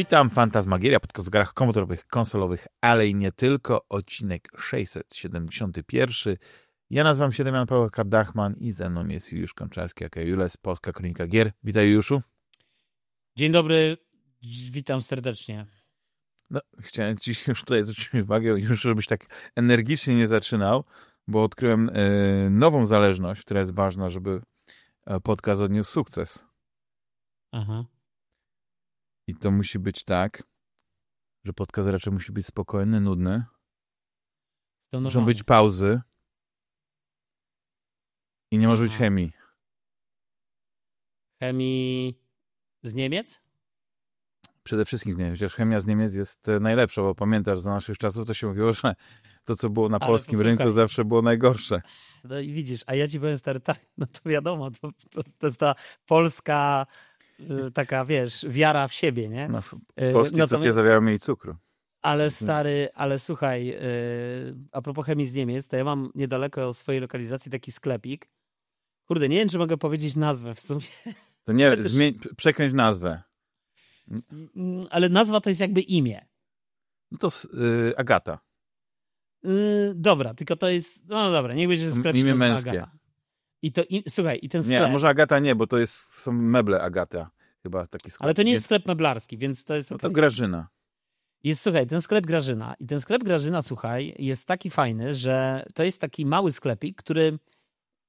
Witam, Fantasmagieria, podcast o grach komputerowych, konsolowych, ale i nie tylko. Odcinek 671. Ja nazywam się Damian Paweł Kardachman i ze mną jest Juliusz Konczarski, aka Jules, Polska Kronika Gier. Witaj Juliuszu. Dzień dobry, witam serdecznie. No, chciałem ci już tutaj zwrócić uwagę, już żebyś tak energicznie nie zaczynał, bo odkryłem e, nową zależność, która jest ważna, żeby e, podcast odniósł sukces. Aha. I to musi być tak, że podcast raczej musi być spokojny, nudny. Muszą być pauzy. I nie może być chemii. Chemii z Niemiec? Przede wszystkim z Niemiec. Chociaż chemia z Niemiec jest e, najlepsza, bo pamiętasz, za naszych czasów to się mówiło, że to, co było na Ale polskim posłuchaj. rynku, zawsze było najgorsze. No i widzisz, a ja ci powiem stary, tak, no to wiadomo, to, to, to jest ta polska taka, wiesz, wiara w siebie, nie? No, y, polskie no, cukier zawiera mniej cukru. Ale stary, ale słuchaj, yy, a propos chemii z Niemiec, to ja mam niedaleko swojej lokalizacji taki sklepik. Kurde, nie wiem, czy mogę powiedzieć nazwę w sumie. To nie, zmień, przekręć nazwę. Mm, ale nazwa to jest jakby imię. No to yy, Agata. Yy, dobra, tylko to jest, no dobra, niech będzie sklep Imię męskie. Agata. I to, i, słuchaj, i ten sklep... Nie, może Agata nie, bo to jest, są meble Agata. Chyba taki sklep. Ale to nie jest sklep meblarski, więc to jest... No to Grażyna. Jest, słuchaj, ten sklep Grażyna. I ten sklep Grażyna, słuchaj, jest taki fajny, że to jest taki mały sklepik, który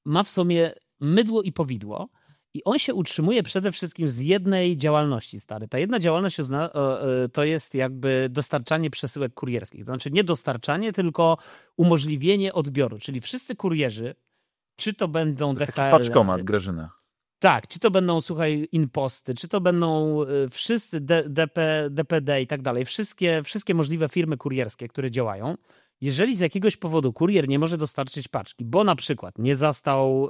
ma w sumie mydło i powidło. I on się utrzymuje przede wszystkim z jednej działalności, stary. Ta jedna działalność e, to jest jakby dostarczanie przesyłek kurierskich. To znaczy nie dostarczanie, tylko umożliwienie odbioru. Czyli wszyscy kurierzy czy to będą to DHL... Paczkomat, Grażyna. Tak, czy to będą, słuchaj, imposty, czy to będą y, wszyscy DP, DPD i tak dalej, wszystkie, wszystkie możliwe firmy kurierskie, które działają, jeżeli z jakiegoś powodu kurier nie może dostarczyć paczki, bo na przykład nie zastał,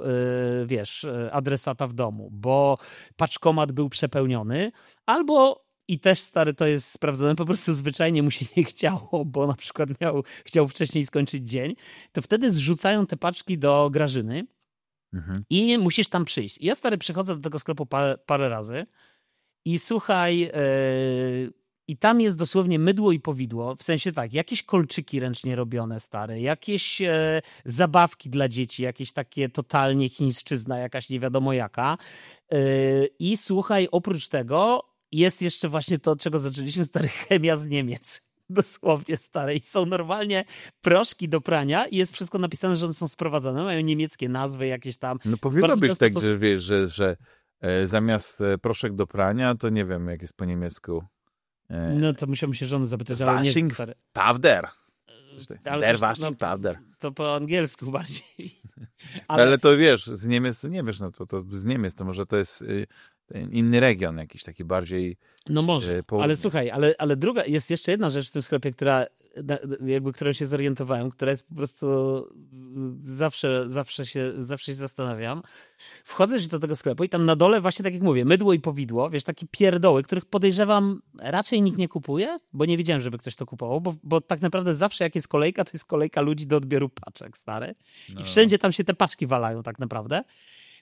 y, wiesz, y, adresata w domu, bo paczkomat był przepełniony, albo i też stary to jest sprawdzone, po prostu zwyczajnie mu się nie chciało, bo na przykład miał, chciał wcześniej skończyć dzień, to wtedy zrzucają te paczki do Grażyny mhm. i musisz tam przyjść. I ja stary przychodzę do tego sklepu parę, parę razy i słuchaj, yy, i tam jest dosłownie mydło i powidło, w sensie tak, jakieś kolczyki ręcznie robione stare, jakieś e, zabawki dla dzieci, jakieś takie totalnie chińszczyzna, jakaś nie wiadomo jaka. E, I słuchaj, oprócz tego jest jeszcze właśnie to, od czego zaczęliśmy, stary chemia z Niemiec. Dosłownie stare. I są normalnie proszki do prania i jest wszystko napisane, że one są sprowadzane. Mają niemieckie nazwy jakieś tam. No powinno być tak, to... że wiesz, że, że e, zamiast e, proszek do prania, to nie wiem, jak jest po niemiecku. E... No to musiałbym się żony zapytać, ale Washing nie... Powder. Ale Der Washing no, Powder. To po angielsku bardziej. Ale... ale... to wiesz, z Niemiec to nie wiesz, no to, to z Niemiec to może to jest y, inny region jakiś, taki bardziej... No może, e, ale słuchaj, ale, ale druga, jest jeszcze jedna rzecz w tym sklepie, która, jakby którą się zorientowałem, która jest po prostu zawsze, zawsze się, zawsze się zastanawiam. Wchodzę do tego sklepu i tam na dole właśnie tak jak mówię, mydło i powidło, wiesz, takie pierdoły, których podejrzewam raczej nikt nie kupuje, bo nie wiedziałem, żeby ktoś to kupował, bo, bo tak naprawdę zawsze jak jest kolejka, to jest kolejka ludzi do odbioru paczek, stary. I no. wszędzie tam się te paczki walają tak naprawdę.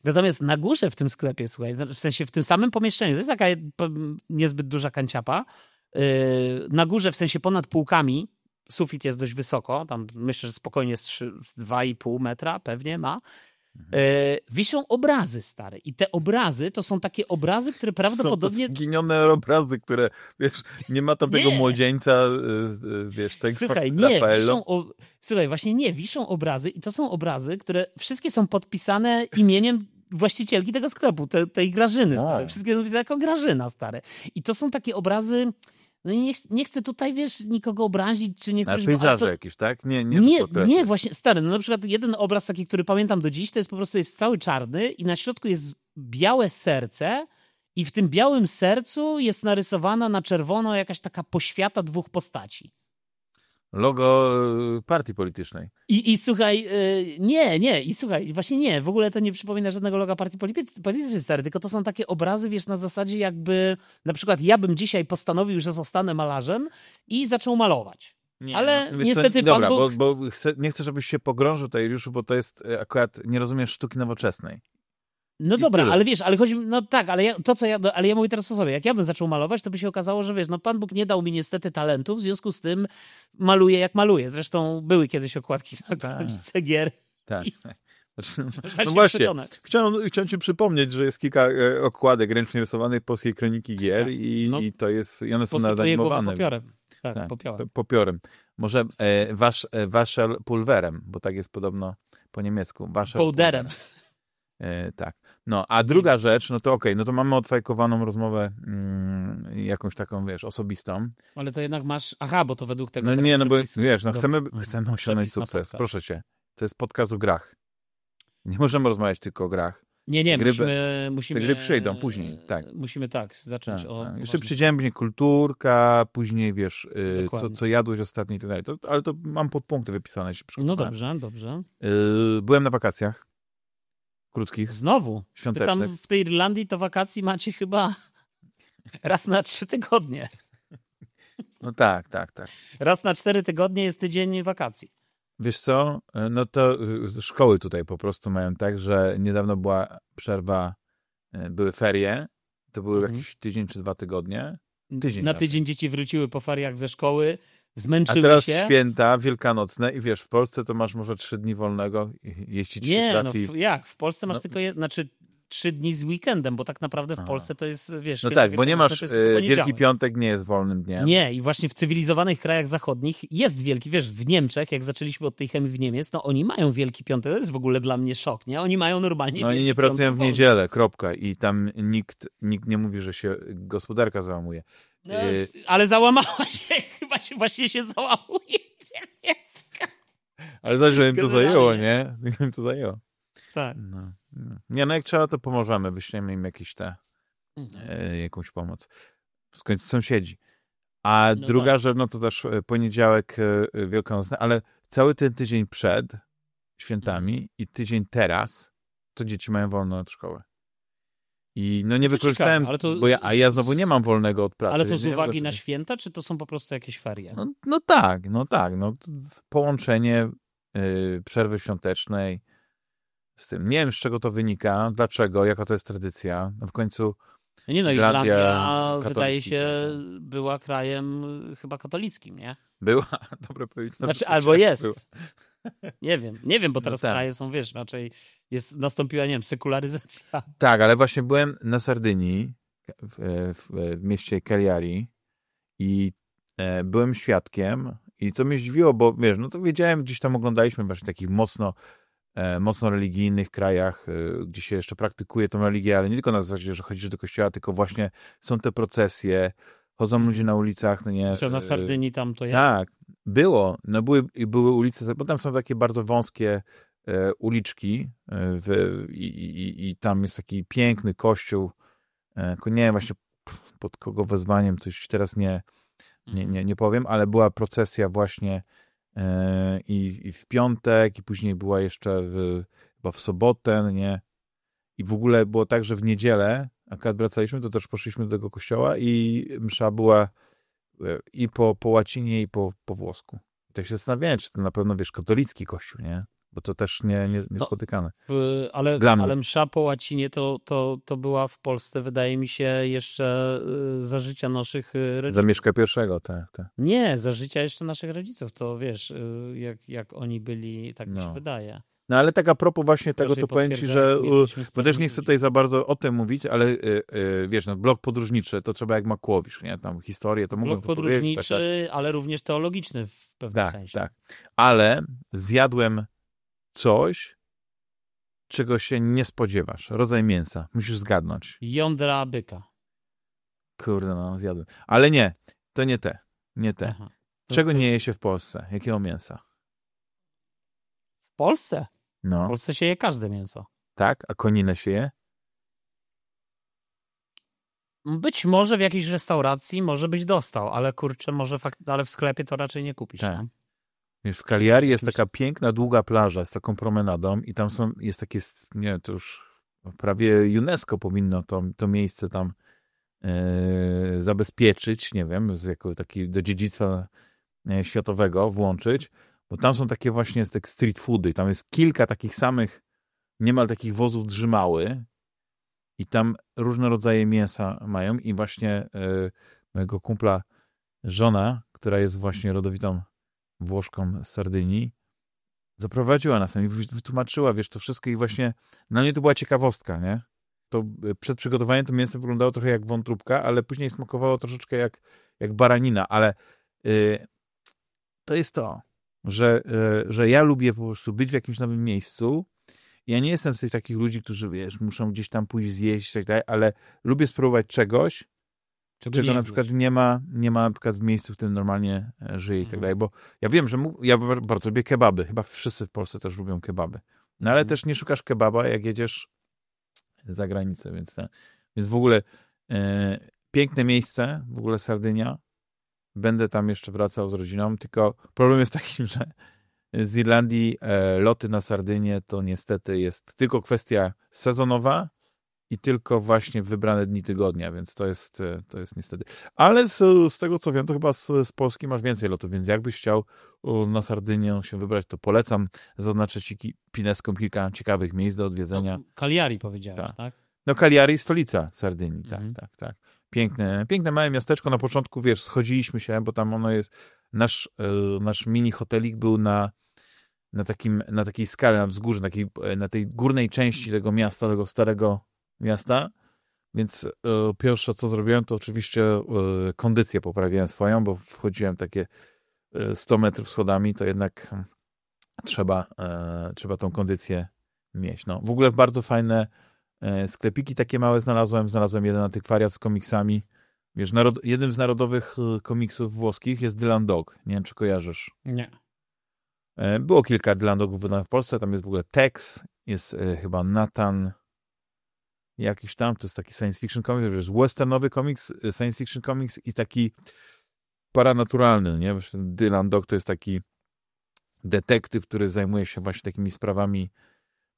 Natomiast na górze w tym sklepie, słuchaj, w sensie w tym samym pomieszczeniu, to jest taka niezbyt duża kanciapa, yy, na górze, w sensie ponad półkami, sufit jest dość wysoko, tam myślę, że spokojnie z 2,5 metra pewnie ma, wiszą obrazy stare i te obrazy to są takie obrazy, które prawdopodobnie... Są to zginione obrazy, które, wiesz, nie ma tam tego nie. młodzieńca, e, e, wiesz, tego Słuchaj, nie, wiszą o... Słuchaj, właśnie nie, wiszą obrazy i to są obrazy, które wszystkie są podpisane imieniem właścicielki tego sklepu, te, tej Grażyny stare. Wszystkie są napisane jako Grażyna stare. I to są takie obrazy no nie, nie chcę tutaj, wiesz, nikogo obrazić, czy nie chcę... Pejzaże to... jakieś, tak? Nie, nie, nie, nie, właśnie, stary, no na przykład jeden obraz taki, który pamiętam do dziś, to jest po prostu jest cały czarny i na środku jest białe serce i w tym białym sercu jest narysowana na czerwono jakaś taka poświata dwóch postaci logo y, partii politycznej. I, I słuchaj, yy, nie, nie, i słuchaj, właśnie nie, w ogóle to nie przypomina żadnego loga partii politycznej, stary, tylko to są takie obrazy, wiesz, na zasadzie jakby, na przykład ja bym dzisiaj postanowił, że zostanę malarzem i zaczął malować. Nie, Ale no, niestety co, Dobra, Bóg... bo, bo chcę, nie chcę, żebyś się pogrążył tutaj, Juliuszu, bo to jest e, akurat, nie rozumiesz sztuki nowoczesnej. No I dobra, tyle. ale wiesz, ale chodzi, no tak, ale ja, to co ja, no, ale ja mówię teraz o sobie, jak ja bym zaczął malować, to by się okazało, że wiesz, no Pan Bóg nie dał mi niestety talentu, w związku z tym maluję jak maluję. Zresztą były kiedyś okładki na Tak. kronice gier. Tak. Znaczy, no, no właśnie, chciałem, chciałem ci przypomnieć, że jest kilka e, okładek ręcznie rysowanych polskiej kroniki gier Tak. i, No. i to jest, i one są nawet Posypuję głowę animowane. popiorem. Tak, Tak, popiorem. po- popiorem. Może e, wasz, e, waszel pulwerem, bo tak jest podobno po niemiecku. Waszel Powderem. E, tak. No, a druga rzecz, no to okej, no to mamy odfajkowaną rozmowę mm, jakąś taką, wiesz, osobistą. Ale to jednak masz, aha, bo to według tego... No nie, no bo wiesz, no do- chcemy, Mhm. chcemy osiągnąć sukces, proszę cię. To jest podcast o grach. Nie możemy rozmawiać tylko o grach. Nie, nie, Gry- musimy, musimy... gry przyjdą później, tak. Musimy tak, zacząć Tak, o... tak. Jeszcze później kulturka, później wiesz, y, co, co jadłeś ostatnio i tak dalej. To, ale to mam podpunkty wypisane, się No dobrze, dobrze. Y, byłem na wakacjach krótkich, Znowu. Wy świątecznych. tam w tej Irlandii to wakacji macie chyba raz na trzy tygodnie. No tak, tak, tak. Raz na cztery tygodnie jest tydzień wakacji. Wiesz co, no to y, szkoły tutaj po prostu mają tak, że niedawno była przerwa, y, były ferie, to były Mhm. jakiś tydzień czy dwa tygodnie, Tydzień na raczej. tydzień dzieci wróciły po feriach ze szkoły, a zmęczyły teraz się. święta wielkanocne i wiesz, w Polsce to masz może trzy dni wolnego, jeśli ci się Nie, no trafi... w- jak? W Polsce masz No. tylko, je, znaczy trzy dni z weekendem, bo tak naprawdę w. Polsce to jest, wiesz... No tak, bo nie masz, y, Wielki. Piątek nie jest wolnym dniem. Nie, i właśnie w cywilizowanych krajach zachodnich jest wielki, wiesz, w Niemczech, jak zaczęliśmy od tej chemii w Niemiec, no oni mają wielki piątek, to jest w ogóle dla mnie szok, nie? Oni mają normalnie No oni nie pracują w niedzielę, kropka. I tam nikt, nikt nie mówi, że się gospodarka załamuje. No, Y, ale załamała się, chyba się właśnie się załamuje niemiecka. Ale zobacz, że im to zajęło, nie? Im to zajęło. Tak. No. No. Nie, no jak trzeba, to pomożemy. Wyślemy im jakieś te, Mhm. e, jakąś pomoc. W końcu sąsiedzi. A No druga tak. rzecz, no to też e, poniedziałek e, e, wielkanocny, ale cały ten tydzień przed świętami Mhm. i tydzień teraz, to dzieci mają wolno od szkoły. I no nie To wykorzystałem, ciekawe, to bo ja, a ja znowu nie mam wolnego od pracy. Ale to z uwagi na święta, czy to są po prostu jakieś ferie? No, no tak, no tak. No, połączenie przerwy świątecznej z tym. Nie wiem, z czego to wynika, dlaczego, jaka to jest tradycja. No w końcu Nie no, Irlandia Irlandia, wydaje się, kraj, była krajem y, chyba katolickim, nie? była, dobre powiedzieć. Znaczy, albo jest. Była. Nie wiem, nie wiem, bo No teraz tak. kraje są, wiesz, raczej jest, nastąpiła, nie wiem, sekularyzacja. Tak, ale właśnie byłem na Sardynii, w, w, w mieście Cagliari i e, byłem świadkiem i to mnie zdziwiło, bo wiesz, no to wiedziałem, gdzieś tam oglądaliśmy właśnie takich mocno e, mocno religijnych krajach, e, gdzie się jeszcze praktykuje tą religię, ale nie tylko na zasadzie, że chodzisz do kościoła, tylko właśnie są te procesje, chodzą ludzie na ulicach, no nie. Czy na e, Sardynii tam to jest? Tak, było. No były, były ulice, bo tam są takie bardzo wąskie e, uliczki e, w, i, i, i tam jest taki piękny kościół. E, nie wiem właśnie pod kogo wezwaniem, coś teraz nie, nie, nie, nie powiem, ale była procesja właśnie e, i, i w piątek, i później była jeszcze w, chyba w sobotę, nie? I w ogóle było tak, że w niedzielę, akurat wracaliśmy, to też poszliśmy do tego kościoła i msza była e, i po, po łacinie, i po, po włosku. I tak się zastanawiałem, czy to na pewno, wiesz, katolicki kościół, nie? Bo to też nie, nie, No. niespotykane. W, ale, Dla mnie. ale msza po łacinie to, to, to była w Polsce, wydaje mi się, jeszcze y, za życia naszych y, rodziców. Zamieszka pierwszego, tak, tak. Nie, za życia jeszcze naszych rodziców. To wiesz, y, jak, jak oni byli, tak mi się No. wydaje. No ale tak a propos właśnie tego, Raczej to powiem ci, że bo też nie chcę tutaj za bardzo o tym mówić, ale y, y, wiesz, no, blok podróżniczy to trzeba jak Makłowicz, nie? Tam historię to mogłem Blok powiedzieć, podróżniczy, ale również teologiczny w pewnym Tak, sensie. tak. Ale zjadłem coś, czego się nie spodziewasz. Rodzaj mięsa. Musisz zgadnąć. Jądra byka. Kurde, no, zjadłem. Ale nie, to nie te. Nie te. Aha. Czego nie je się w Polsce? Jakiego mięsa? W Polsce? W No, Polsce się je każde mięso. tak? A koninę się je? Być może w jakiejś restauracji może być dostał, ale kurczę, może fakt, ale w sklepie to raczej nie kupisz. Tak. nie? Wiesz, w Cagliari jest taka piękna, długa plaża z taką promenadą i tam są, jest takie, nie to już prawie UNESCO powinno to, to miejsce tam e, zabezpieczyć, nie wiem, jako taki do dziedzictwa e, światowego włączyć, bo tam są takie właśnie tak street foody, tam jest kilka takich samych, niemal takich wozów drzymały i tam różne rodzaje mięsa mają i właśnie y, mojego kumpla żona, która jest właśnie rodowitą Włoszką z Sardynii, zaprowadziła nas tam i wytłumaczyła, wiesz, to wszystko i właśnie na mnie to była ciekawostka, nie? To y, przed przygotowaniem to mięso wyglądało trochę jak wątróbka, ale później smakowało troszeczkę jak, jak baranina, ale y, to jest to, że, y, że ja lubię po prostu być w jakimś nowym miejscu. Ja nie jestem z tych takich ludzi, którzy, wiesz, muszą gdzieś tam pójść zjeść i tak dalej, ale lubię spróbować czegoś, czego, czego na przykład nie ma, nie ma na przykład w miejscu, w którym normalnie e, żyje i tak mhm. dalej, bo ja wiem, że ja bardzo lubię kebaby, chyba wszyscy w Polsce też lubią kebaby, no ale mhm. też nie szukasz kebaba, jak jedziesz za granicę, więc, te, więc w ogóle e, piękne miejsce, w ogóle Sardynia, będę tam jeszcze wracał z rodziną, tylko problem jest taki, że z Irlandii e, loty na Sardynię to niestety jest tylko kwestia sezonowa, i tylko właśnie wybrane dni tygodnia, więc to jest, e, to jest niestety. Ale z, z tego co wiem, to chyba z, z Polski masz więcej lotów, więc jakbyś chciał na Sardynię się wybrać, to polecam. Zaznaczę ci Pineską kilka ciekawych miejsc do odwiedzenia. No, Cagliari powiedziałeś, tak? tak? No Cagliari, stolica Sardynii, tak, mhm. tak, tak. Piękne, piękne małe miasteczko. Na początku, wiesz, schodziliśmy się, bo tam ono jest, nasz, e, nasz mini hotelik był na, na, takim, na takiej skale, na wzgórzu, na, takiej, na tej górnej części tego miasta, tego starego miasta. Więc y, pierwsze, co zrobiłem, to oczywiście y, kondycję poprawiłem swoją, bo wchodziłem takie y, 100 metrów schodami, to jednak hmm, trzeba, trzeba tą kondycję mieć. No, w ogóle bardzo fajne sklepiki takie małe znalazłem. Znalazłem jeden antykwariat z komiksami. Wiesz, narod, jednym z narodowych komiksów włoskich jest Dylan Dog. Nie wiem, czy kojarzysz. Nie. Było kilka Dylan Dogów w Polsce. Tam jest w ogóle Tex, jest chyba Nathan, jakiś tam, to jest taki science fiction komiks, wiesz, westernowy komiks, y, science fiction komiks i taki paranaturalny, nie? Dylan Dog to jest taki detektyw, który zajmuje się właśnie takimi sprawami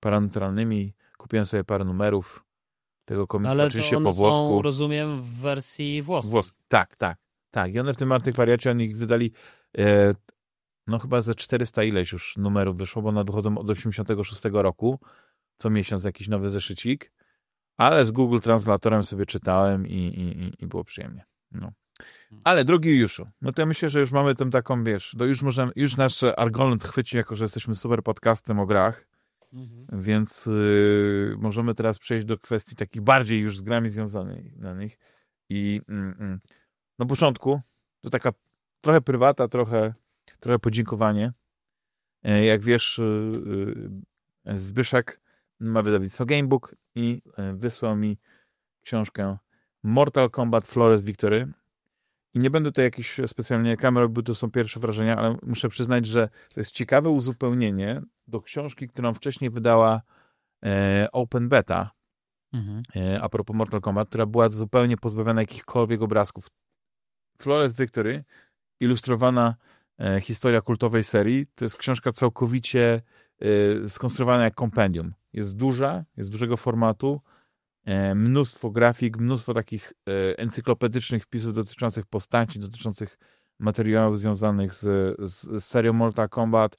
paranaturalnymi. Kupiłem sobie parę numerów tego komiksu, Ale oczywiście po włosku. Są, rozumiem, w wersji włoskiej. Włos tak, tak, tak. I one w tym antykwariacie, oni ich wydali e, no chyba ze 400 ileś już numerów wyszło, bo one wychodzą od 86 roku. Co miesiąc jakiś nowy zeszycik. Ale z Google Translatorem sobie czytałem i, i, i było przyjemnie. No. Ale drogi Juszu, no to ja myślę, że już mamy tą taką, wiesz, to już możemy, już nasz argolant chwyci, jako że jesteśmy super podcastem o grach, mhm. więc y, możemy teraz przejść do kwestii takich bardziej już z grami związanych na nich. I mm, mm, na początku to taka trochę prywata, trochę, trochę podziękowanie. E, jak wiesz, y, y, Zbyszek ma wydawnictwo Gamebook i e, wysłał mi książkę Mortal Kombat Flores Victory. I nie będę tutaj jakiś specjalnie kamer bo to są pierwsze wrażenia, ale muszę przyznać, że to jest ciekawe uzupełnienie do książki, którą wcześniej wydała e, Open Beta, mhm. e, a propos Mortal Kombat, która była zupełnie pozbawiona jakichkolwiek obrazków. Flores Victory, ilustrowana e, historia kultowej serii, to jest książka całkowicie skonstruowana jak kompendium. Jest duża, jest dużego formatu, e, mnóstwo grafik, mnóstwo takich e, encyklopedycznych wpisów dotyczących postaci, dotyczących materiałów związanych z, z serią Mortal Kombat,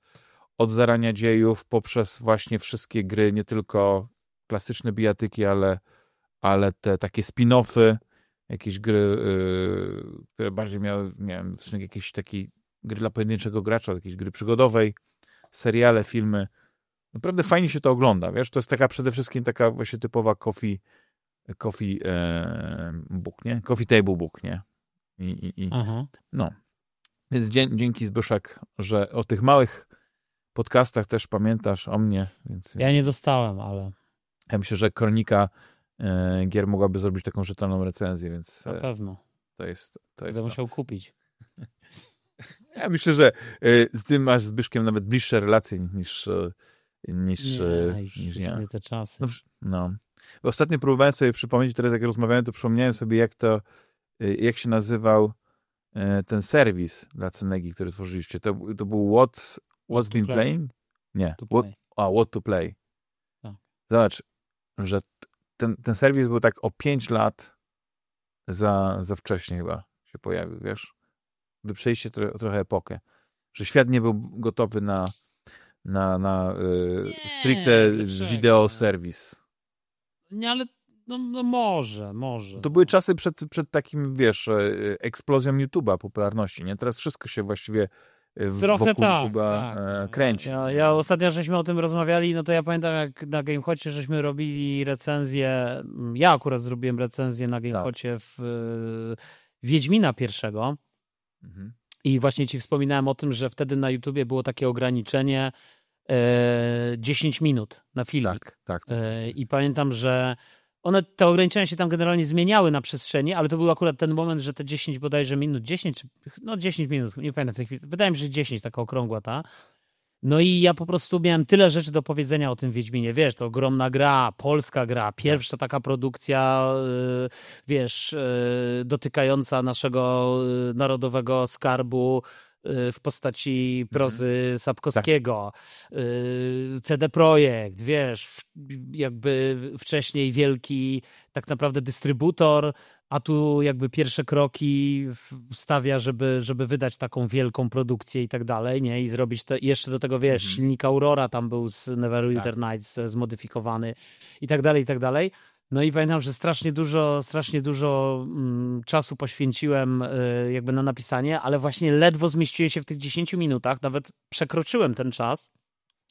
od zarania dziejów poprzez właśnie wszystkie gry, nie tylko klasyczne bijatyki, ale, ale te takie spin-offy, jakieś gry, yy, które bardziej miały, miałem jakieś takie gry dla pojedynczego gracza, jakieś gry przygodowej, seriale, filmy. Naprawdę fajnie się to ogląda, wiesz, to jest taka przede wszystkim taka właśnie typowa coffee, coffee e, book, nie? Coffee table book, nie? I, i, i no. Więc dzięki Zbyszek, że o tych małych podcastach też pamiętasz o mnie. Więc... Ja nie dostałem, ale... Ja myślę, że Kronika e, Gier mogłaby zrobić taką rzetelną recenzję, więc... Na e, pewno. To jest... To jest Będę musiał kupić. Ja myślę, że e, z tym masz Zbyszkiem nawet bliższe relacje niż e, niż, nie, e, niż ja. Nie te czasy. No, no. Ostatnio próbowałem sobie przypomnieć, teraz jak rozmawiałem, to przypomniałem sobie, jak to, jak się nazywał ten serwis dla Cenegi, który tworzyliście. To, to był What's, what's Been play. Playing? Nie. What, a, What to Play. Tak. Zobacz, że ten, ten serwis był tak o 5 lat za, za wcześnie chyba się pojawił, wiesz? Wyprzejście tro, trochę epokę. Że świat nie był gotowy na na, na y, stricte wideo serwis. Nie, ale no, no może, może. To były czasy przed, przed takim, wiesz, e, eksplozją YouTube'a popularności, nie? Teraz wszystko się właściwie e, w, Trochę wokół tak, YouTube'a tak. e, kręci. Ja, ja ostatnio żeśmy o tym rozmawiali, no to ja pamiętam jak na GameHocie żeśmy robili recenzję, ja akurat zrobiłem recenzję na GameHocie w y, Wiedźmina pierwszego Mhm. i właśnie ci wspominałem o tym, że wtedy na YouTubie było takie ograniczenie e, 10 minut na filmik. Tak, tak. E, I pamiętam, że one, te ograniczenia się tam generalnie zmieniały na przestrzeni, ale to był akurat ten moment, że te 10 bodajże minut, 10, czy, no 10 minut, nie pamiętam w tej chwili, wydaje mi się, że 10, taka okrągła ta. No i ja po prostu miałem tyle rzeczy do powiedzenia o tym Wiedźminie. Wiesz, to ogromna gra, polska gra, pierwsza taka produkcja, y, wiesz, y, dotykająca naszego y, narodowego skarbu w postaci prozy Sapkowskiego, y, CD Projekt, wiesz, jakby wcześniej wielki tak naprawdę dystrybutor, a tu jakby pierwsze kroki stawia, żeby, żeby wydać taką wielką produkcję i tak dalej, nie? I zrobić to, jeszcze do tego, wiesz, Mhm. silnik Aurora tam był z Neverwinter Nights e, zmodyfikowany i tak dalej, i tak dalej. No i pamiętam, że strasznie dużo, strasznie dużo mm, czasu poświęciłem y, jakby na napisanie, ale właśnie ledwo zmieściłem się w tych 10 minutach, nawet przekroczyłem ten czas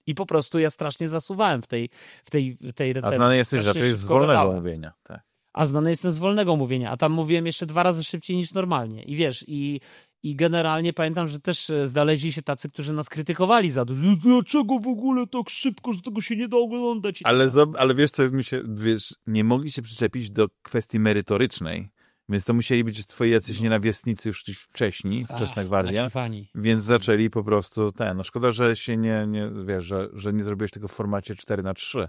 i po prostu ja strasznie zasuwałem w tej, w tej, w tej A recenzji. znany jesteś Strasznie raczej z szybko wolnego mówienia. Tak. A znany jestem z wolnego mówienia, a tam mówiłem jeszcze dwa razy szybciej niż normalnie. I wiesz, i, i generalnie pamiętam, że też e, znaleźli się tacy, którzy nas krytykowali za to, że dlaczego w ogóle tak szybko, że tego się nie da oglądać. Ale, zob- ale wiesz co, mi się, wiesz, nie mogli się przyczepić do kwestii merytorycznej, więc to musieli być twoi jacyś nienawiastnicy już gdzieś wcześniej, wczesna gwardia, więc zaczęli po prostu ten, no szkoda, że się nie, nie wiesz, że, że nie zrobiłeś tego w formacie 4 na 3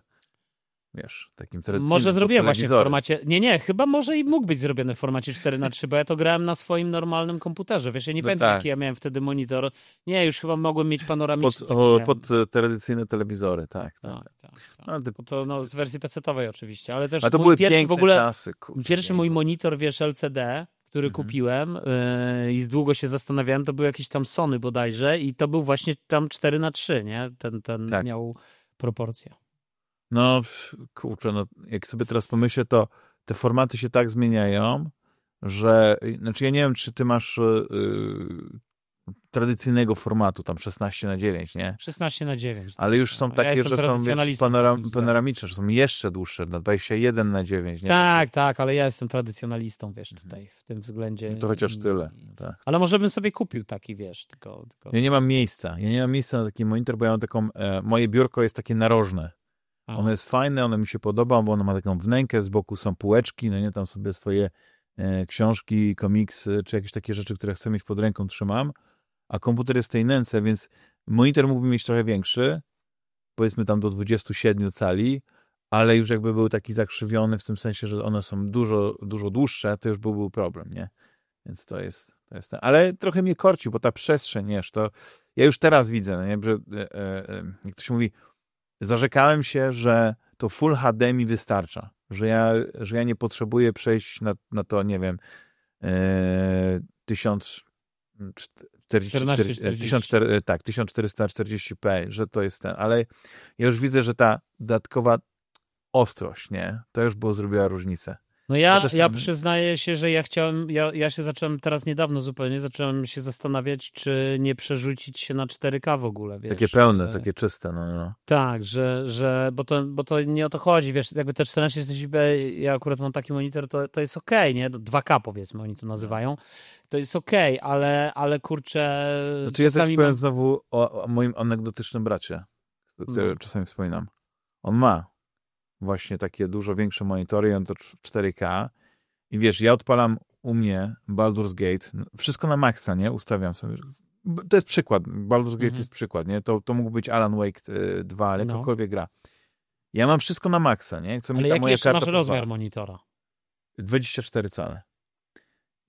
Wiesz, takim tradycyjnym. Może pod zrobiłem właśnie w formacie. Nie, nie, chyba może i mógł być zrobiony w formacie 4 na 3 bo ja to grałem na swoim normalnym komputerze. Wiesz, ja nie No pamiętam, tak. jaki ja miałem wtedy monitor. Nie, już chyba mogłem mieć Pod, panoramiczny. taki o, pod e, tradycyjne telewizory, tak. tak. Tak, tak, tak. No, ty, to no, z wersji PC-owej oczywiście, ale też a to mój były pierwszy piękne w ogóle czasy. Kurczę, Pierwszy mój monitor, wiesz, LCD, który Mhm. kupiłem yy, i z długo się zastanawiałem, to był jakiś tam Sony bodajże i to był właśnie tam 4 na 3 nie? Ten, ten Tak. miał proporcje. No, kurczę, no, jak sobie teraz pomyślę, to te formaty się tak zmieniają, że, znaczy ja nie wiem, czy ty masz y, y, tradycyjnego formatu, tam 16 na 9, nie? 16 na 9. Ale już są Ja takie, jestem że są wiesz, panoram, panoramiczne, że są jeszcze dłuższe, na 21 na 9, nie? Tak, tak, ale ja jestem tradycjonalistą, wiesz, Mhm. tutaj w tym względzie. No to chociaż tyle. Tak. Ale może bym sobie kupił taki, wiesz, tylko... tylko... Ja nie mam miejsca. Ja nie mam miejsca na taki monitor, bo ja mam taką, e, moje biurko jest takie narożne. A, Ono jest fajne, ono mi się podoba, bo ono ma taką wnękę, z boku są półeczki, no nie, tam sobie swoje e, książki, komiksy, czy jakieś takie rzeczy, które chcę mieć pod ręką, trzymam, a komputer jest w tej nęce, więc monitor mógłby mieć trochę większy, powiedzmy tam do 27 cali, ale już jakby był taki zakrzywiony w tym sensie, że one są dużo, dużo dłuższe, to już byłby problem, nie? Więc to jest, to jest ten. Ale trochę mnie korci, bo ta przestrzeń, wiesz, to ja już teraz widzę, no nie, że e, e, e, jak to się mówi, zarzekałem się, że to Full HD mi wystarcza, że ja, że ja nie potrzebuję przejść na, na to, nie wiem, e, 1044, 1440. 1400, tak, 1440p, że to jest ten, ale ja już widzę, że ta dodatkowa ostrość, nie, to już było zrobiła różnicę. No ja, czasami- ja przyznaję się, że ja chciałem, ja, ja się zacząłem teraz niedawno zupełnie, zacząłem się zastanawiać, czy nie przerzucić się na 4K w ogóle, wiesz. Takie pełne, e, takie czyste, no, no. Tak, że, że bo, to, bo to nie o to chodzi, wiesz, jakby te 1440p, ja akurat mam taki monitor, to, to jest okej, nie? 2K powiedzmy oni to nazywają, to jest okej, ale, ale kurczę... Znaczy ja też powiem mam- znowu o, o moim anegdotycznym bracie, który No. czasami wspominam. On ma właśnie takie dużo większe monitory on to 4K i wiesz, ja odpalam u mnie Baldur's Gate, no, wszystko na maksa, nie? Ustawiam sobie. To jest przykład, Baldur's Gate Mhm. jest przykład, nie? To, to mógł być Alan Wake y, 2, ale No. jakakolwiek gra. Ja mam wszystko na maksa, nie? Co mi Ale ta jaki moja jeszcze masz pozwala. rozmiar monitora? 24 cale.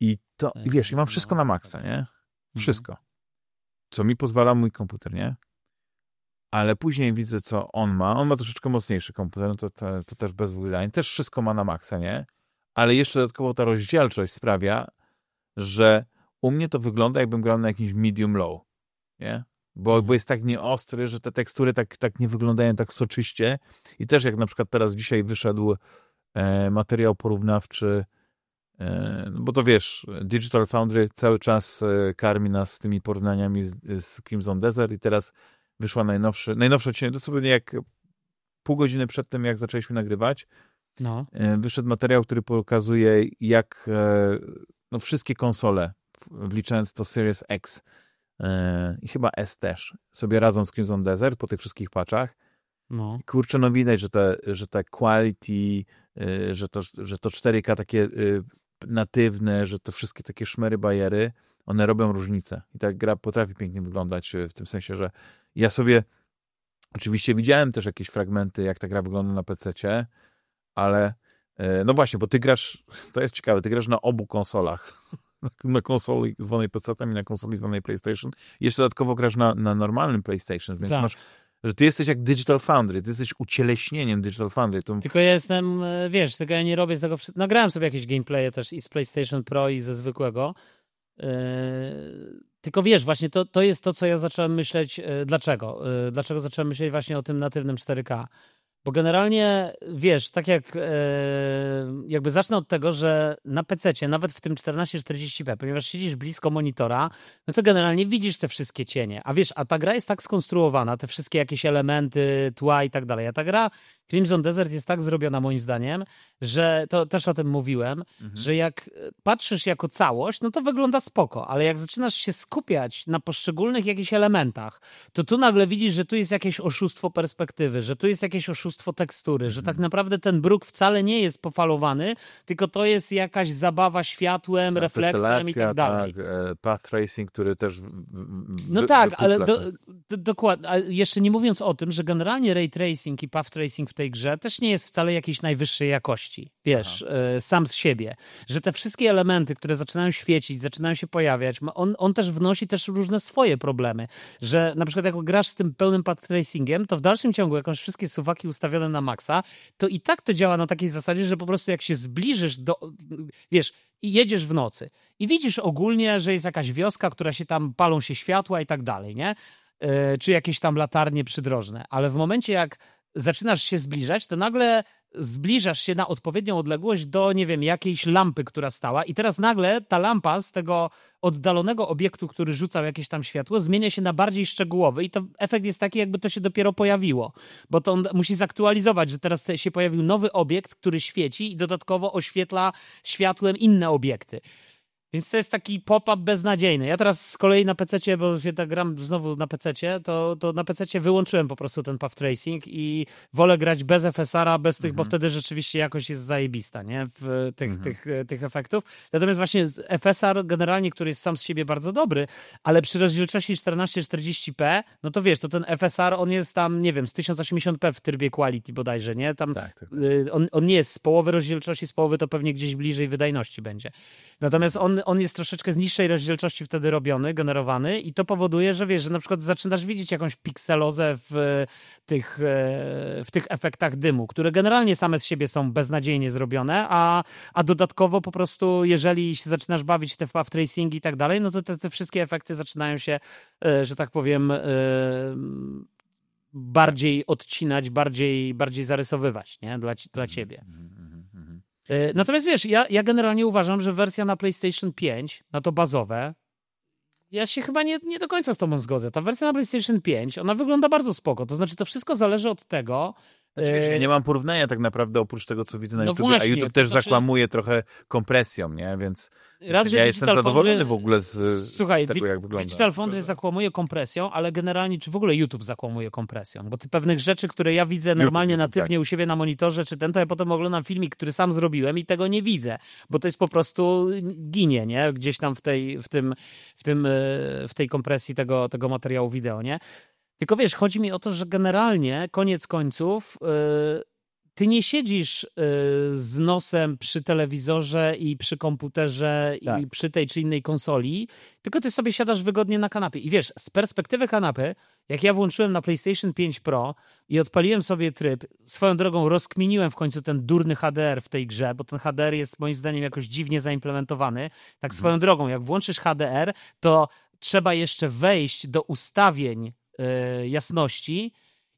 I to, i wiesz, i mam no, wszystko na maksa, tak. nie? Wszystko. Co mi pozwala mój komputer, nie? Ale później widzę, co on ma. On ma troszeczkę mocniejszy komputer, no to, to, to też bez zdań. Też wszystko ma na maksa, nie? Ale jeszcze dodatkowo ta rozdzielczość sprawia, że u mnie to wygląda, jakbym grał na jakimś medium low, nie? Bo, Mhm. bo jest tak nieostry, że te tekstury tak, tak nie wyglądają tak soczyście. I też jak na przykład teraz dzisiaj wyszedł e, materiał porównawczy, e, no bo to wiesz, Digital Foundry cały czas e, karmi nas tymi porównaniami z, z Crimson Desert i teraz wyszła najnowszy, najnowszy odcinek, to sobie jak pół godziny przed tym, jak zaczęliśmy nagrywać, No. e, wyszedł materiał, który pokazuje, jak e, no, wszystkie konsole, wliczając to Series X e, i chyba S też, sobie radzą z Crimson Desert po tych wszystkich patchach. No. Kurczę, no widać, że te, że te quality, że to, że to 4K takie natywne, że to wszystkie takie szmery bajery, one robią różnicę. I ta gra potrafi pięknie wyglądać w tym sensie, że ja sobie oczywiście widziałem też jakieś fragmenty, jak ta gra wygląda na PC-cie, ale y, no właśnie, bo ty grasz, to jest ciekawe, ty grasz na obu konsolach. Na konsoli zwanej PC-tem i na konsoli zwanej PlayStation. Jeszcze dodatkowo grasz na, na normalnym PlayStation, więc Tak. masz że ty jesteś jak Digital Foundry, ty jesteś ucieleśnieniem Digital Foundry. To, Tylko ja jestem, e, wiesz, tylko ja nie robię z tego wszystkiego. Nagrałem sobie jakieś gameplaye też i z PlayStation Pro i ze zwykłego. Yy, Tylko wiesz, właśnie to, to jest to, co ja zacząłem myśleć. e, Dlaczego? E, Dlaczego zacząłem myśleć właśnie o tym natywnym 4K? Bo generalnie, wiesz, tak jak e, jakby zacznę od tego, że na PC, nawet w tym 1440p, ponieważ siedzisz blisko monitora, no to generalnie widzisz te wszystkie cienie. A wiesz, a ta gra jest tak skonstruowana, te wszystkie jakieś elementy, tła i tak dalej. A ta gra Crimson Desert jest tak zrobiona moim zdaniem, że to też o tym mówiłem, Mhm. że jak e, patrzysz jako całość, no to wygląda spoko, ale jak zaczynasz się skupiać na poszczególnych jakichś elementach, to tu nagle widzisz, że tu jest jakieś oszustwo perspektywy, że tu jest jakieś oszustwo tekstury, że Mhm. tak naprawdę ten bruk wcale nie jest pofalowany, tylko to jest jakaś zabawa światłem, Ta refleksem i tak dalej. Tak, e, path tracing, który też No tak, ale do, do, dokładnie. Jeszcze nie mówiąc o tym, że generalnie ray tracing i path tracing w tej grze też nie jest wcale jakiejś najwyższej jakości. Wiesz, e, sam z siebie. Że te wszystkie elementy, które zaczynają świecić, zaczynają się pojawiać, on, on też wnosi też różne swoje problemy. Że na przykład jak grasz z tym pełnym path tracingiem, to w dalszym ciągu, jak masz wszystkie suwaki ustawione na maksa, to i tak to działa na takiej zasadzie, że po prostu jak się zbliżysz do, wiesz, i jedziesz w nocy i widzisz ogólnie, że jest jakaś wioska, która się tam, palą się światła i tak dalej, nie? E, Czy jakieś tam latarnie przydrożne. Ale w momencie, jak zaczynasz się zbliżać, to nagle zbliżasz się na odpowiednią odległość do, nie wiem, jakiejś lampy, która stała. I teraz nagle ta lampa z tego oddalonego obiektu, który rzucał jakieś tam światło, zmienia się na bardziej szczegółowy. I to efekt jest taki, jakby to się dopiero pojawiło, bo to on musi zaktualizować, że teraz się pojawił nowy obiekt, który świeci i dodatkowo oświetla światłem inne obiekty. Więc to jest taki pop-up beznadziejny. Ja teraz z kolei na PC, bo się tak gram znowu na PC, to, to na PC wyłączyłem po prostu ten path tracing i wolę grać bez FSR-a, bez tych, bo Mhm. wtedy rzeczywiście jakość jest zajebista, nie? W tych, Mhm. tych, e, tych efektów. Natomiast właśnie FSR generalnie, który jest sam z siebie bardzo dobry, ale przy rozdzielczości 1440p, no to wiesz, to ten FSR, on jest tam, nie wiem, z 1080p w trybie quality bodajże, nie? Tam Tak, tak. Y, on, on nie jest z połowy rozdzielczości, z połowy to pewnie gdzieś bliżej wydajności będzie. Natomiast on, on jest troszeczkę z niższej rozdzielczości wtedy robiony, generowany i to powoduje, że wiesz, że na przykład zaczynasz widzieć jakąś pikselozę w e, tych, e, w tych efektach dymu, które generalnie same z siebie są beznadziejnie zrobione, a, a dodatkowo po prostu, jeżeli się zaczynasz bawić w te path tracing i tak dalej, no to te, te wszystkie efekty zaczynają się, e, że tak powiem, bardziej odcinać, bardziej, bardziej zarysowywać nie? Dla, dla ciebie. Mhm, mhm, mhm. E, Natomiast wiesz, ja, ja generalnie uważam, że wersja na PlayStation 5, na to bazowe, ja się chyba nie, nie do końca z tobą zgodzę. Ta wersja na PlayStation 5, ona wygląda bardzo spoko. To znaczy, to wszystko zależy od tego. Znaczy, wiesz, ja nie mam porównania tak naprawdę oprócz tego, co widzę na No YouTube, a właśnie, YouTube to też znaczy- zakłamuje trochę kompresją, nie? Więc raz, ja jestem zadowolony Foundry- w ogóle z, z Słuchaj, tego, Di- jak wygląda. Digital Foundry zakłamuje kompresją, ale generalnie, czy w ogóle YouTube zakłamuje kompresją? Bo ty pewnych rzeczy, które ja widzę normalnie YouTube, tak. natywnie u siebie na monitorze, czy ten, to ja potem oglądam filmik, który sam zrobiłem i tego nie widzę, bo to jest po prostu ginie, nie? Gdzieś tam w tej, w tym, w tym, e, w tej kompresji tego, tego materiału wideo, nie? Tylko wiesz, chodzi mi o to, że generalnie, koniec końców, e, ty nie siedzisz e, z nosem przy telewizorze i przy komputerze i Tak. przy tej czy innej konsoli, tylko ty sobie siadasz wygodnie na kanapie. I wiesz, z perspektywy kanapy, jak ja włączyłem na PlayStation 5 Pro i odpaliłem sobie tryb, swoją drogą rozkminiłem w końcu ten durny HDR w tej grze, bo ten HDR jest moim zdaniem jakoś dziwnie zaimplementowany. Tak Mhm. swoją drogą, jak włączysz HDR, to trzeba jeszcze wejść do ustawień jasności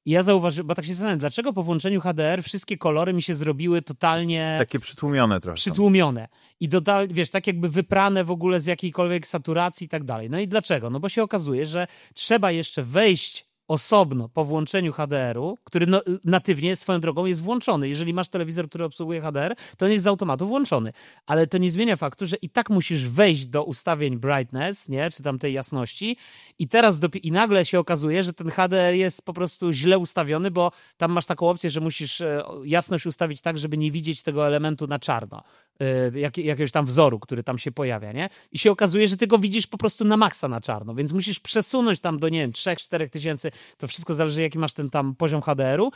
I ja zauważyłem, bo tak się zastanawiam, dlaczego po włączeniu HDR wszystkie kolory mi się zrobiły totalnie... Takie przytłumione trochę. Przytłumione. I dodali, wiesz, tak jakby wyprane w ogóle z jakiejkolwiek saturacji i tak dalej. No i dlaczego? No bo się okazuje, że trzeba jeszcze wejść osobno po włączeniu HDR-u, który no, natywnie swoją drogą jest włączony. Jeżeli masz telewizor, który obsługuje HDR, to on jest z automatu włączony. Ale to nie zmienia faktu, że i tak musisz wejść do ustawień brightness, nie? czy tam tej jasności i teraz dopi- i nagle się okazuje, że ten HDR jest po prostu źle ustawiony, bo tam masz taką opcję, że musisz e, jasność ustawić tak, żeby nie widzieć tego elementu na czarno. E, jak, jakiegoś tam wzoru, który tam się pojawia, nie? I się okazuje, że ty go widzisz po prostu na maksa na czarno, więc musisz przesunąć tam do, nie wiem, 3-4 tysięcy, to wszystko zależy, jaki masz ten tam poziom HDR-u.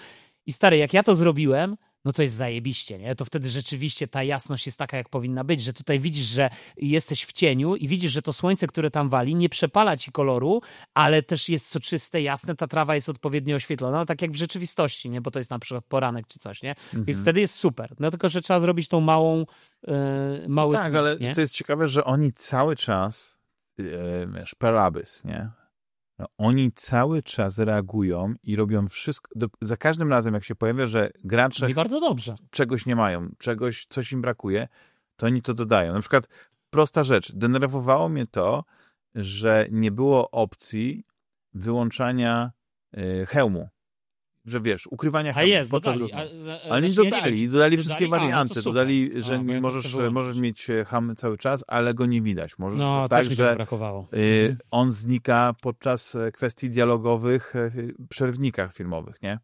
I stary, jak ja to zrobiłem, no to jest zajebiście, nie? To wtedy rzeczywiście ta jasność jest taka, jak powinna być, że tutaj widzisz, że jesteś w cieniu i widzisz, że to słońce, które tam wali, nie przepala ci koloru, ale też jest soczyste, jasne, ta trawa jest odpowiednio oświetlona, no tak jak w rzeczywistości, nie? Bo to jest na przykład poranek czy coś, nie? Mhm. Więc wtedy jest super. No tylko, że trzeba zrobić tą małą, yy, mały... Tak, ale nie? to jest ciekawe, że oni cały czas, yy, wiesz, Parabys, nie? No, oni cały czas reagują i robią wszystko. Do, za każdym razem, jak się pojawia, że gracze I bardzo dobrze. czegoś nie mają, czegoś, coś im brakuje, to oni to dodają. Na przykład prosta rzecz. Denerwowało mnie to, że nie było opcji wyłączania y, hełmu że wiesz, ukrywania A jest, dodali. A, a, ale nie dodali, dodali, dodali wszystkie warianty. No dodali, że a, możesz, możesz mieć e, ham cały czas, ale go nie widać. Możesz no, tak, że brakowało. Y, on znika podczas e, kwestii dialogowych, e, przerwnikach filmowych, nie?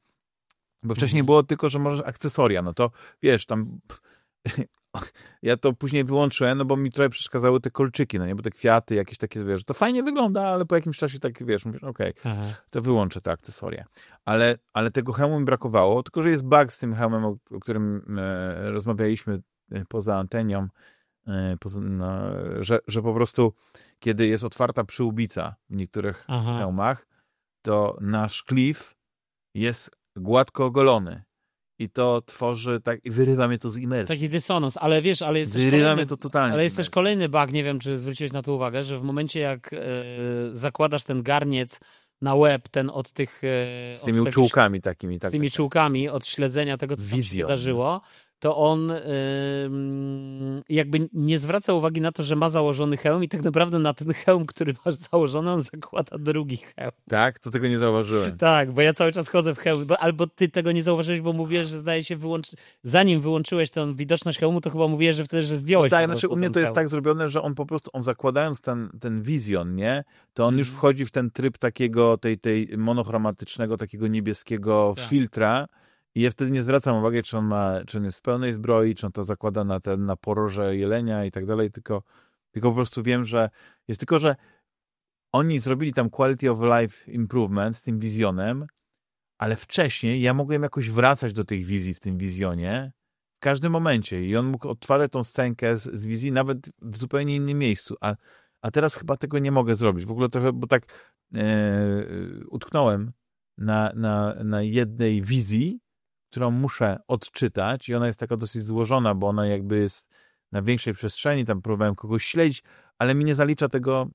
Bo wcześniej mhm. było tylko, że możesz akcesoria, no to wiesz, tam ja to później wyłączyłem, no bo mi trochę przeszkadzały te kolczyki, no nie, bo te kwiaty, jakieś takie, wiesz, to fajnie wygląda, ale po jakimś czasie tak, wiesz, mówisz, okej, okay, to wyłączę te akcesoria. Ale, ale tego hełmu mi brakowało, tylko że jest bug z tym hełmem, o, o którym e, rozmawialiśmy e, poza antenią, e, poza, no, że, że po prostu kiedy jest otwarta przyłbica w niektórych Aha. hełmach, to nasz klif jest gładko ogolony i to tworzy tak, i wyrywa mnie to z imersji. Taki dysonans, ale wiesz, ale jest Wyrywa kolejny, mnie to totalnie. Ale jest też kolejny bug, nie wiem, czy zwróciłeś na to uwagę, że w momencie jak e, zakładasz ten garniec na web, ten od tych... E, z tymi od czułkami takimi. Tak, z tymi tak, tak. czułkami, od śledzenia tego, co się wydarzyło, to on jakby nie zwraca uwagi na to, że ma założony hełm i tak naprawdę na ten hełm, który masz założony, on zakłada drugi hełm. Tak? To tego nie zauważyłem. Tak, bo ja cały czas chodzę w hełm, albo ty tego nie zauważyłeś, bo mówiłeś, że zdaje się wyłączyć, zanim wyłączyłeś tę widoczność hełmu, to chyba mówiłeś, że wtedy, że zdjąłeś. No tak, znaczy u mnie to jest tak zrobione, że on po prostu, on zakładając ten, ten wizjon, nie, to on już mhm. wchodzi w ten tryb takiego, tej, tej monochromatycznego, takiego niebieskiego tak. filtra, i ja wtedy nie zwracam uwagi, czy on ma, czy on jest w pełnej zbroi, czy on to zakłada na ten, na poroże jelenia i tak dalej, tylko, tylko po prostu wiem, że jest tylko, że oni zrobili tam quality of life improvement z tym wizjonem, ale wcześniej ja mogłem jakoś wracać do tych wizji w tym wizjonie w każdym momencie i on mógł otwarać tą scenkę z, z wizji nawet w zupełnie innym miejscu, a, a teraz chyba tego nie mogę zrobić. W ogóle trochę, bo tak e, utknąłem na, na, na jednej wizji, którą muszę odczytać i ona jest taka dosyć złożona, bo ona jakby jest na większej przestrzeni, tam próbowałem kogoś śledzić, ale mi nie zalicza tego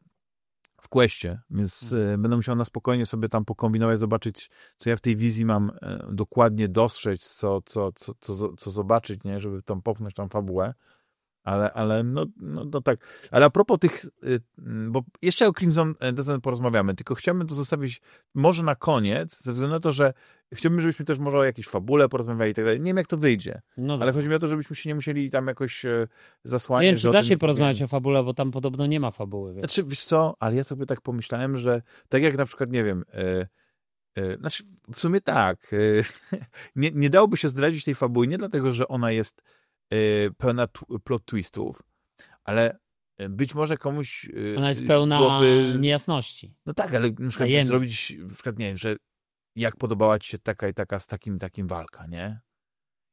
w kwestie, więc hmm. będę musiał na spokojnie sobie tam pokombinować, zobaczyć, co ja w tej wizji mam e, dokładnie dostrzec, co, co, co, co, co zobaczyć, nie, żeby tam popchnąć tam fabułę. Ale, ale no, no, no tak. Ale a propos tych, y, bo jeszcze o Crimson Descent porozmawiamy, tylko chciałbym to zostawić może na koniec, ze względu na to, że chciałbym, żebyśmy też może o jakiejś fabule porozmawiali i tak dalej. Nie wiem, jak to wyjdzie, no ale chodzi mi o to, żebyśmy się nie musieli tam jakoś e, zasłaniać. Nie wiem, czy da się porozmawiać o fabule, bo tam podobno nie ma fabuły. Wiesz. Znaczy, wiesz co, ale ja sobie tak pomyślałem, że tak jak na przykład, nie wiem... E, znaczy, w sumie tak. nie, nie dałoby się zdradzić tej fabuły, nie dlatego, że ona jest pełna plot twistów, ale y, być może komuś. Y, Ona jest pełna byłoby... niejasności. No tak, ale na przykład zrobić, na przykład, nie wiem, że jak podobała ci się taka i taka z takim takim walka, nie?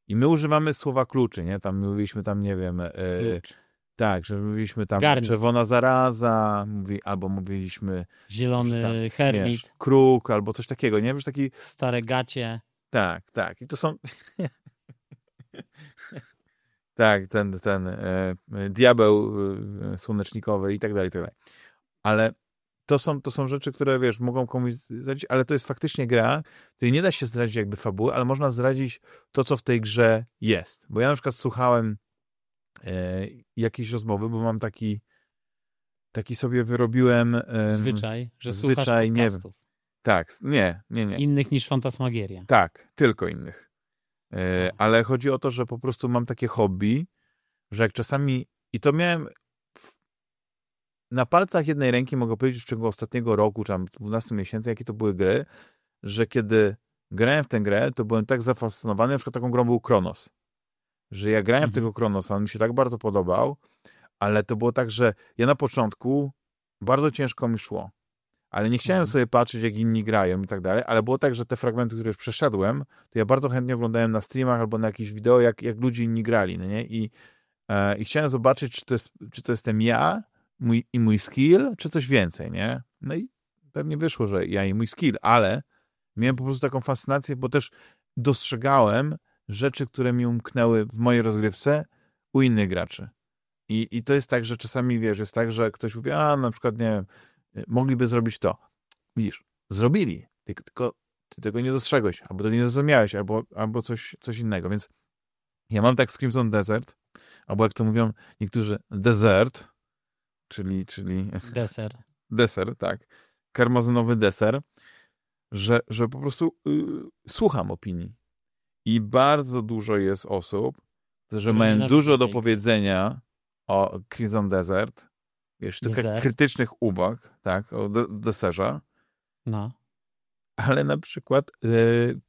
I my używamy słowa kluczy, nie? Tam mówiliśmy tam, nie wiem. Klucz. tak, że mówiliśmy tam Garnic. czerwona zaraza, mówi, albo mówiliśmy. Zielony tam, hermit. Wiesz, kruk, albo coś takiego, nie? Wiesz, taki. Stare gacie. Tak, tak. I to są. Tak, ten, ten e, diabeł e, słonecznikowy i tak dalej, i tak dalej. Ale to są, to są rzeczy, które, wiesz, mogą komuś zdradzić, ale to jest faktycznie gra, której nie da się zdradzić jakby fabuły, ale można zdradzić to, co w tej grze jest. Bo ja na przykład słuchałem e, jakiejś rozmowy, bo mam taki taki sobie wyrobiłem... E, zwyczaj, że zwyczaj, nie wiem. Tak, nie, nie, nie. Innych niż Fantasmagieria. Tak, tylko innych. E, ale chodzi o to, że po prostu mam takie hobby, że jak czasami... I to miałem na palcach jednej ręki mogę powiedzieć w ciągu ostatniego roku, czy tam 12 miesięcy, jakie to były gry, że kiedy grałem w tę grę, to byłem tak zafascynowany, na przykład taką grą był Kronos, że ja grałem mhm. w tego Kronosa, on mi się tak bardzo podobał, ale to było tak, że ja na początku bardzo ciężko mi szło, ale nie chciałem mhm. sobie patrzeć, jak inni grają i tak dalej, ale było tak, że te fragmenty, które już przeszedłem, to ja bardzo chętnie oglądałem na streamach albo na jakichś wideo, jak, jak ludzie inni grali, no nie? I, e, I chciałem zobaczyć, czy to, jest, czy to jestem ja, mój, i mój skill, czy coś więcej, nie? No i pewnie wyszło, że ja i mój skill, ale miałem po prostu taką fascynację, bo też dostrzegałem rzeczy, które mi umknęły w mojej rozgrywce u innych graczy. I, I to jest tak, że czasami, wiesz, jest tak, że ktoś mówi, a na przykład, nie wiem, mogliby zrobić to. Widzisz, zrobili, tylko ty tego nie dostrzegłeś, albo to nie zrozumiałeś, albo, albo coś, coś innego, więc ja mam tak z Crimson Desert, albo jak to mówią niektórzy, desert, czyli... czyli deser. Deser, tak. Karmazynowy deser, że, że po prostu yy, słucham opinii. I bardzo dużo jest osób, że mają dużo do powiedzenia o Crimson Desert, wiesz, tylko krytycznych uwag, tak, o de deserze. No. Ale na przykład, yy,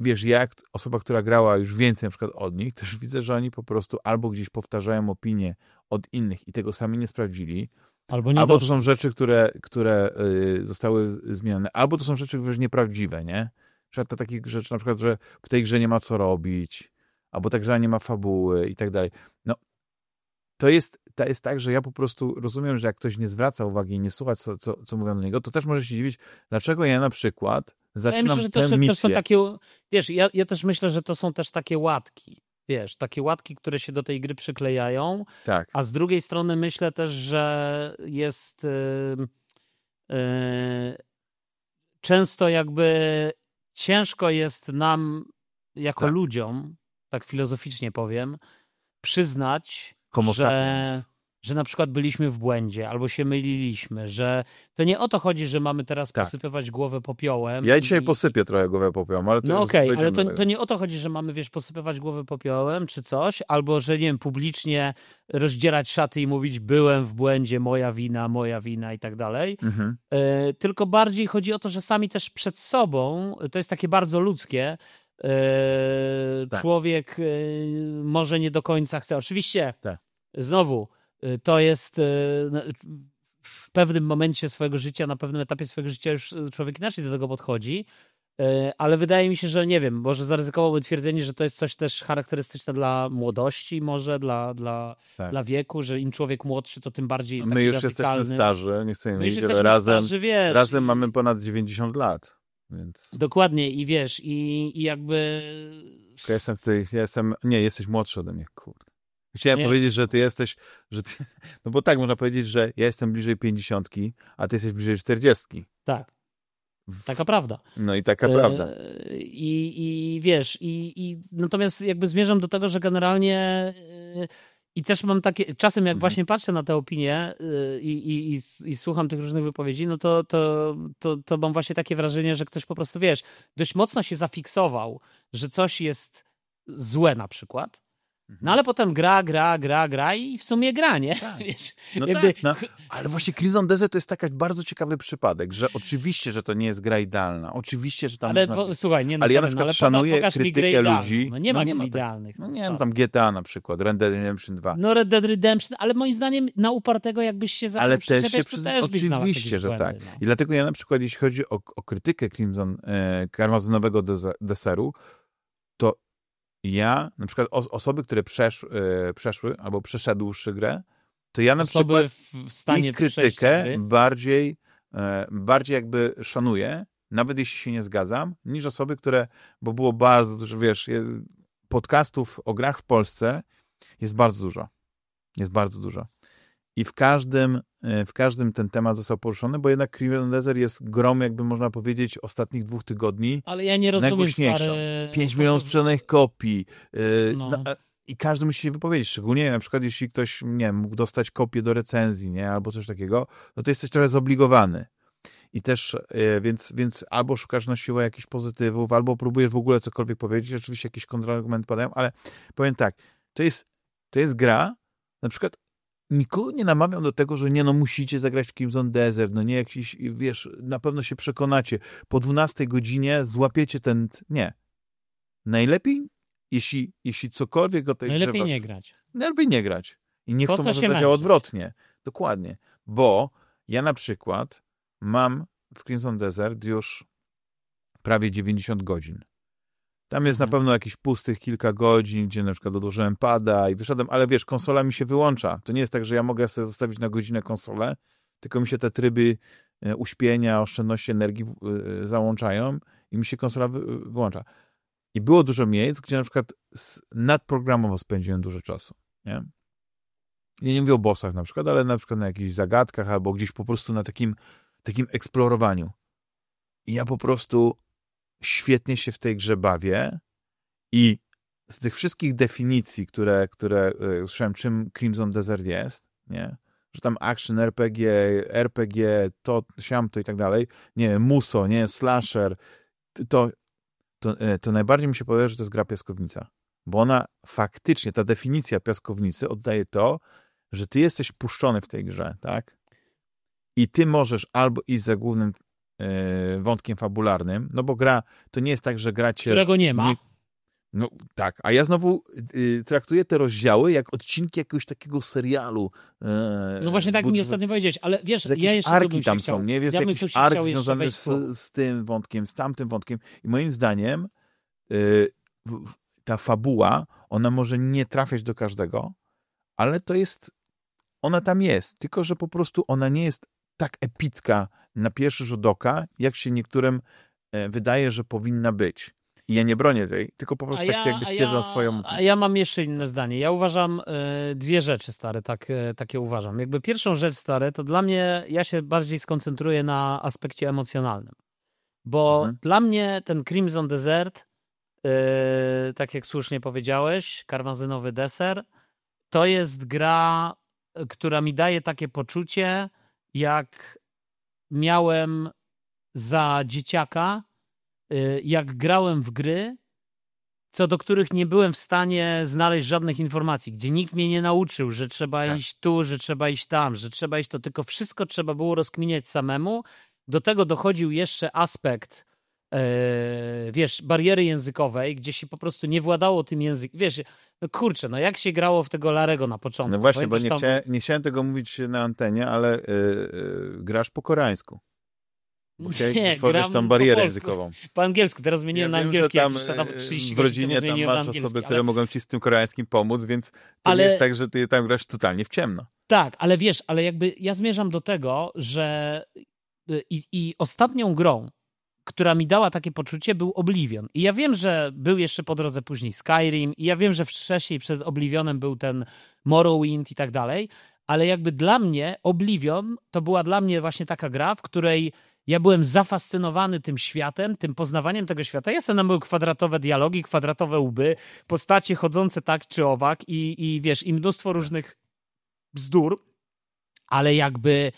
wiesz, jak osoba, która grała już więcej na przykład od nich, też widzę, że oni po prostu albo gdzieś powtarzają opinie od innych i tego sami nie sprawdzili, Albo, nie albo to są rzeczy, które, które y, zostały zmienione, albo to są rzeczy już nieprawdziwe, nie? Że to takich rzeczy na przykład, że w tej grze nie ma co robić, albo ta grze nie ma fabuły i tak dalej. No, to jest, to jest tak, że ja po prostu rozumiem, że jak ktoś nie zwraca uwagi i nie słucha, co, co, co mówią do niego, to też może się dziwić, dlaczego ja na przykład zaczynam ja myślę, że też, też są takie, wiesz, ja, ja też myślę, że to są też takie łatki wiesz, takie łatki, które się do tej gry przyklejają. Tak. A z drugiej strony myślę też, że jest yy, yy, często jakby ciężko jest nam, jako tak. ludziom, tak filozoficznie powiem, przyznać, Homo że że na przykład byliśmy w błędzie albo się myliliśmy, że to nie o to chodzi, że mamy teraz tak. posypywać głowę popiołem. Ja dzisiaj i... posypię trochę głowę popiołem, ale to No okej, okay, ale to, to, nie o to chodzi, że mamy, wiesz, posypywać głowę popiołem czy coś, albo że, nie wiem, publicznie rozdzierać szaty i mówić byłem w błędzie, moja wina, moja wina i tak dalej. Mhm. E, tylko bardziej chodzi o to, że sami też przed sobą, to jest takie bardzo ludzkie, tak. człowiek e, może nie do końca chce. Oczywiście, tak. znowu, Y, to jest y, w pewnym momencie swojego życia, na pewnym etapie swojego życia już człowiek inaczej do tego podchodzi, ale wydaje mi się, że nie wiem, może zaryzykowałbym twierdzenie, że to jest coś też charakterystyczne dla młodości może, dla, dla, tak. dla wieku, że im człowiek młodszy, to tym bardziej jest My już jesteśmy starzy, nie chcemy mówić, ale razem, starzy, razem mamy ponad 90 lat. Więc... Dokładnie i wiesz, i, i jakby... Ja jestem w tej, ja jestem, nie, jesteś młodszy ode mnie, kurde. Chciałem nie. powiedzieć, że ty jesteś, że ty, no bo tak można powiedzieć, że ja jestem bliżej pięćdziesiątki, a ty jesteś bliżej czterdziestki. Tak. Taka prawda. No i taka prawda. I, i wiesz, i, i natomiast jakby zmierzam do tego, że generalnie e, i też mam takie, czasem jak mhm. właśnie patrzę na te opinie e, i, i, i, i, słucham tych różnych wypowiedzi, no to, to, to, to mam właśnie takie wrażenie, że ktoś po prostu, wiesz, dość mocno się zafiksował, że coś jest złe na przykład, no ale potem gra, gra, gra, gra i w sumie gra, nie? Tak. Wiesz, no jakby... tak, no. Ale właśnie Crimson Desert to jest taki bardzo ciekawy przypadek, że oczywiście, że to nie jest gra idealna. Oczywiście, że tam... Ale można... po, słuchaj, nie no, Ale ja na przykład szanuję krytykę ludzi. No nie ma, no, nie ma idealnych. No nie, no tam GTA na przykład, Red Dead Redemption 2. No Red Dead Redemption, ale moim zdaniem na upartego jakbyś się zaczął Ale też się przyzna... też Oczywiście, że błędy, tak. No. I dlatego ja na przykład, jeśli chodzi o, o krytykę Crimson, e, karmazynowego deseru, ja, na przykład os osoby, które przesz e, przeszły albo przeszedłszy grę, to ja na osoby przykład w stanie ich krytykę bardziej, e, bardziej jakby szanuję, nawet jeśli się nie zgadzam, niż osoby, które, bo było bardzo dużo, wiesz, podcastów o grach w Polsce jest bardzo dużo. Jest bardzo dużo. I w każdym, e, w każdym ten temat został poruszony, bo jednak Crimson Desert jest grom, jakby można powiedzieć, ostatnich dwóch tygodni. Ale ja nie rozumiem, stary... 5 milionów sprzedanych kopii. E, no. No, I każdy musi się wypowiedzieć, szczególnie na przykład jeśli ktoś, nie wiem, mógł dostać kopię do recenzji, nie, albo coś takiego, no to jesteś trochę zobligowany. I też, e, więc, więc albo szukasz na siłę jakichś pozytywów, albo próbujesz w ogóle cokolwiek powiedzieć, oczywiście jakieś kontrargumenty padają, ale powiem tak, to jest, to jest gra, na przykład nikogo nie namawiam do tego, że nie, no musicie zagrać w Crimson Desert, no nie jakiś, wiesz, na pewno się przekonacie. Po 12 godzinie złapiecie ten... Nie. Najlepiej, jeśli, jeśli cokolwiek o tej Najlepiej was... nie grać. Najlepiej nie grać. I niech po to może zadziała odwrotnie. Dokładnie. Bo ja na przykład mam w Crimson Desert już prawie 90 godzin. Tam jest na mhm. pewno jakiś pustych kilka godzin, gdzie na przykład odłożyłem pada i wyszedłem, ale wiesz, konsola mi się wyłącza. To nie jest tak, że ja mogę sobie zostawić na godzinę konsolę, tylko mi się te tryby e, uśpienia, oszczędności energii e, załączają i mi się konsola wyłącza. I było dużo miejsc, gdzie na przykład nadprogramowo spędziłem dużo czasu. Nie? Ja nie mówię o bossach na przykład, ale na przykład na jakichś zagadkach albo gdzieś po prostu na takim, takim eksplorowaniu. I ja po prostu świetnie się w tej grze bawię i z tych wszystkich definicji, które, które e, słyszałem, czym Crimson Desert jest, nie? że tam action, RPG, RPG, to, siam, to i tak dalej, nie muso, nie, slasher, to, to, e, to najbardziej mi się podoba, że to jest gra piaskownica. Bo ona faktycznie, ta definicja piaskownicy oddaje to, że ty jesteś puszczony w tej grze, tak? I ty możesz albo iść za głównym wątkiem fabularnym, no bo gra, to nie jest tak, że gracie... Którego nie ma. Nie, no tak, a ja znowu y, traktuję te rozdziały jak odcinki jakiegoś takiego serialu. E, no właśnie tak mi ostatnio powiedziałeś, ale wiesz, ja jeszcze arki tam są, nie? Wiesz, ja jakiś ark związany z, z, tym wątkiem, z tamtym wątkiem i moim zdaniem y, ta fabuła, ona może nie trafiać do każdego, ale to jest, ona tam jest, tylko że po prostu ona nie jest tak epicka na pierwszy rzut oka, jak się niektórym e, wydaje, że powinna być. I ja nie bronię tej, tylko po prostu tak ja, jakby stwierdzam ja, swoją... A ja mam jeszcze inne zdanie. Ja uważam y, dwie rzeczy, stare, tak, y, takie uważam. Jakby pierwszą rzecz, stare, to dla mnie, ja się bardziej skoncentruję na aspekcie emocjonalnym. Bo mhm. dla mnie ten Crimson Desert, y, tak jak słusznie powiedziałeś, karmazynowy deser, to jest gra, która mi daje takie poczucie, jak miałem za dzieciaka, y, jak grałem w gry, co do których nie byłem w stanie znaleźć żadnych informacji, gdzie nikt mnie nie nauczył, że trzeba tak. iść tu, że trzeba iść tam, że trzeba iść to, tylko wszystko trzeba było rozkminiać samemu. Do tego dochodził jeszcze aspekt, yy, wiesz, bariery językowej, gdzie się po prostu nie władało tym językiem. Wiesz, no kurczę, no jak się grało w tego Larego na początku? No właśnie, Pamiętasz, bo nie, tam... chciałem, nie chciałem tego mówić na antenie, ale yy, yy, grasz po koreańsku. Bo nie, tworzysz tam barierę językową. Po angielsku, teraz zmieniłem ja na angielski. Wiem, że tam, w rodzinie tam masz osoby, ale... które mogą ci z tym koreańskim pomóc, więc to ale... nie jest tak, że ty tam grasz totalnie w ciemno. Tak, ale wiesz, ale jakby ja zmierzam do tego, że y, i, i ostatnią grą, która mi dała takie poczucie, był Oblivion. I ja wiem, że był jeszcze po drodze później Skyrim, i ja wiem, że wcześniej przed Oblivionem był ten Morrowind i tak dalej, ale jakby dla mnie Oblivion to była dla mnie właśnie taka gra, w której ja byłem zafascynowany tym światem, tym poznawaniem tego świata. Jestem tam były kwadratowe dialogi, kwadratowe łby, postacie chodzące tak czy owak i, i wiesz, i mnóstwo różnych bzdur, ale jakby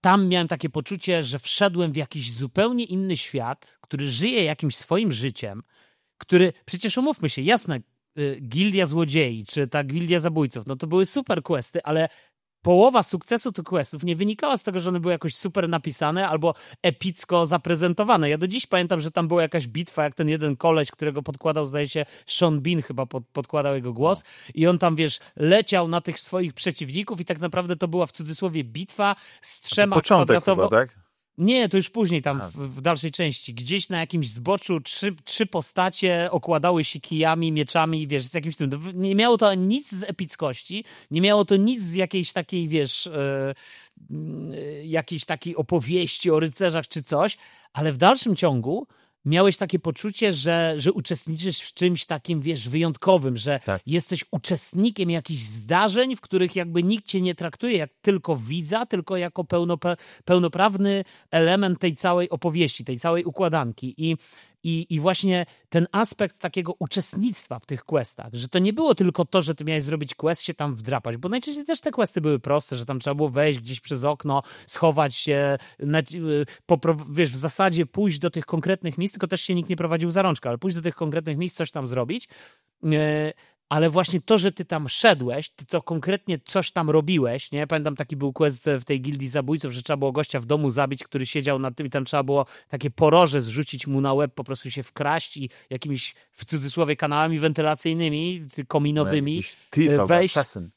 tam miałem takie poczucie, że wszedłem w jakiś zupełnie inny świat, który żyje jakimś swoim życiem, który, przecież umówmy się, jasne, y, Gildia Złodziei, czy ta Gildia Zabójców, no to były super questy, ale połowa sukcesu tych questów nie wynikała z tego, że one były jakoś super napisane albo epicko zaprezentowane. Ja do dziś pamiętam, że tam była jakaś bitwa, jak ten jeden koleś, którego podkładał, zdaje się, Sean Bean chyba pod, podkładał jego głos no. i on tam, wiesz, leciał na tych swoich przeciwników i tak naprawdę to była w cudzysłowie bitwa z trzema kwadratowo... Chyba, tak? Nie, to już później tam w, w, dalszej części. Gdzieś na jakimś zboczu trzy, trzy postacie okładały się kijami, mieczami, wiesz, z jakimś tym. Nie miało to nic z epickości, nie miało to nic z jakiejś takiej, wiesz, yy, jakiejś takiej opowieści o rycerzach czy coś, ale w dalszym ciągu miałeś takie poczucie, że, że uczestniczysz w czymś takim, wiesz, wyjątkowym, że Tak. jesteś uczestnikiem jakichś zdarzeń, w których jakby nikt cię nie traktuje jak tylko widza, tylko jako pełnopra- pełnoprawny element tej całej opowieści, tej całej układanki. I, i, I właśnie ten aspekt takiego uczestnictwa w tych questach, że to nie było tylko to, że ty miałeś zrobić quest, się tam wdrapać, bo najczęściej też te questy były proste, że tam trzeba było wejść gdzieś przez okno, schować się, naci- popro- wiesz, w zasadzie pójść do tych konkretnych miejsc, tylko też się nikt nie prowadził za rączkę, ale pójść do tych konkretnych miejsc, coś tam zrobić. Ale właśnie to, że ty tam szedłeś, ty to konkretnie coś tam robiłeś, nie? Pamiętam taki był quest w tej gildii zabójców, że trzeba było gościa w domu zabić, który siedział nad tym i tam trzeba było takie poroże zrzucić mu na łeb, po prostu się wkraść i jakimiś, w cudzysłowie, kanałami wentylacyjnymi, ty- kominowymi. Albo wejść- assassin.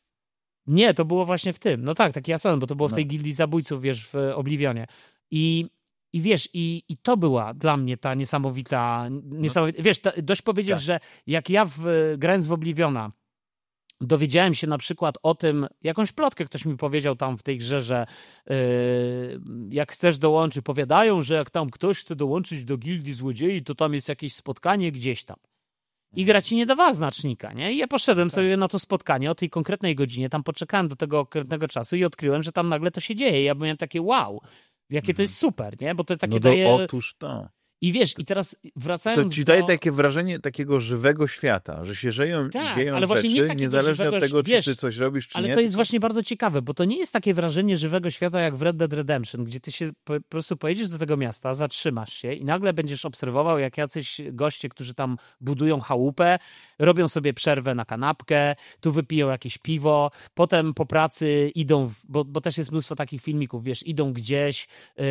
Nie, to było właśnie w tym. No tak, taki asan, bo to było w No. tej gildii zabójców, wiesz, w Oblivionie. I, i wiesz, i, i to była dla mnie ta niesamowita, niesamowita wiesz, ta, dość powiedzieć, Tak. że jak ja w, grając w Obliviona dowiedziałem się na przykład o tym, jakąś plotkę ktoś mi powiedział tam w tej grze, że yy, jak chcesz dołączyć, powiadają, że jak tam ktoś chce dołączyć do gildii złodziei, to tam jest jakieś spotkanie gdzieś tam. I gra ci nie dawała znacznika, nie? I ja poszedłem Tak. sobie na to spotkanie o tej konkretnej godzinie, tam poczekałem do tego konkretnego czasu i odkryłem, że tam nagle to się dzieje. Ja byłem takie wow, jakie to jest super, nie? Bo to takie. No daje... to otóż to. I wiesz, i teraz wracając To ci daje do... takie wrażenie takiego żywego świata, że się żyją, Tak, dzieją ale nie rzeczy, takiego niezależnie żywego, od tego, wiesz, czy ty coś robisz, czy Ale nie. to jest właśnie bardzo ciekawe, bo to nie jest takie wrażenie żywego świata jak w Red Dead Redemption, gdzie ty się po, po prostu pojedziesz do tego miasta, zatrzymasz się i nagle będziesz obserwował, jak jacyś goście, którzy tam budują chałupę, robią sobie przerwę na kanapkę, tu wypiją jakieś piwo, potem po pracy idą, w, bo, bo też jest mnóstwo takich filmików, wiesz, idą gdzieś,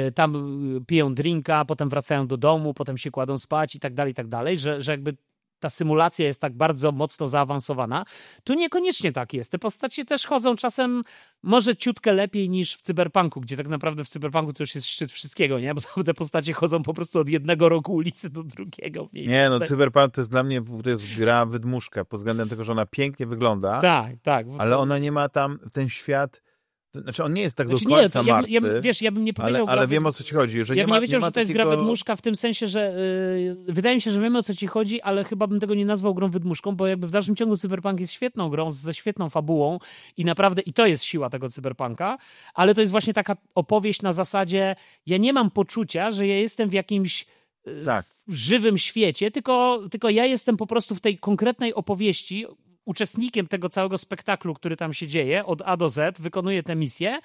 y, tam y, piją drinka, potem wracają do domu, potem się kładą spać i tak dalej, i tak dalej, że, że jakby ta symulacja jest tak bardzo mocno zaawansowana. Tu niekoniecznie tak jest. Te postacie też chodzą czasem może ciutkę lepiej niż w Cyberpunku, gdzie tak naprawdę w Cyberpunku to już jest szczyt wszystkiego, nie? Bo te postacie chodzą po prostu od jednego roku ulicy do drugiego. Nie, no. Cyberpunk to jest dla mnie to jest gra wydmuszka pod względem tego, że ona pięknie wygląda, Tak, tak. ale ona nie ma tam ten świat, znaczy on nie jest tak Znaczy do nie, końca ja, bym- martwy, ja, bym- wiesz, ja bym nie ale, powiedział... ale gra wiem o co ci chodzi, że ja nie bym ma, nie powiedział, nie że to jest takiego... gra wydmuszka w tym sensie, że yy, wydaje mi się, że wiemy o co ci chodzi, ale chyba bym tego nie nazwał grą wydmuszką, bo jakby w dalszym ciągu Cyberpunk jest świetną grą, ze świetną fabułą i naprawdę, i to jest siła tego Cyberpunka, ale to jest właśnie taka opowieść na zasadzie, ja nie mam poczucia, że ja jestem w jakimś yy, Tak, żywym świecie, tylko, tylko ja jestem po prostu w tej konkretnej opowieści uczestnikiem tego całego spektaklu, który tam się dzieje, od A do Z, wykonuję tę misję,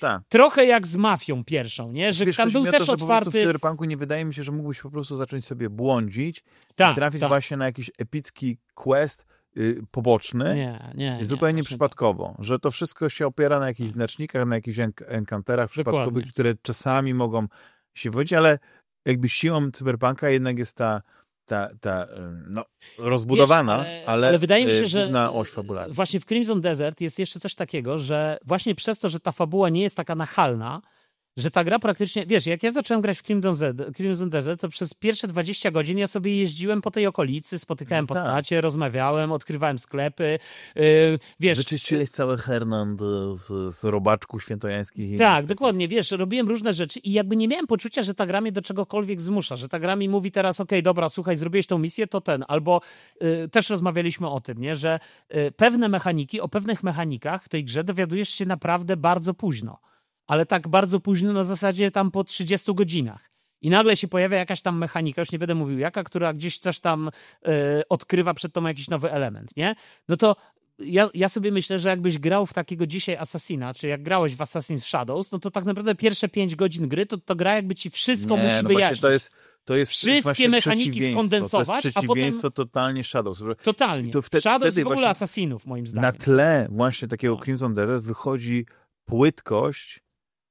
tak. trochę jak z mafią pierwszą, nie? Że Wiesz, tam był to, też po prostu w otwarty... Cyberpunku nie wydaje mi się, że mógłbyś po prostu zacząć sobie błądzić Tak, i trafić tak. właśnie na jakiś epicki quest y, poboczny, Nie, nie, nie. zupełnie właśnie przypadkowo, że to wszystko się opiera na jakichś znacznikach, na jakichś enk- enkanterach przypadkowych, Dokładnie. które czasami mogą się wodzić, ale jakby siłą cyberpunka jednak jest ta, ta, ta no, rozbudowana, Wiesz, ale, ale, ale wydaje mi się, y, że oś fabularna. właśnie w Crimson Desert jest jeszcze coś takiego, że właśnie przez to, że ta fabuła nie jest taka nachalna, że ta gra praktycznie, wiesz, jak ja zacząłem grać w Crimson, Z, Crimson Desert, to przez pierwsze 20 godzin ja sobie jeździłem po tej okolicy, spotykałem No tak. postacie, rozmawiałem, odkrywałem sklepy, yy, wiesz... Wyczyściłeś cały Hernand z, z robaczków świętojańskich. i- Tak, dokładnie, wiesz, robiłem różne rzeczy i jakby nie miałem poczucia, że ta gra mnie do czegokolwiek zmusza, że ta gra mi mówi teraz, okej, dobra, słuchaj, zrobiłeś tą misję, to ten, albo y, też rozmawialiśmy o tym, nie, że y, pewne mechaniki, o pewnych mechanikach w tej grze dowiadujesz się naprawdę bardzo późno, ale tak bardzo późno na zasadzie tam po 30 godzinach. I nagle się pojawia jakaś tam mechanika, już nie będę mówił jaka, która gdzieś coś tam y, odkrywa przed tobą jakiś nowy element, nie? No to ja, ja sobie myślę, że jakbyś grał w takiego dzisiaj Assassina, czy jak grałeś w Assassin's Shadows, no to tak naprawdę pierwsze pięć godzin gry, to, to gra jakby ci wszystko nie, musi no wyjaśnić. to jest, to jest Wszystkie mechaniki skondensować, to a jest potem- przeciwieństwo totalnie Shadows. Totalnie. to wtedy- Shadows wtedy w ogóle Assassinów, moim zdaniem. Na tle właśnie takiego. Crimson Desert wychodzi płytkość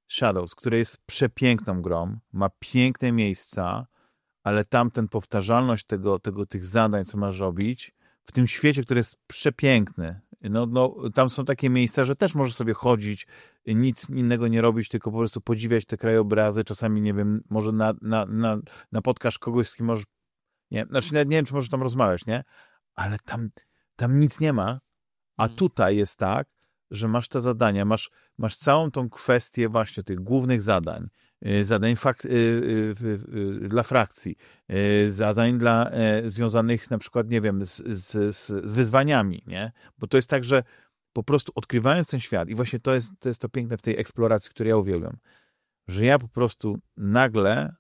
Shadows, która jest przepiękną grą, ma piękne miejsca, ale tamten powtarzalność tego, tego, tych zadań, co masz robić, w tym świecie, który jest przepiękny. No, no, tam są takie miejsca, że też możesz sobie chodzić, nic innego nie robić, tylko po prostu podziwiać te krajobrazy. Czasami, nie wiem, może na, na, na, napotkasz kogoś, z kim możesz, nie, znaczy nawet nie wiem, czy możesz tam rozmawiać, nie? Ale tam, tam nic nie ma, a Mhm. tutaj jest tak, że masz te zadania, masz, masz całą tą kwestię właśnie tych głównych zadań, zadań fakt, dla frakcji, zadań dla związanych na przykład, nie wiem, z, z, z wyzwaniami, nie? Bo to jest tak, że po prostu odkrywając ten świat i właśnie to jest to, jest to piękne w tej eksploracji, której ja uwielbiam, że ja po prostu nagle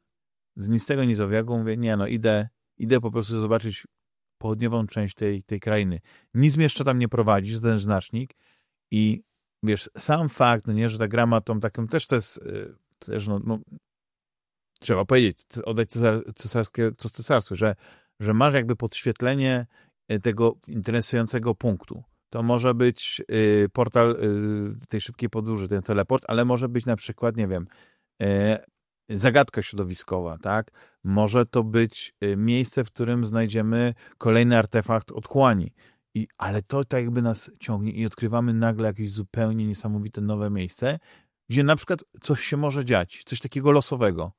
z nic tego nizowiego mówię, nie no, idę, idę po prostu zobaczyć południową część tej, tej krainy. Nic mnie jeszcze tam nie prowadzi, ten znacznik i wiesz, sam fakt, no nie, że ta gra ma tą taką, też to jest, y, też no, no trzeba powiedzieć, oddać cesar, cesarskie, co cesarstwo, że, że masz jakby podświetlenie y, tego interesującego punktu. To może być y, portal tej szybkiej podróży, ten teleport, ale może być na przykład, nie wiem, zagadka środowiskowa, tak? Może to być y, miejsce, w którym znajdziemy kolejny artefakt otchłani. I, ale to tak jakby nas ciągnie i odkrywamy nagle jakieś zupełnie niesamowite nowe miejsce, gdzie na przykład coś się może dziać, coś takiego losowego.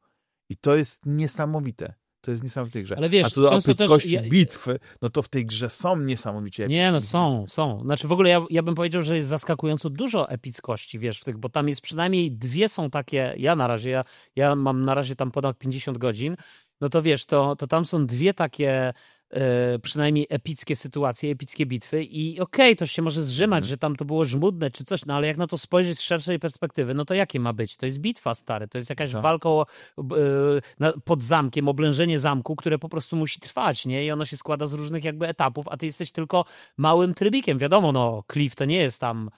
I to jest niesamowite. To jest niesamowite grze. Ale wiesz, A co do epickości też... bitwy, no to w tej grze są niesamowicie Nie, no są, są. Znaczy w ogóle ja, ja bym powiedział, że jest zaskakująco dużo epickości, wiesz, w tych, bo tam jest przynajmniej dwie są takie, ja na razie, ja, ja mam na razie tam ponad 50 godzin, no to wiesz, to, to tam są dwie takie przynajmniej epickie sytuacje, epickie bitwy i okej, okay, to się może zrzymać, mhm. że tam to było żmudne czy coś, no ale jak na to spojrzeć z szerszej perspektywy, no to jakie ma być? To jest bitwa, stary, to jest jakaś tak. walka o, e, pod zamkiem, oblężenie zamku, które po prostu musi trwać, nie? I ono się składa z różnych jakby etapów, a ty jesteś tylko małym trybikiem. Wiadomo, no, Cliff to nie jest tam,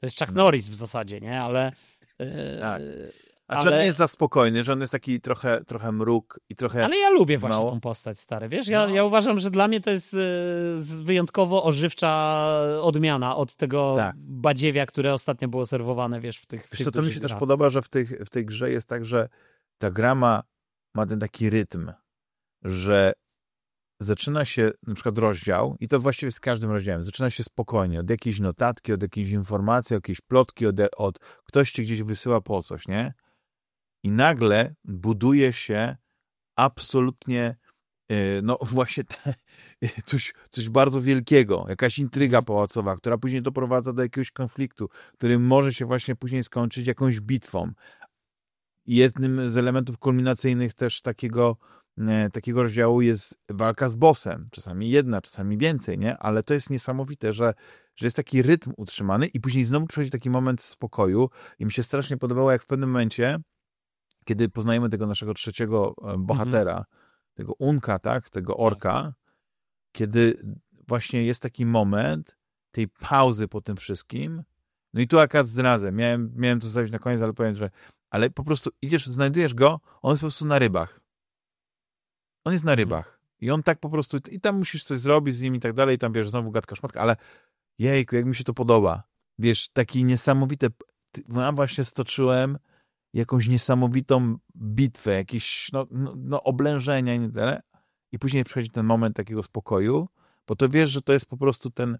to jest Chuck mhm. Norris w zasadzie, nie? Ale... E, tak. A ale... czy on nie jest za spokojny, że on jest taki trochę, trochę mruk i trochę. Ale ja lubię właśnie mało. tą postać, stary. Wiesz, ja, no. ja uważam, że dla mnie to jest y, wyjątkowo ożywcza odmiana od tego tak. badziewia, które ostatnio było serwowane, wiesz, w tych. Wiesz, co, to mi się też podoba, że w tej, w tej grze jest tak, że ta gra ma, ma ten taki rytm, że zaczyna się na przykład rozdział, i to właściwie z każdym rozdziałem, zaczyna się spokojnie, od jakiejś notatki, od jakiejś informacji, od jakiejś plotki, od, od ktoś ci gdzieś wysyła po coś, nie? I nagle buduje się absolutnie e, no właśnie te, coś, coś bardzo wielkiego, jakaś intryga mhm. pałacowa, która później doprowadza do jakiegoś konfliktu, który może się właśnie później skończyć jakąś bitwą. Jednym z elementów kulminacyjnych też takiego, e, takiego rozdziału jest walka z bossem. Czasami jedna, czasami więcej, nie? Ale to jest niesamowite, że, że jest taki rytm utrzymany i później znowu przychodzi taki moment spokoju i mi się strasznie podobało, jak w pewnym momencie kiedy poznajemy tego naszego trzeciego e, mhm. bohatera, tego Unka, tak, tego tak. orka, kiedy właśnie jest taki moment tej pauzy po tym wszystkim. No i tu akurat zdradzę. Miałem, miałem to zostawić na koniec, ale powiem, że ale po prostu idziesz, znajdujesz go, on jest po prostu na rybach. On jest na mhm. rybach. I on tak po prostu, i tam musisz coś zrobić z nim i tak dalej, i tam wiesz, znowu gadka szmatka, ale jejku, jak mi się to podoba. Wiesz, taki niesamowite, ja właśnie stoczyłem jakąś niesamowitą bitwę, jakieś no, no, no oblężenia i tak dalej. I później przychodzi ten moment takiego spokoju, bo to wiesz, że to jest po prostu ten,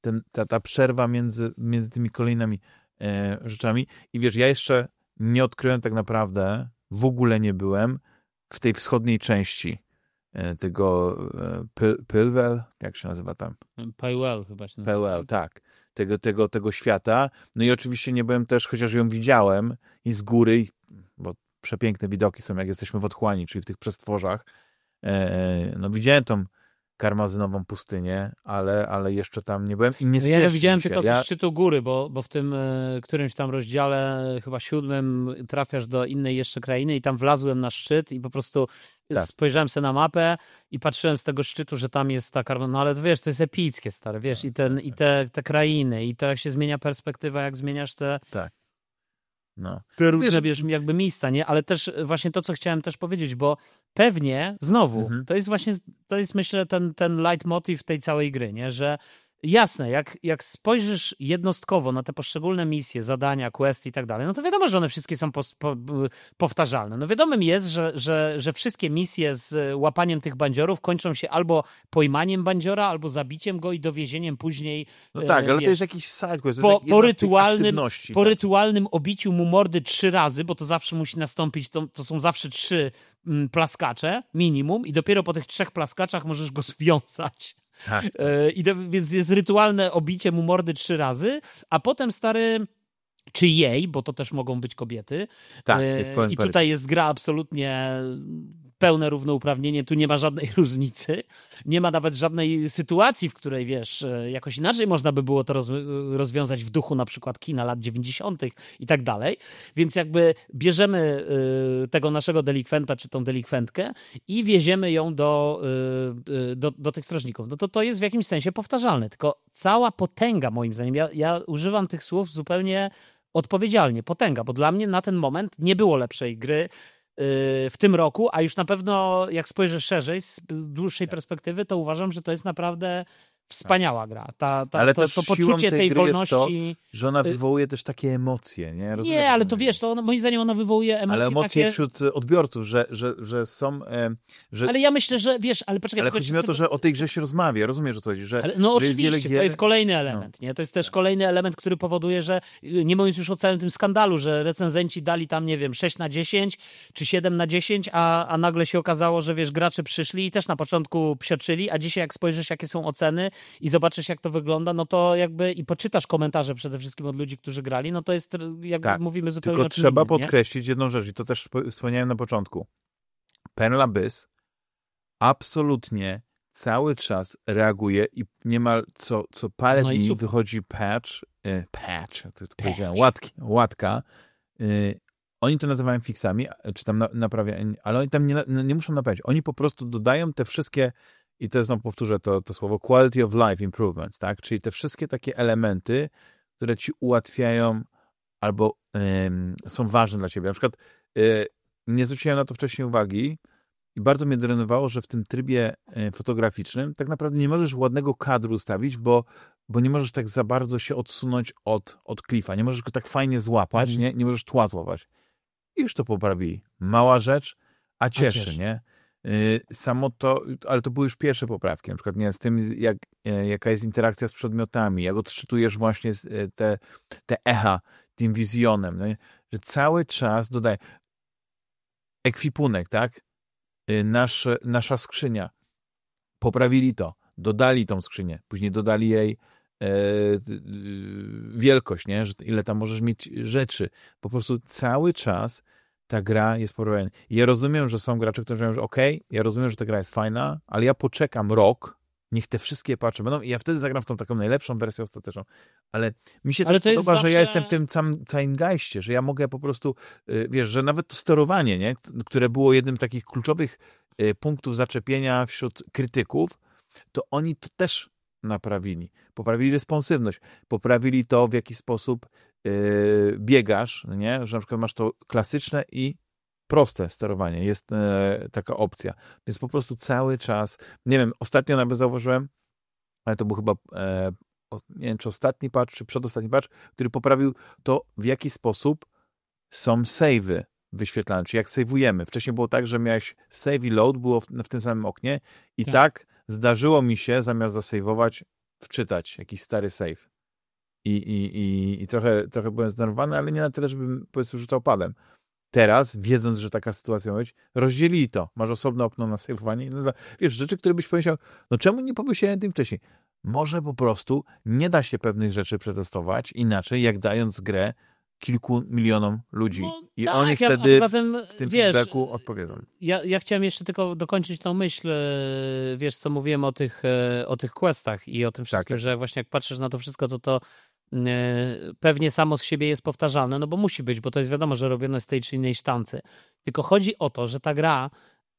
ten, ta, ta przerwa między, między tymi kolejnymi e, rzeczami. I wiesz, ja jeszcze nie odkryłem tak naprawdę, w ogóle nie byłem w tej wschodniej części e, tego e, Pilwell, jak się nazywa tam? Pywell chyba się nazywa. Pywell, tak tego, tego, tego świata. No i oczywiście nie byłem też, chociaż ją widziałem i z góry, bo przepiękne widoki są, jak jesteśmy w otchłani, czyli w tych przestworzach. E, no widziałem tą karmazynową pustynię, ale, ale jeszcze tam nie byłem i nie no Ja widziałem się. tylko ja... ze szczytu góry, bo, bo w tym e, którymś tam rozdziale, chyba siódmym, trafiasz do innej jeszcze krainy i tam wlazłem na szczyt i po prostu tak. spojrzałem sobie na mapę i patrzyłem z tego szczytu, że tam jest ta karma, no ale wiesz, to jest epickie, stare, wiesz, i, ten, i te, te krainy, i to jak się zmienia perspektywa, jak zmieniasz te... Tak. No. Te różne, wiesz, jakby miejsca, nie? Ale też właśnie to, co chciałem też powiedzieć, bo pewnie, znowu, mhm. to jest właśnie, to jest myślę ten, ten leitmotiv tej całej gry, nie? Że Jasne, jak, jak spojrzysz jednostkowo na te poszczególne misje, zadania, questy i tak dalej, no to wiadomo, że one wszystkie są po, po, powtarzalne. No wiadomym jest, że, że, że wszystkie misje z łapaniem tych bandziorów kończą się albo pojmaniem bandziora, albo zabiciem go i dowiezieniem później. No tak, e, ale wiesz, to jest jakiś sidequest. Po, po, rytualnym, po tak. rytualnym obiciu mu mordy trzy razy, bo to zawsze musi nastąpić, to, to są zawsze trzy mm, plaskacze minimum i dopiero po tych trzech plaskaczach możesz go związać. Tak. E, I więc jest rytualne obicie mu mordy trzy razy, a potem stary czy jej, bo to też mogą być kobiety. Tak, jest pełen I tutaj jest gra absolutnie pełne równouprawnienie, tu nie ma żadnej różnicy. Nie ma nawet żadnej sytuacji, w której wiesz, e, jakoś inaczej można by było to roz, rozwiązać w duchu na przykład kina lat 90. i tak dalej. Więc jakby bierzemy y, tego naszego delikwenta czy tą delikwentkę i wieziemy ją do, do, do tych strażników. No to to jest w jakimś sensie powtarzalne, tylko cała potęga moim zdaniem, ja, ja używam tych słów zupełnie odpowiedzialnie, potęga, bo dla mnie na ten moment nie było lepszej gry w tym roku, a już na pewno jak spojrzę szerzej, z dłuższej tak. perspektywy, to uważam, że to jest naprawdę wspaniała gra. Ta, ta, ale to, to poczucie tej, tej wolności. To, że ona wywołuje też takie emocje, nie? Rozumiem, nie, ale to wiesz, to moim zdaniem ona wywołuje emocje. Ale emocje takie... wśród odbiorców, że, że, że są. Że... Ale ja myślę, że wiesz, ale poczekaj. Ale chodzi mi o to, że o tej grze się rozmawia, rozumiesz o co chodzi? Że, ale, no że oczywiście, gier... to jest kolejny no. element, no. nie? To jest też kolejny element, który powoduje, że y, nie mówiąc już o całym tym skandalu, że recenzenci dali tam, nie wiem, 6 na 10 czy 7 na 10, a, a nagle się okazało, że wiesz, gracze przyszli i też na początku psioczyli, a dzisiaj jak spojrzysz, jakie są oceny i zobaczysz, jak to wygląda, no to jakby i poczytasz komentarze przede wszystkim od ludzi, którzy grali, no to jest, jak tak, mówimy zupełnie Tylko trzeba innym, podkreślić nie? jedną rzecz i to też wspomniałem na początku. Penla Bys absolutnie cały czas reaguje i niemal co, co parę no dni wychodzi patch, e, patch, to, to powiedziałem, łatki, łatka. E, oni to nazywają fixami, czy tam na, naprawia, ale oni tam nie, nie muszą naprawiać. Oni po prostu dodają te wszystkie i to znowu powtórzę to, to słowo quality of life improvements, tak? Czyli te wszystkie takie elementy, które ci ułatwiają albo są ważne dla ciebie. Na przykład y, nie zwróciłem na to wcześniej uwagi i bardzo mnie denerwowało, że w tym trybie y, fotograficznym tak naprawdę nie możesz ładnego kadru ustawić, bo, bo nie możesz tak za bardzo się odsunąć od, od klifa. Nie możesz go tak fajnie złapać, mm. nie? nie możesz tła złapać. I już to poprawili. Mała rzecz, a cieszy, a cieszy. nie? Y, samo to, ale to były już pierwsze poprawki, na przykład nie z tym, jak, e, jaka jest interakcja z przedmiotami, jak odczytujesz właśnie e, te, te echa tym wizjonem, no, że cały czas dodaję ekwipunek, tak? Y, nasz, nasza skrzynia. Poprawili to, dodali tą skrzynię, później dodali jej e, wielkość, nie? Że ile tam możesz mieć rzeczy. Po prostu cały czas ta gra jest poprawiona. I ja rozumiem, że są gracze, którzy mówią, że okej, okay, ja rozumiem, że ta gra jest fajna, ale ja poczekam rok, niech te wszystkie patche będą i ja wtedy zagram w tą taką najlepszą wersję ostateczną. Ale mi się ale też podoba, zawsze... że ja jestem w tym całym zeitgeistie, że ja mogę po prostu, y, wiesz, że nawet to sterowanie, nie, które było jednym z takich kluczowych y, punktów zaczepienia wśród krytyków, to oni to też naprawili. Poprawili responsywność, poprawili to, w jaki sposób yy, biegasz, nie? że na przykład masz to klasyczne i proste sterowanie. Jest yy, taka opcja. Więc po prostu cały czas, nie wiem, ostatnio nawet zauważyłem, ale to był chyba, yy, nie wiem, czy ostatni patch, czy przedostatni patch, który poprawił to, w jaki sposób są savey wyświetlane, czyli jak saveujemy. Wcześniej było tak, że miałeś save i load, było w, w tym samym oknie i tak. tak zdarzyło mi się, zamiast zasejwować, wczytać jakiś stary save. I, i, i, i trochę, trochę byłem zdenerwowany, ale nie na tyle, żebym powiedzmy rzucał padem. Teraz, wiedząc, że taka sytuacja ma być, rozdzielili to. Masz osobne okno na sejwowanie. No, wiesz, rzeczy, które byś powiedział, no czemu nie pomyślałem tym wcześniej? Może po prostu nie da się pewnych rzeczy przetestować inaczej, jak dając grę kilku milionom ludzi. No, I tak, oni wtedy ja, zatem, w tym wiesz, feedbacku odpowiedzą. Ja, ja chciałem jeszcze tylko dokończyć tą myśl, wiesz, co mówiłem o tych, e, o tych questach i o tym wszystkim, tak. że właśnie jak patrzysz na to wszystko, to to pewnie samo z siebie jest powtarzalne, no bo musi być, bo to jest wiadomo, że robione z tej czy innej sztancy. Tylko chodzi o to, że ta gra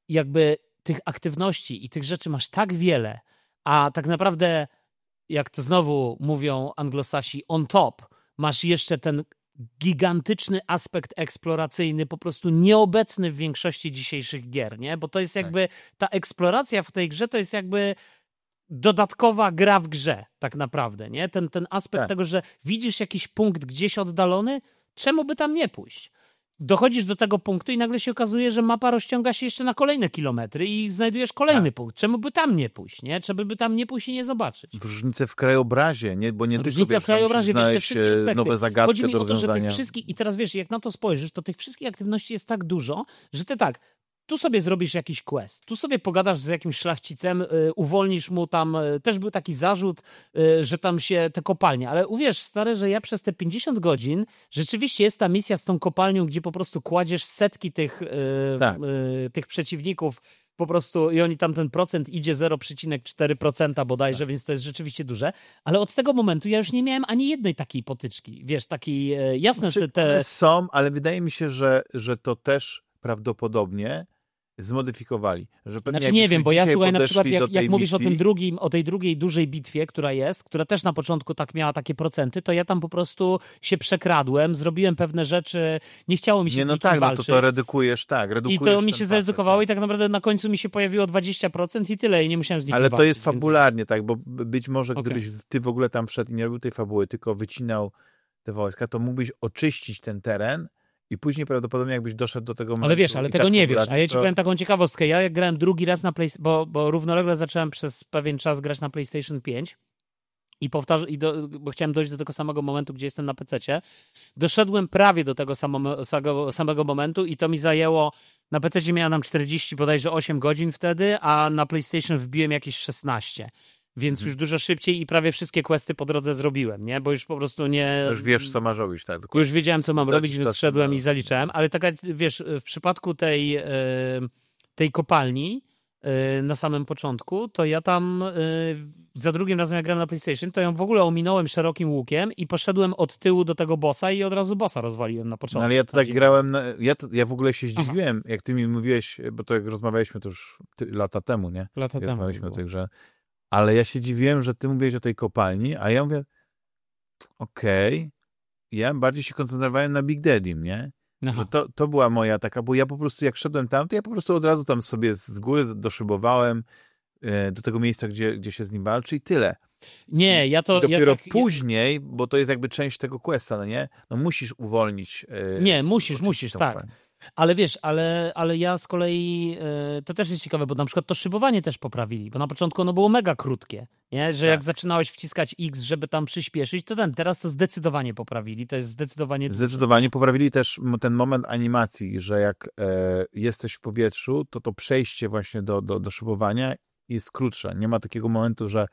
jakby tych aktywności i tych rzeczy masz tak wiele, a tak naprawdę, jak to znowu mówią anglosasi, on top, masz jeszcze ten gigantyczny aspekt eksploracyjny, po prostu nieobecny w większości dzisiejszych gier, nie? Bo to jest tak. jakby, ta eksploracja w tej grze to jest jakby dodatkowa gra w grze, tak naprawdę, nie? Ten, ten aspekt tak. tego, że widzisz jakiś punkt gdzieś oddalony, czemu by tam nie pójść? dochodzisz do tego punktu i nagle się okazuje, że mapa rozciąga się jeszcze na kolejne kilometry i znajdujesz kolejny tak. punkt. Czemu by tam nie pójść, nie? Czemu by tam nie pójść i nie zobaczyć? Różnice w krajobrazie, nie? Bo nie Różnice tylko, w krajobrazie, wiesz, te wszystkie aspekty. nowe zagadki Chodzi mi do. O to, że tych wszystkich, I teraz wiesz, jak na to spojrzysz, to tych wszystkich aktywności jest tak dużo, że ty tak, tu sobie zrobisz jakiś quest, tu sobie pogadasz z jakimś szlachcicem, y, uwolnisz mu tam, y, też był taki zarzut, y, że tam się te kopalnie, ale uwierz stary, że ja przez te 50 godzin rzeczywiście jest ta misja z tą kopalnią, gdzie po prostu kładziesz setki tych, tak. tych przeciwników po prostu i oni tam ten procent idzie 0,4% bodajże, tak. więc to jest rzeczywiście duże. Ale od tego momentu ja już nie miałem ani jednej takiej potyczki. Wiesz, takiej jasne, znaczy, że te. One są, ale wydaje mi się, że, że to też prawdopodobnie zmodyfikowali. Że znaczy nie wiem, bo ja słuchaj, na przykład jak, jak mówisz misji... o tym drugim, o tej drugiej dużej bitwie, która jest, która też na początku tak miała takie procenty, to ja tam po prostu się przekradłem, zrobiłem pewne rzeczy, nie chciało mi się Nie, no tak, walczyć. no to to redukujesz, tak, redukujesz I to mi się zredukowało tak. i tak naprawdę na końcu mi się pojawiło 20% i tyle i nie musiałem z Ale to jest fabularnie, więc... tak, bo być może okay. gdybyś ty w ogóle tam wszedł i nie robił tej fabuły, tylko wycinał te wojska, to mógłbyś oczyścić ten teren i później prawdopodobnie jakbyś doszedł do tego momentu... Ale wiesz, ale tego tak nie wiesz. A ja ci to... powiem taką ciekawostkę. Ja jak grałem drugi raz na PlayStation, bo, bo równolegle zacząłem przez pewien czas grać na PlayStation 5 i do, bo chciałem dojść do tego samego momentu, gdzie jestem na PC. Doszedłem prawie do tego samego, samego, samego momentu i to mi zajęło. Na PC miałem tam 40 bodajże 8 godzin wtedy, a na PlayStation wbiłem jakieś 16 więc już dużo szybciej i prawie wszystkie questy po drodze zrobiłem, nie? Bo już po prostu nie... Już wiesz, co masz robić, tak? Już wiedziałem, co mam robić, więc szedłem i zaliczałem, ale taka, wiesz, w przypadku tej, e, tej kopalni e, na samym początku, to ja tam e, za drugim razem jak grałem na PlayStation, to ją w ogóle ominąłem szerokim łukiem i poszedłem od tyłu do tego bossa i od razu bossa rozwaliłem na początku. No, ale ja to tak grałem, na, ja, to, ja w ogóle się zdziwiłem, Aha. jak ty mi mówiłeś, bo to jak rozmawialiśmy to już ty, lata temu, nie? Lata jak temu. Rozmawialiśmy o tej grze ale ja się dziwiłem, że ty mówiłeś o tej kopalni, a ja mówię, okej, okay. ja bardziej się koncentrowałem na Big Daddy, nie? Że to, to była moja taka, bo ja po prostu jak szedłem tam, to ja po prostu od razu tam sobie z góry doszybowałem e, do tego miejsca, gdzie, gdzie się z nim walczy i tyle. Nie, ja to... I dopiero ja tak, później, bo to jest jakby część tego questa, no nie? No musisz uwolnić... E, nie, musisz, musisz, tak. Ale wiesz, ale, ale ja z kolei, e, to też jest ciekawe, bo na przykład to szybowanie też poprawili, bo na początku ono było mega krótkie, nie? że tak. jak zaczynałeś wciskać X, żeby tam przyspieszyć, to ten, teraz to zdecydowanie poprawili, to jest zdecydowanie... Zdecydowanie poprawili też ten moment animacji, że jak e, jesteś w powietrzu, to to przejście właśnie do, do, do szybowania jest krótsze. Nie ma takiego momentu, że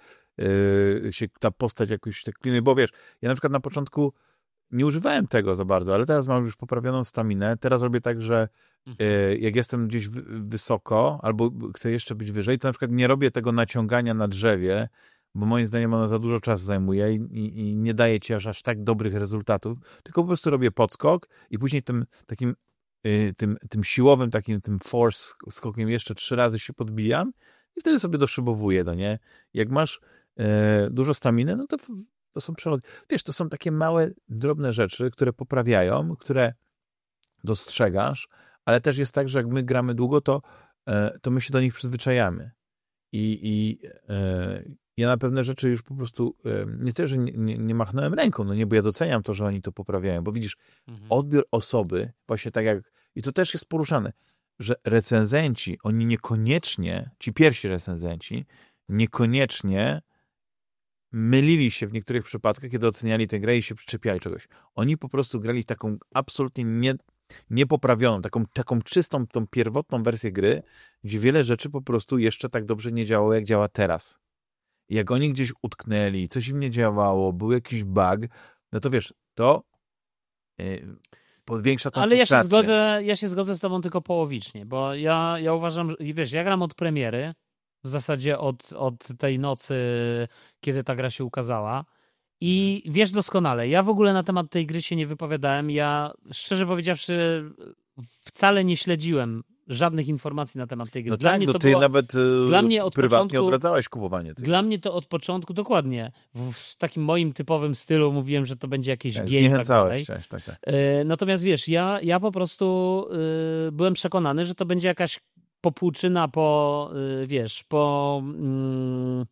e, się ta postać jakoś tak kliny, bo wiesz, ja na przykład na początku nie używałem tego za bardzo, ale teraz mam już poprawioną staminę. Teraz robię tak, że mhm. e, jak jestem gdzieś wysoko albo chcę jeszcze być wyżej, to na przykład nie robię tego naciągania na drzewie, bo moim zdaniem ono za dużo czasu zajmuje i, i, i nie daje ci aż, aż tak dobrych rezultatów, tylko po prostu robię podskok i później tym takim y, tym, tym siłowym, takim tym force skokiem jeszcze trzy razy się podbijam i wtedy sobie doszybowuję, no nie? Jak masz e, dużo staminy, no to to są przelody. Wiesz, to są takie małe, drobne rzeczy, które poprawiają, które dostrzegasz, ale też jest tak, że jak my gramy długo, to, e, to my się do nich przyzwyczajamy. I, i e, ja na pewne rzeczy już po prostu e, nie tyle, że nie, nie, nie, machnąłem ręką, no nie, bo ja doceniam to, że oni to poprawiają, bo widzisz, mhm. odbiór osoby, właśnie tak jak, i to też jest poruszane, że recenzenci, oni niekoniecznie, ci pierwsi recenzenci, niekoniecznie mylili się w niektórych przypadkach, kiedy oceniali tę grę i się przyczepiali czegoś. Oni po prostu grali taką absolutnie nie, niepoprawioną, taką, taką czystą, tą pierwotną wersję gry, gdzie wiele rzeczy po prostu jeszcze tak dobrze nie działało, jak działa teraz. I jak oni gdzieś utknęli, coś im nie działało, był jakiś bug, no to wiesz, to yy, podwiększa tą Ale ja się, zgodzę, ja się zgodzę z tobą tylko połowicznie, bo ja, ja uważam, że wiesz, ja gram od premiery, w zasadzie od, od tej nocy, kiedy ta gra się ukazała. I mhm. wiesz doskonale, ja w ogóle na temat tej gry się nie wypowiadałem. Ja szczerze powiedziawszy, wcale nie śledziłem żadnych informacji na temat tej gry. No dla tak, mnie no to ty było, nawet e, dla mnie od prywatnie początku, odradzałeś kupowanie tej Dla mnie to od początku, dokładnie, w takim moim typowym stylu mówiłem, że to będzie jakieś ja, gier. Zniechęcałeś, tak, tak, tak. Natomiast wiesz, ja, ja po prostu e, byłem przekonany, że to będzie jakaś popłuczyna po, y, wiesz, po mm,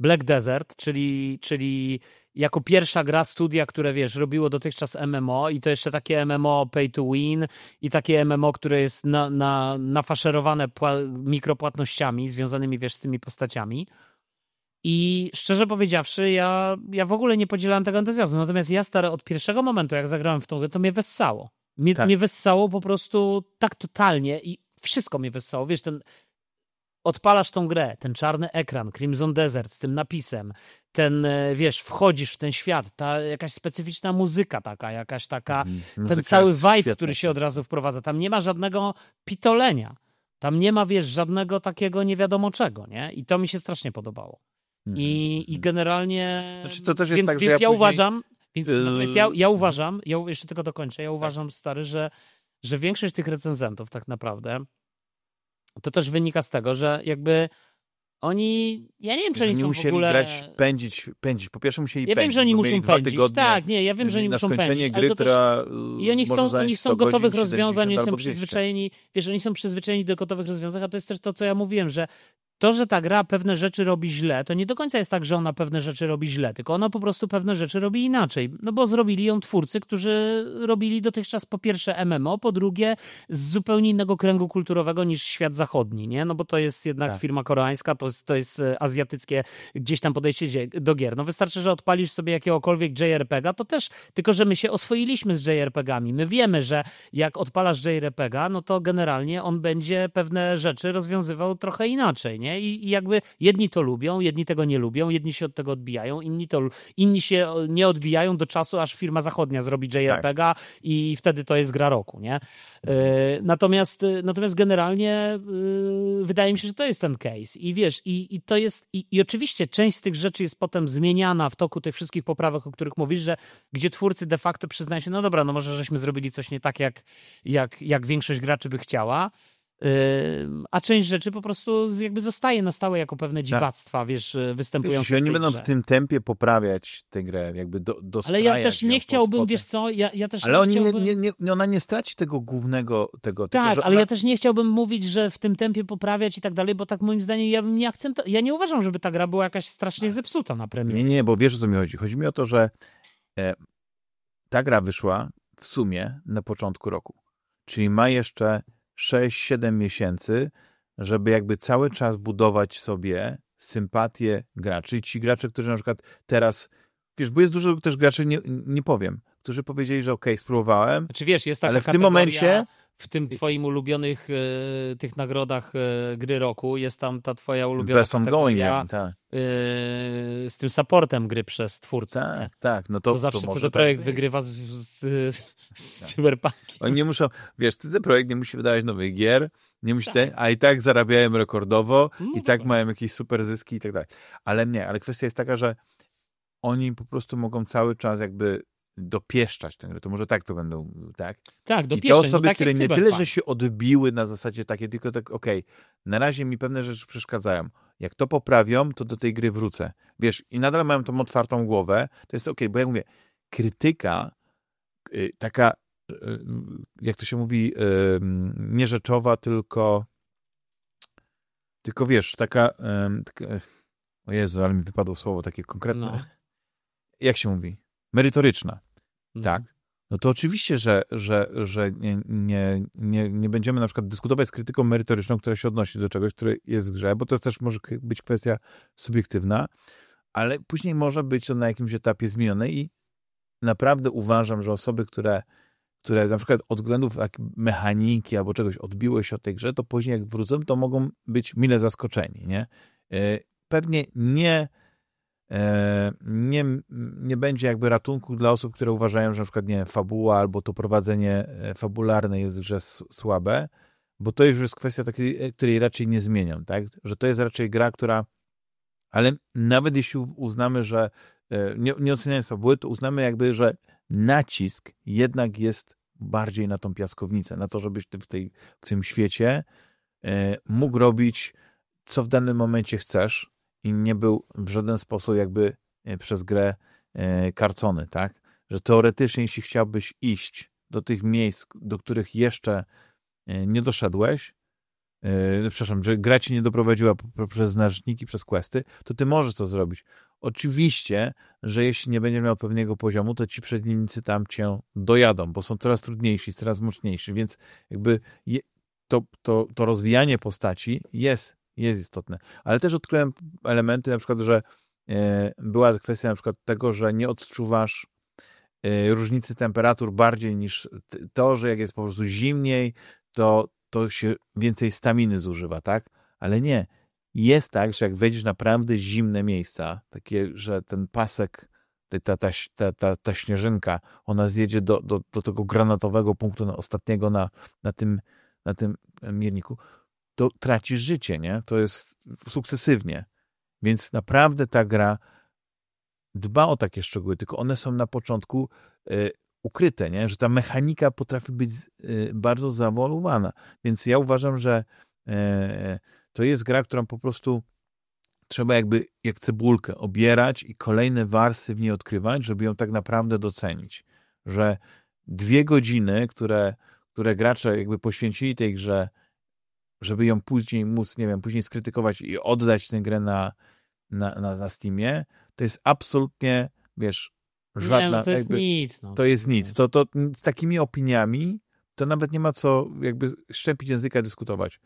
Black Desert, czyli, czyli jako pierwsza gra studia, które wiesz, robiło dotychczas MMO i to jeszcze takie MMO pay to win i takie MMO, które jest na, na, nafaszerowane mikropłatnościami związanymi wiesz z tymi postaciami. I szczerze powiedziawszy, ja, ja w ogóle nie podzielałem tego entuzjazmu. Natomiast ja stary od pierwszego momentu, jak zagrałem w tą grę, to mnie wessało. Mnie, tak. mnie wessało po prostu tak totalnie i wszystko mnie wessało. Wiesz, ten odpalasz tą grę, ten czarny ekran, Crimson Desert z tym napisem, ten, e, wiesz, wchodzisz w ten świat, ta jakaś specyficzna muzyka taka, jakaś taka, mm, ten cały vibe, który się od razu wprowadza. Tam nie ma żadnego pitolenia. Tam nie ma, wiesz, żadnego takiego nie wiadomo czego, nie? I to mi się strasznie podobało. Mm, I, mm, i generalnie... Znaczy, to też jest więc, tak, więc ja, ja później... uważam, więc, yy... ja, ja uważam, ja jeszcze tylko dokończę, ja uważam, tak. stary, że, że większość tych recenzentów tak naprawdę to też wynika z tego, że jakby oni, ja nie wiem, czy oni są musieli w ogóle... grać, pędzić, pędzić. Po pierwsze musieli Ja pędzić, wiem, że oni muszą pędzić, tak, nie, ja wiem, że oni muszą pędzić. gry, która I oni chcą, oni chcą gotowych rozwiązań, oni są przyzwyczajeni, wiesz, oni są przyzwyczajeni do gotowych rozwiązań, a to jest też to, co ja mówiłem, że to, że ta gra pewne rzeczy robi źle, to nie do końca jest tak, że ona pewne rzeczy robi źle, tylko ona po prostu pewne rzeczy robi inaczej. No bo zrobili ją twórcy, którzy robili dotychczas po pierwsze MMO, po drugie z zupełnie innego kręgu kulturowego niż świat zachodni, nie? No bo to jest jednak tak. firma koreańska, to jest, to jest e, azjatyckie gdzieś tam podejście do gier. No wystarczy, że odpalisz sobie jakiegokolwiek JRPG-a, to też, tylko że my się oswoiliśmy z JRPG-ami. My wiemy, że jak odpalasz JRPG-a, no to generalnie on będzie pewne rzeczy rozwiązywał trochę inaczej, nie? Nie? I, I, jakby jedni to lubią, jedni tego nie lubią, jedni się od tego odbijają, inni, to, inni się nie odbijają do czasu, aż firma zachodnia zrobi JRPG tak. i wtedy to jest gra roku, nie? Yy, natomiast, e, natomiast generalnie yy, wydaje mi się, że to jest ten case. I wiesz, i, i to jest, i, i oczywiście część z tych rzeczy jest potem zmieniana w toku tych wszystkich poprawek, o których mówisz, że gdzie twórcy de facto przyznają się, no dobra, no może żeśmy zrobili coś nie tak, jak, jak, jak większość graczy by chciała, a część rzeczy po prostu jakby zostaje na stałe jako pewne tak. dziwactwa, tak. wiesz, występujące Jeśli oni będą w tym tempie poprawiać tę grę, jakby do, Ale ja też nie chciałbym, wiesz co, ja, ja też Ale nie chciałbym... nie, nie, nie, ona nie straci tego głównego, tego... Tak, ale ona... ja też nie chciałbym mówić, że w tym tempie poprawiać i tak dalej, bo tak moim zdaniem ja bym nie akcent... Ja nie uważam, żeby ta gra była jakaś strasznie zepsuta na premierze. Nie, nie, bo wiesz o co mi chodzi. Chodzi mi o to, że e, ta gra wyszła w sumie na początku roku. Czyli ma jeszcze 6-7 miesięcy, żeby jakby cały czas budować sobie sympatię graczy. I ci gracze, którzy na przykład teraz, wiesz, bo jest dużo też graczy, nie, nie powiem, którzy powiedzieli, że okej, okay, spróbowałem, znaczy, wiesz, jest taka ale w tym momencie w tym twoim ulubionych e, tych nagrodach e, gry roku jest tam ta twoja ulubiona Best ongoing, tak. E, z tym supportem gry przez twórcę. Tak, tak. No to, to zawsze to co do projekt tak. wygrywa z, z, z tak. cyberpunkiem. Oni nie muszą, wiesz, ten projekt nie musi wydawać nowych gier, nie musi tak. Ten, a i tak zarabiają rekordowo no, i tak mają jakieś super zyski i tak dalej. Ale nie, ale kwestia jest taka, że oni po prostu mogą cały czas jakby dopieszczać tę grę. To może tak to będą, tak? Tak, dopieszczać. I te no osoby, no tak które nie tyle, że się odbiły na zasadzie takiej, tylko tak, okej, okay, na razie mi pewne rzeczy przeszkadzają. Jak to poprawią, to do tej gry wrócę. Wiesz, i nadal mają tą otwartą głowę, to jest okej, okay, bo jak mówię, krytyka y, taka, y, jak to się mówi, y, nie rzeczowa, tylko tylko wiesz, taka, taka o Jezu, ale mi wypadło słowo takie konkretne. No. Jak się mówi? Merytoryczna. Mhm. Tak, no to oczywiście, że, że, że nie, nie, nie, nie będziemy na przykład dyskutować z krytyką merytoryczną, która się odnosi do czegoś, które jest w grze, bo to też może być kwestia subiektywna, ale później może być to na jakimś etapie zmienione i naprawdę uważam, że osoby, które, które na przykład od względów mechaniki albo czegoś odbiły się od tej grze, to później jak wrócą, to mogą być mile zaskoczeni, nie? E, pewnie nie nie, nie będzie jakby ratunku dla osób, które uważają, że na przykład nie fabuła albo to prowadzenie e, fabularne jest że słabe, bo to już jest kwestia takiej, e, której raczej nie zmienią, tak? Że to jest raczej gra, która ale nawet jeśli uznamy, że nie, nie oceniając fabuły, to uznamy jakby, że nacisk jednak jest bardziej na tą piaskownicę, na to, żebyś ty w, tej, w tym świecie mógł robić, co w danym momencie chcesz, i nie był w żaden sposób jakby e, przez grę e, karcony, tak? Że teoretycznie, jeśli chciałbyś iść do tych miejsc, do których jeszcze e, nie doszedłeś, przepraszam, że gra ci nie doprowadziła przez znaczniki, przez questy, to ty możesz to zrobić. Oczywiście, że jeśli nie będziesz miał pewnego poziomu, to ci przeciwnicy tam cię dojadą, bo są coraz trudniejsi, coraz mocniejsi, więc jakby to, to, to rozwijanie postaci jest jest istotne. Ale też odkryłem elementy, na przykład, że e, była kwestia na przykład tego, że nie odczuwasz e, różnicy temperatur bardziej niż to, że jak jest po prostu zimniej, to, to się więcej staminy zużywa, tak? Ale nie. Jest tak, że jak wejdziesz naprawdę zimne miejsca, takie, że ten pasek, ta, ta, ta, ta, ta śnieżynka, ona zjedzie do, do, do tego granatowego punktu na, ostatniego na, na, tym, na tym mierniku, to tracisz życie, nie? To jest sukcesywnie. Więc naprawdę ta gra dba o takie szczegóły, tylko one są na początku y, ukryte, nie? że ta mechanika potrafi być y, bardzo zaawolowana. Więc ja uważam, że y, to jest gra, którą po prostu trzeba jakby jak cebulkę obierać i kolejne warstwy w niej odkrywać, żeby ją tak naprawdę docenić. Że dwie godziny, które, które gracze jakby poświęcili tej grze, żeby ją później móc, nie wiem, później skrytykować i oddać tę grę na, na, na, na Steamie, to jest absolutnie, wiesz, żadna... Nie, no to jest jakby, nic. No. To jest nic. To, to z takimi opiniami to nawet nie ma co jakby szczepić języka, dyskutować.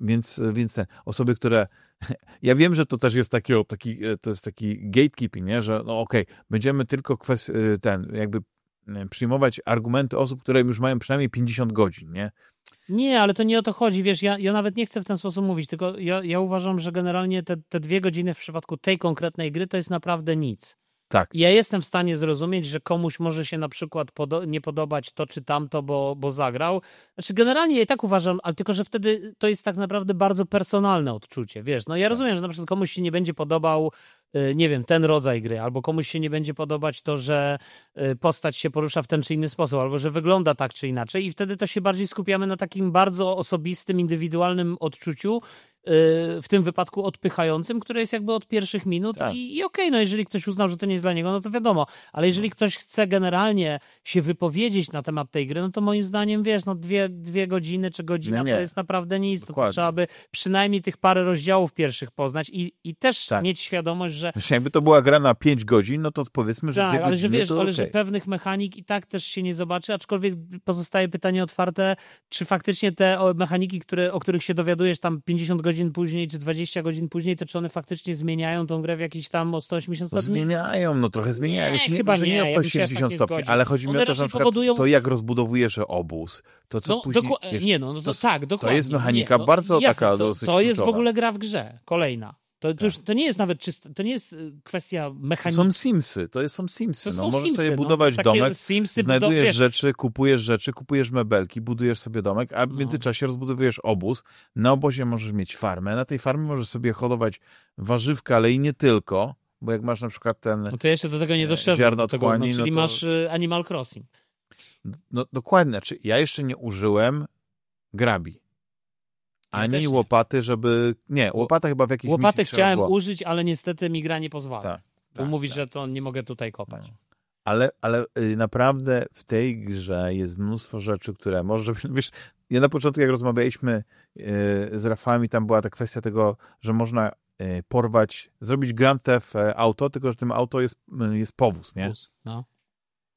Więc, więc ten, osoby, które. Ja wiem, że to też jest taki, taki, to jest taki gatekeeping, nie? że no okej, okay, będziemy tylko kwest, y, ten, jakby y, przyjmować argumenty osób, które już mają przynajmniej 50 godzin, nie? Nie, ale to nie o to chodzi, wiesz, ja, ja nawet nie chcę w ten sposób mówić, tylko ja, ja uważam, że generalnie te, te dwie godziny w przypadku tej konkretnej gry to jest naprawdę nic. Tak. Ja jestem w stanie zrozumieć, że komuś może się na przykład podo nie podobać to czy tamto, bo, bo zagrał. Znaczy, generalnie ja i tak uważam, ale tylko, że wtedy to jest tak naprawdę bardzo personalne odczucie. Wiesz, no ja tak. rozumiem, że na przykład komuś się nie będzie podobał, y, nie wiem, ten rodzaj gry, albo komuś się nie będzie podobać to, że y, postać się porusza w ten czy inny sposób, albo że wygląda tak czy inaczej, i wtedy to się bardziej skupiamy na takim bardzo osobistym, indywidualnym odczuciu w tym wypadku odpychającym, które jest jakby od pierwszych minut tak. i, i okej, okay, no jeżeli ktoś uznał, że to nie jest dla niego, no to wiadomo, ale jeżeli no. ktoś chce generalnie się wypowiedzieć na temat tej gry, no to moim zdaniem, wiesz, no dwie, dwie godziny czy godzina nie, nie. to jest naprawdę nic, to, to trzeba by przynajmniej tych parę rozdziałów pierwszych poznać i, i też tak. mieć świadomość, że... Wiesz, jakby to była gra na pięć godzin, no to powiedzmy, że tak, ale że wiesz, ale okay. że pewnych mechanik i tak też się nie zobaczy, aczkolwiek pozostaje pytanie otwarte, czy faktycznie te mechaniki, które, o których się dowiadujesz tam 50 godzin później, czy 20 20 godzin później, to czy one faktycznie zmieniają tą grę w jakiś tam o 180 stopni? No zmieniają, no trochę zmieniają. Nie, chyba nie, nie o 180 ja stopni, ale chodzi mi o to, że na przykład powodują... to jak rozbudowujesz obóz, to co no, później... Wiesz, nie, no, no to, to tak, dokładnie. To jest mechanika nie, no, bardzo jasne, taka to, dosyć To jest w ogóle gra w grze, kolejna. To, to, tak. już, to nie jest nawet czysto, to nie jest y, kwestia mechaniki. Są Simsy, to jest, są Simsy. To no, są możesz Simsy, sobie no. budować no, domek, Simsy znajdujesz budow... rzeczy, kupujesz rzeczy, kupujesz mebelki, budujesz sobie domek, a w no. międzyczasie rozbudowujesz obóz. Na obozie możesz mieć farmę, na tej farmie możesz sobie hodować warzywka, ale i nie tylko, bo jak masz na przykład ten No to jeszcze do tego nie e, doszedłem, do tego, no, czyli no to... masz y, Animal Crossing. No dokładnie, znaczy ja jeszcze nie użyłem grabi. Ani łopaty, żeby. Nie, łopata chyba w jakiejś Łopaty chciałem użyć, ale niestety mi gra nie pozwala. Tak, tak, mówi, tak. że to nie mogę tutaj kopać. No. Ale, ale y, naprawdę w tej grze jest mnóstwo rzeczy, które może. Wiesz, ja na początku, jak rozmawialiśmy y, z Rafałem, tam była ta kwestia tego, że można y, porwać, zrobić Grand Theft Auto, tylko że tym auto jest, jest powóz, nie? Powóz, no.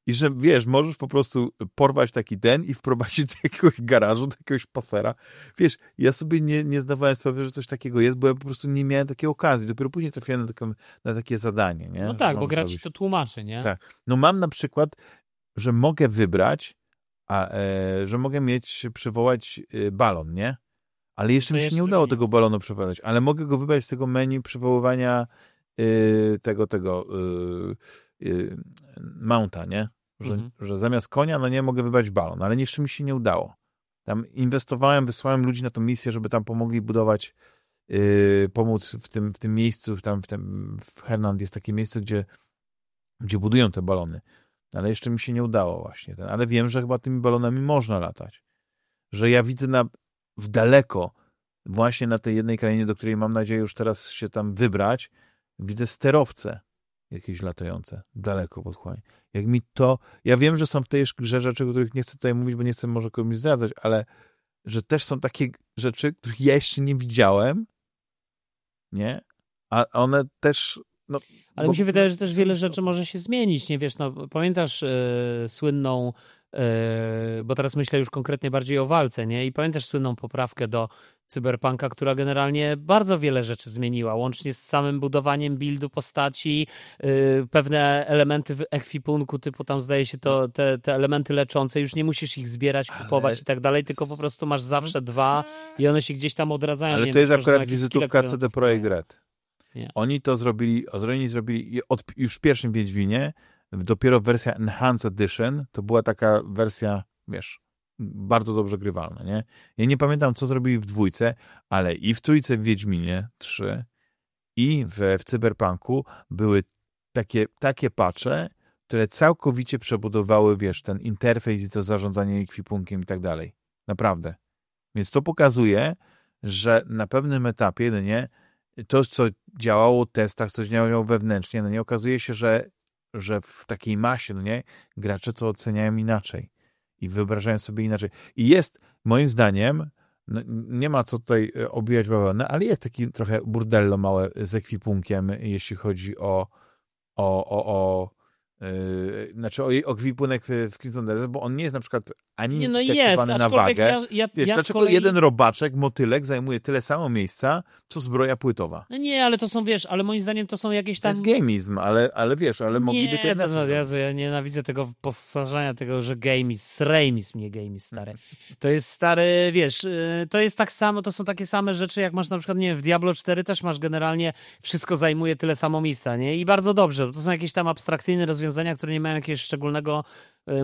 I że wiesz, możesz po prostu porwać taki ten i wprowadzić do jakiegoś garażu, do jakiegoś pasera. Wiesz, ja sobie nie, nie zdawałem sprawy, że coś takiego jest, bo ja po prostu nie miałem takiej okazji. Dopiero później trafiłem na, taką, na takie zadanie, nie? No tak, bo grać to tłumaczy, nie? Tak. No mam na przykład, że mogę wybrać, a, e, że mogę mieć, przywołać e, balon, nie? Ale jeszcze to mi się nie udało tego balonu przywołać, ale mogę go wybrać z tego menu przywoływania e, tego, tego e, mounta, nie? Że, mhm. że zamiast konia, no nie mogę wybrać balon, ale jeszcze mi się nie udało. Tam inwestowałem, wysłałem ludzi na tą misję, żeby tam pomogli budować, yy, pomóc w tym, w tym miejscu, tam w, tym, w Hernand jest takie miejsce, gdzie, gdzie budują te balony. Ale jeszcze mi się nie udało właśnie. Ten, ale wiem, że chyba tymi balonami można latać. Że ja widzę na, w daleko, właśnie na tej jednej krainie, do której mam nadzieję już teraz się tam wybrać, widzę sterowce jakieś latające, daleko w otchłani. Jak mi to... Ja wiem, że są w tej grze rzeczy, o których nie chcę tutaj mówić, bo nie chcę może komuś zdradzać, ale że też są takie rzeczy, których ja jeszcze nie widziałem, nie? A one też... No, ale bo... mi się wydaje, że też wiele rzeczy może się zmienić, nie wiesz, no pamiętasz yy, słynną Yy, bo teraz myślę już konkretnie bardziej o walce, nie? I pamiętasz słynną poprawkę do Cyberpunka, która generalnie bardzo wiele rzeczy zmieniła, łącznie z samym budowaniem buildu postaci, yy, pewne elementy w ekwipunku, typu tam zdaje się to, te, te elementy leczące, już nie musisz ich zbierać, kupować Ale- i tak dalej, tylko po prostu masz zawsze dwa i one się gdzieś tam odradzają. Ale Nie to wiem, jest są akurat wizytówka które- CD Projekt Red. Nie. Oni to zrobili, oni zrobili od, już w pierwszym Wiedźminie, dopiero wersja Enhanced Edition, to była taka wersja, wiesz, bardzo dobrze grywalna, nie? Ja nie pamiętam, co zrobili w dwójce, ale i w trójce w Wiedźminie 3 i w, w Cyberpunku były takie, takie patche, które całkowicie przebudowały, wiesz, ten interfejs i to zarządzanie ekwipunkiem i tak dalej. Naprawdę. Więc to pokazuje, że na pewnym etapie, no nie, to, co działało w testach, co działało wewnętrznie, no nie, okazuje się, że, że w takiej masie, no nie, gracze to oceniają inaczej i wyobrażają sobie inaczej. I jest, moim zdaniem, no, nie ma co tutaj e, obijać bawełnę, ale jest taki trochę burdello małe z ekwipunkiem, jeśli chodzi o o, o, o yy, znaczy o, o ekwipunek w, w Crimson Desert, bo on nie jest na przykład ani Nie, no jest, detektowany na wagę. ja, ja, Wiesz, ja dlaczego kolei... jeden robaczek, motylek zajmuje tyle samo miejsca, co zbroja płytowa? No nie, ale to są, wiesz, ale moim zdaniem to są jakieś To tam... jest gamizm, ale, ale wiesz, ale mogliby nie, to inaczej no. Jezu, ja nienawidzę tego powtarzania tego, że gamis, srejmis nie gamis, stary. To jest stary, wiesz, y, to jest tak samo, to są takie same rzeczy, jak masz na przykład, nie wiem, w Diablo 4 też masz generalnie, wszystko zajmuje tyle samo miejsca, nie? I bardzo dobrze, bo to są jakieś tam abstrakcyjne rozwiązania, które nie mają jakiegoś szczególnego,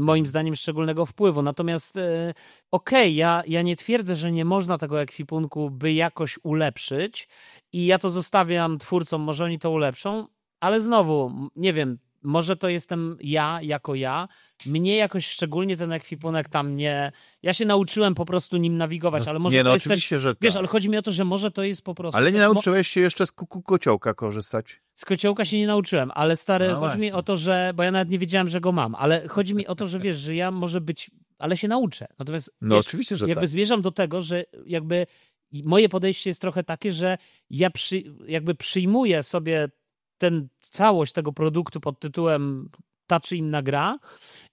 moim zdaniem, szczególnego wpływu. Natomiast y, okej, ja, ja nie twierdzę, że nie można tego ekwipunku by jakoś ulepszyć i ja to zostawiam twórcom, może oni to ulepszą, ale znowu, nie wiem, może to jestem ja, jako ja. Mnie jakoś szczególnie ten ekwipunek tam nie... Ja się nauczyłem po prostu nim nawigować, ale może nie, to no jest też... oczywiście, że Wiesz, tak. ale chodzi mi o to, że może to jest po prostu... Ale nie też nauczyłeś się jeszcze z kuku kociołka korzystać? Z kociołka się nie nauczyłem, ale stary, No chodzi mi właśnie. o to, że, bo ja nawet nie wiedziałem, że go mam, ale chodzi mi o to, że wiesz, że ja może być, ale się nauczę. Natomiast No wiesz, oczywiście, że jakby tak. zmierzam do tego, że jakby moje podejście jest trochę takie, że ja przy, jakby przyjmuję sobie ten całość tego produktu pod tytułem ta czy inna gra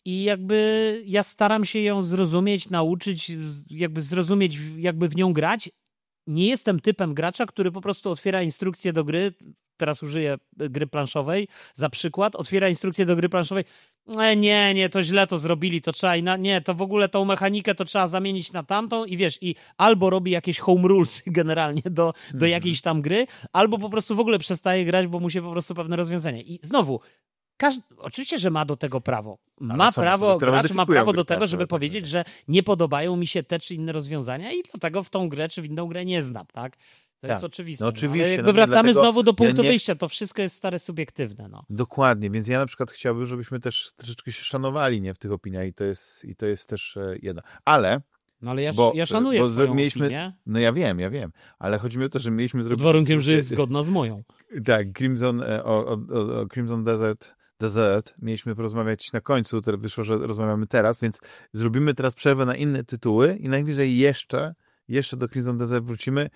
i jakby ja staram się ją zrozumieć, nauczyć, jakby zrozumieć, jakby w nią grać. Nie jestem typem gracza, który po prostu otwiera instrukcję do gry, teraz użyję y, gry planszowej za przykład, otwiera instrukcję do gry planszowej, e, nie, nie, to źle to zrobili, to trzeba, ina- nie, to w ogóle tą mechanikę to trzeba zamienić na tamtą i wiesz, i albo robi jakieś home rules generalnie do, do Mhm. jakiejś tam gry, albo po prostu w ogóle przestaje grać, bo mu się po prostu pewne rozwiązania. I znowu, każdy, oczywiście, że ma do tego prawo. Ma są prawo, gracz ma prawo do tego, żeby tak, powiedzieć, tak. że nie podobają mi się te czy inne rozwiązania i dlatego w tą grę czy w inną grę nie znam, tak? To Tak. jest oczywiste. No oczywiście, Ale jakby no, wracamy znowu do ja punktu nie wyjścia. To wszystko jest stare subiektywne. No. Dokładnie, więc ja na przykład chciałbym, żebyśmy też troszeczkę się szanowali nie, w tych opiniach i to jest, i to jest też e, jedno. Ale, no ale ja, Bo- ja szanuję bo twoją mieliśmy- opinię, no ja wiem, ja wiem, ale chodzi mi o to, że mieliśmy pod zrobić... warunkiem, że jest zgodna z moją. Tak, Crimson, e, o, o, o, o Crimson Desert, Desert mieliśmy porozmawiać na końcu, teraz wyszło, że rozmawiamy teraz, więc zrobimy teraz przerwę na inne tytuły i najwyżej jeszcze, jeszcze do Crimson Desert wrócimy,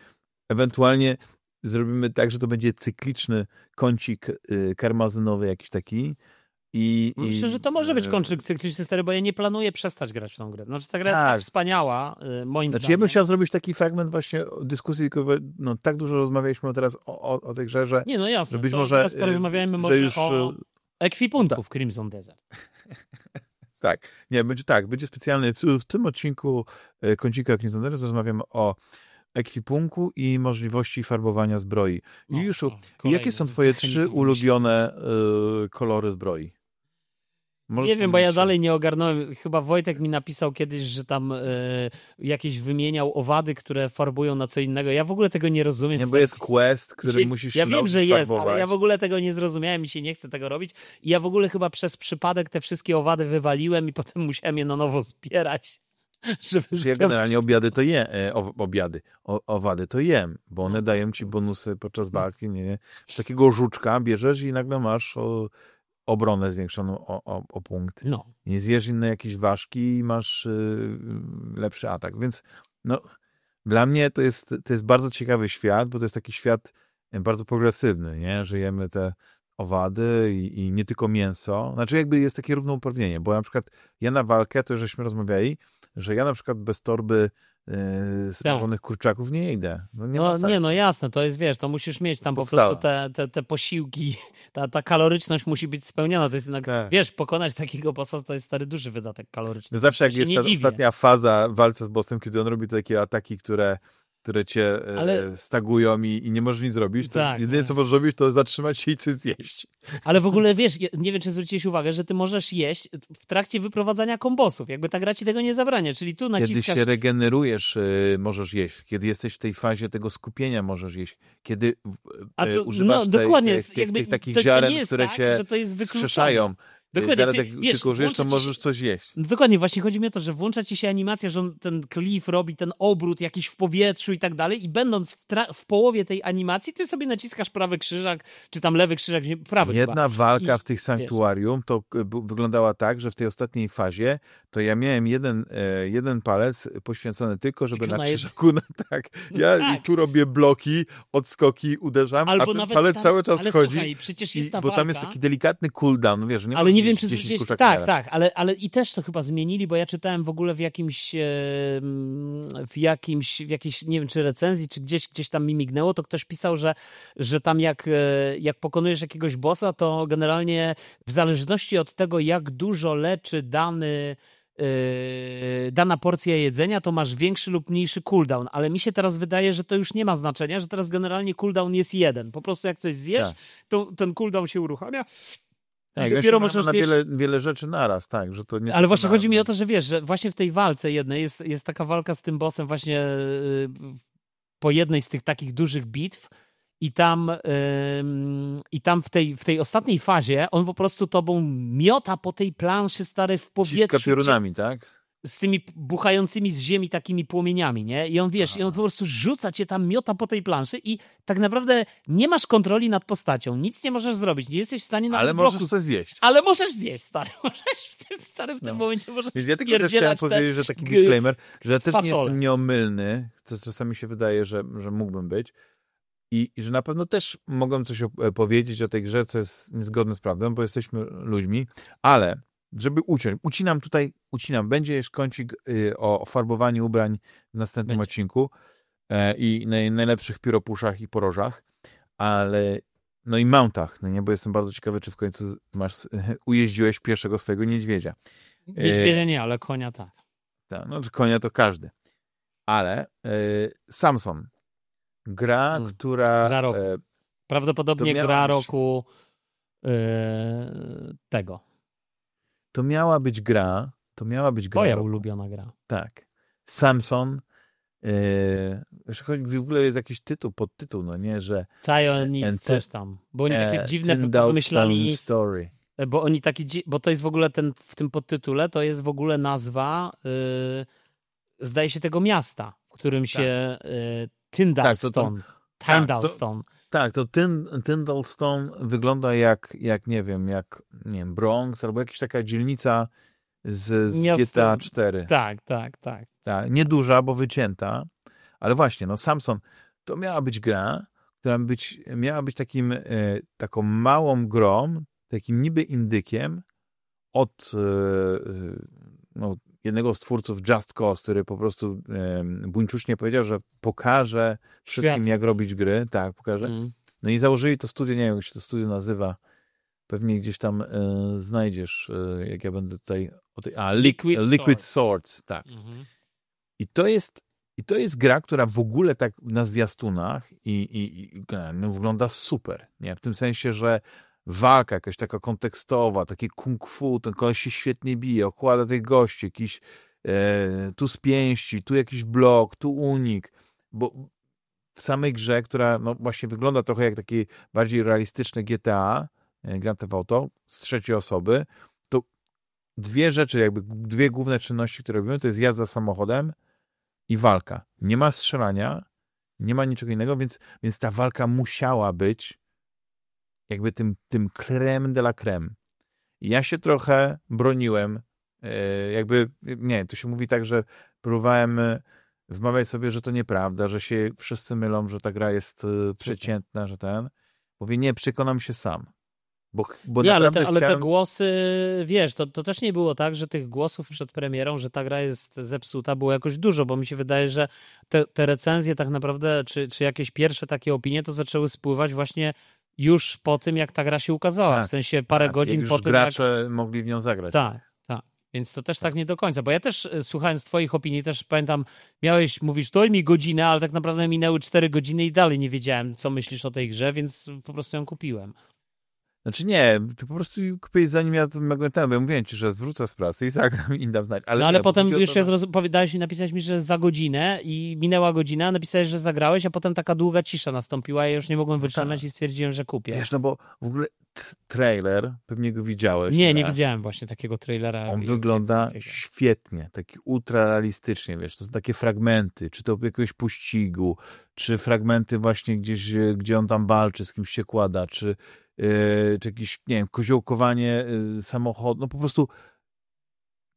ewentualnie zrobimy tak, że to będzie cykliczny kącik y, karmazynowy jakiś taki i... i Myślę, że to może być e, konflikt cykliczny stary, bo ja nie planuję przestać grać w tą grę. Znaczy ta gra jest Tak. tak wspaniała, y, moim Znaczy ja zdaniem. bym chciał zrobić taki fragment właśnie dyskusji, tylko no, tak dużo rozmawialiśmy teraz o, o, o tej grze, że, Nie, no jasne. że być może, Teraz y, porozmawiajmy że może już o y, ekwipunku w Crimson Desert. Tak, nie, będzie tak, będzie specjalny, w, w tym odcinku Kącika Crimson Desert rozmawiamy o ekwipunku i możliwości farbowania zbroi. I No, już, o, jakie są twoje trzy ulubione e, kolory zbroi? Możesz Nie wiem, bo ja dalej nie ogarnąłem. Chyba Wojtek mi napisał kiedyś, że tam e, jakieś wymieniał owady, które farbują na co innego. Ja w ogóle tego nie rozumiem. Nie, bo jest quest, który Się- musisz Ja wiem, że jest, farbować. ale ja w ogóle tego nie zrozumiałem i się nie chcę tego robić. I ja w ogóle chyba przez przypadek te wszystkie owady wywaliłem i potem musiałem je na nowo zbierać. Żeby Ja generalnie obiady to jem, e, obiady, o, owady to jem, bo one dają ci bonusy podczas walki, nie, takiego żuczka bierzesz i nagle masz o, obronę zwiększoną o, o, o punkt. No. nie zjesz inne jakieś ważki i masz y, lepszy atak. Więc no, dla mnie to jest, to jest bardzo ciekawy świat, bo to jest taki świat bardzo progresywny, nie? że jemy te owady i, i nie tylko mięso. Znaczy jakby jest takie równouprawnienie, bo na przykład ja na walkę, to już żeśmy rozmawiali, że ja na przykład bez torby yy, smażonych kurczaków nie idę. No, nie, no, nie, no jasne, to jest, wiesz, to musisz mieć tam po prostu te, te, te posiłki, ta, ta kaloryczność musi być spełniona. To jest jednak, tak. wiesz, pokonać takiego bossa to jest stary duży wydatek kaloryczny. No zawsze jak jest ta dziwię. ostatnia faza walce z bossem, kiedy on robi takie ataki, które które cię e, Ale... stagują i, i, nie możesz nic zrobić, to tak, jedynie tak. co możesz zrobić, to zatrzymać się i coś zjeść. Ale w ogóle wiesz, nie wiem, czy zwróciłeś uwagę, że ty możesz jeść w trakcie wyprowadzania kombosów. Jakby ta gra ci tego nie zabrania, czyli tu naciskasz... Kiedy się regenerujesz, y, możesz jeść. Kiedy jesteś w tej fazie tego skupienia, możesz jeść. Kiedy A to, używasz no, dokładnie, tych, tych, tych takich to, ziaren, które tak, cię skrzeszają. Dokładnie. Zaraz jak wiesz, tylko żyjesz, to możesz coś jeść. No dokładnie, właśnie chodzi mi o to, że włącza ci się animacja, że on, ten klif robi ten obrót jakiś w powietrzu i tak dalej i będąc w, w, połowie tej animacji, ty sobie naciskasz prawy krzyżak, czy tam lewy krzyżak, prawy Jedna chyba. walka I, w tych sanktuarium wiesz. to wyglądała tak, że w tej ostatniej fazie to ja miałem jeden, e, jeden palec poświęcony tylko, żeby tylko na krzyżaku, na, tak, ja tak. tu robię bloki, odskoki, uderzam, Albo a ten palec tam, cały czas ale chodzi. Słuchaj, przecież jest i, Bo tam jest taki delikatny cooldown, wiesz, nie ale nie wiem, czy zwróciłeś... Tak, tak, ale, ale i też to chyba zmienili, bo ja czytałem w ogóle w jakimś, w jakimś, w jakiejś, nie wiem, czy recenzji, czy gdzieś, gdzieś tam mi mignęło, to ktoś pisał, że, że tam jak, e, jak pokonujesz jakiegoś bossa, to generalnie w zależności od tego, jak dużo leczy dany Yy, dana porcja jedzenia, to masz większy lub mniejszy cooldown, ale mi się teraz wydaje, że to już nie ma znaczenia, że teraz generalnie cooldown jest jeden. Po prostu jak coś zjesz, tak. to ten cooldown się uruchamia tak, dopiero możesz na wiele, wiele rzeczy naraz, tak, że to nie Ale właśnie chodzi mi o to, że wiesz, że właśnie w tej walce jednej jest, jest taka walka z tym bossem właśnie yy, po jednej z tych takich dużych bitw i tam, yy, i tam w, tej, w tej ostatniej fazie on po prostu tobą miota po tej planszy stary w powietrzu. Ciska piorunami, tak? Z tymi buchającymi z ziemi takimi płomieniami, nie? I on, wiesz, Aha. i on po prostu rzuca cię tam, miota po tej planszy i tak naprawdę nie masz kontroli nad postacią, nic nie możesz zrobić, nie jesteś w stanie na Ale możesz coś zjeść. Ale możesz zjeść, stary. Możesz w tym, stary, w tym no. momencie możesz Więc ja tylko też chciałem powiedzieć, że taki disclaimer, że też fasole. nie jestem nieomylny, co czasami się wydaje, że, że mógłbym być. I, I, że na pewno też mogą coś powiedzieć o tej grze, co jest niezgodne z prawdą, bo jesteśmy ludźmi, ale żeby uciąć. Ucinam tutaj, ucinam. Będzie jeszcze kącik y, o farbowaniu ubrań w następnym Będzie. odcinku e, i naj, najlepszych pióropuszach i porożach, ale no i mountach, no nie, bo jestem bardzo ciekawy, czy w końcu masz, ujeździłeś pierwszego swojego niedźwiedzia. Niedźwiedzia nie, ale konia tak. Tak, no konia to każdy. Ale e, Samson, gra, hmm. która... Gra roku. E, Prawdopodobnie gra roku e, tego to miała być gra, to miała być gra. Twoja ulubiona gra. Tak. Samson, yy, w ogóle jest jakiś tytuł, podtytuł, no nie, że... Cyanid też tam, bo oni takie dziwne pomyśleli... Story. E, bo oni taki, bo to jest w ogóle ten, w tym podtytule, to jest w ogóle nazwa, yy, zdaje się, tego miasta, w którym tak. się yy, Tyndallstone, tak, Tyndallstone. Tak, tak, to Tyndallstone wygląda jak, jak, nie wiem, jak, nie wiem, Bronx albo jakaś taka dzielnica z, z Miasto... GTA 4. Tak, tak, tak. tak. Nieduża, bo wycięta, ale właśnie, no Samson, to miała być gra, która być, miała być takim, e, taką małą grą, takim niby indykiem od e, e no, jednego z twórców Just Cause, który po prostu e, buńczucznie powiedział, że pokaże wszystkim, Świat. jak robić gry. Tak, pokaże. Mm. No i założyli to studio, nie wiem, jak się to studio nazywa. Pewnie gdzieś tam e, znajdziesz, e, jak ja będę tutaj... Tej, a, Liquid, Liquid Swords. Swords tak. Mm -hmm. I to jest i to jest gra, która w ogóle tak na zwiastunach i, i, i no, wygląda super. Nie? W tym sensie, że walka jakaś taka kontekstowa, takie kung fu, ten koleś się świetnie bije, okłada tych gości, jakiś e, tu z pięści, tu jakiś blok, tu unik, bo w samej grze, która no właśnie wygląda trochę jak takie bardziej realistyczne GTA, e, Grand Theft Auto, z trzeciej osoby, to dwie rzeczy, jakby dwie główne czynności, które robimy, to jest jazda samochodem i walka. Nie ma strzelania, nie ma niczego innego, więc, więc ta walka musiała być jakby tym, tym creme de la creme. Ja się trochę broniłem, e, jakby, nie, to się mówi tak, że próbowałem e, wmawiać sobie, że to nieprawda, że się wszyscy mylą, że ta gra jest e, przeciętna, że ten. Mówię, nie, przekonam się sam. Bo, bo nie, ale, te, ale chciałem... te głosy, wiesz, to, to też nie było tak, że tych głosów przed premierą, że ta gra jest zepsuta, było jakoś dużo, bo mi się wydaje, że te, te recenzje tak naprawdę, czy, czy jakieś pierwsze takie opinie, to zaczęły spływać właśnie już po tym, jak ta gra się ukazała. Tak, w sensie parę tak, godzin po tym, gracze jak... mogli w nią zagrać. Tak, tak. Więc to też tak nie do końca, bo ja też e, słuchając twoich opinii, też pamiętam, miałeś, mówisz, to mi godzinę, ale tak naprawdę minęły cztery godziny i dalej nie wiedziałem, co myślisz o tej grze, więc po prostu ją kupiłem. Znaczy nie, ty po prostu kupiłeś zanim ja mogłem ten, bo ja mówiłem ci, że zwrócę z pracy i zagram i dam znać. Ale, no ale nie, potem już to- ja zrozum- powiedziałeś mi, napisałeś mi, że za godzinę i minęła godzina, napisałeś, że zagrałeś, a potem taka długa cisza nastąpiła i ja już nie mogłem wytrzymać i stwierdziłem, że kupię. No tak. Wiesz, no bo w ogóle trailer, pewnie go widziałeś. nie, nie widziałem właśnie takiego trailera. On i- wygląda takiego. świetnie, taki ultra realistycznie, wiesz, to są takie fragmenty, czy to jakiegoś pościgu, czy fragmenty właśnie gdzieś, gdzie on tam walczy, z kimś się kłada, czy, czy jakieś, nie wiem, koziołkowanie yy, samochodu, no po prostu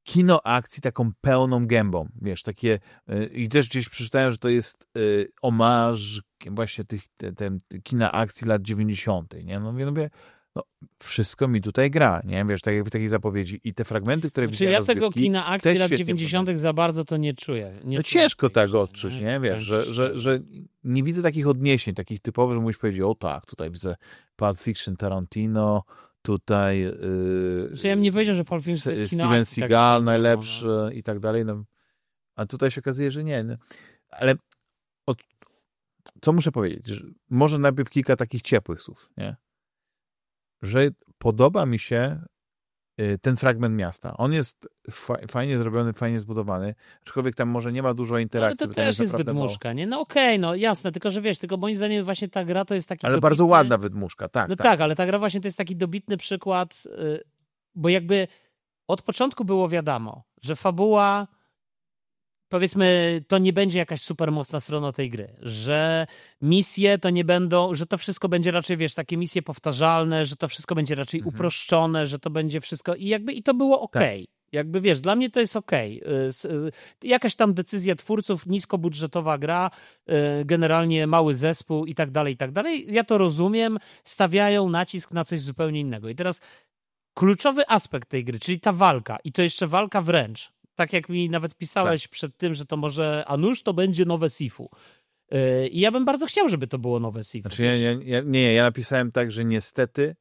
kino akcji taką pełną gębą, wiesz, takie yy, i też gdzieś przeczytałem, że to jest omarz właśnie tych te, te, kina akcji lat 90., nie? No mówię, no, no wszystko mi tutaj gra, nie? Wiesz, tak jak w takiej zapowiedzi i te fragmenty, które Znaczy widziałem ja tego kina akcji lat świetnie 90. za bardzo to nie czuję. Nie no czuję ciężko tak odczuć, nie? Wiesz, że, że, że nie widzę takich odniesień, takich typowych, że musisz powiedzieć, o tak, tutaj widzę Pulp Fiction Tarantino, tutaj yy, Znaczy ja bym nie powiedział, że Pulp Fiction to jest kino Steven akcji, tak Seagal samo, najlepszy no. i tak dalej, no. a tutaj się okazuje, że nie. No. Ale od, co muszę powiedzieć? Że może najpierw kilka takich ciepłych słów, nie? Że podoba mi się y, ten fragment miasta. On jest fa fajnie zrobiony, fajnie zbudowany, aczkolwiek tam może nie ma dużo Ale interakcji. to bo tam też jest naprawdę mało. wydmuszka, nie? No okej, no jasne, tylko że wiesz, tylko moim zdaniem właśnie ta gra to jest taki Ale dobitny- bardzo ładna wydmuszka, tak. No tak. tak. ale ta gra właśnie to jest taki dobitny przykład, y, bo jakby od początku było wiadomo, że fabuła powiedzmy, to nie będzie jakaś super mocna strona tej gry, że misje to nie będą, że to wszystko będzie raczej, wiesz, takie misje powtarzalne, że to wszystko będzie raczej Mhm. uproszczone, że to będzie wszystko i jakby i to było okej. Jakby wiesz, dla mnie to jest okej. S- y, Jakaś tam decyzja twórców, niskobudżetowa gra, y, generalnie mały zespół i tak dalej, i tak dalej. Ja to rozumiem, stawiają nacisk na coś zupełnie innego. I teraz kluczowy aspekt tej gry, czyli ta walka, i to jeszcze walka wręcz. Tak jak mi nawet pisałeś przed tym, że to może, a nuż to będzie nowe Sifu. Y, I ja bym bardzo chciał, żeby to było nowe Sifu. Znaczy, ja, ja, ja, nie, ja napisałem tak, że niestety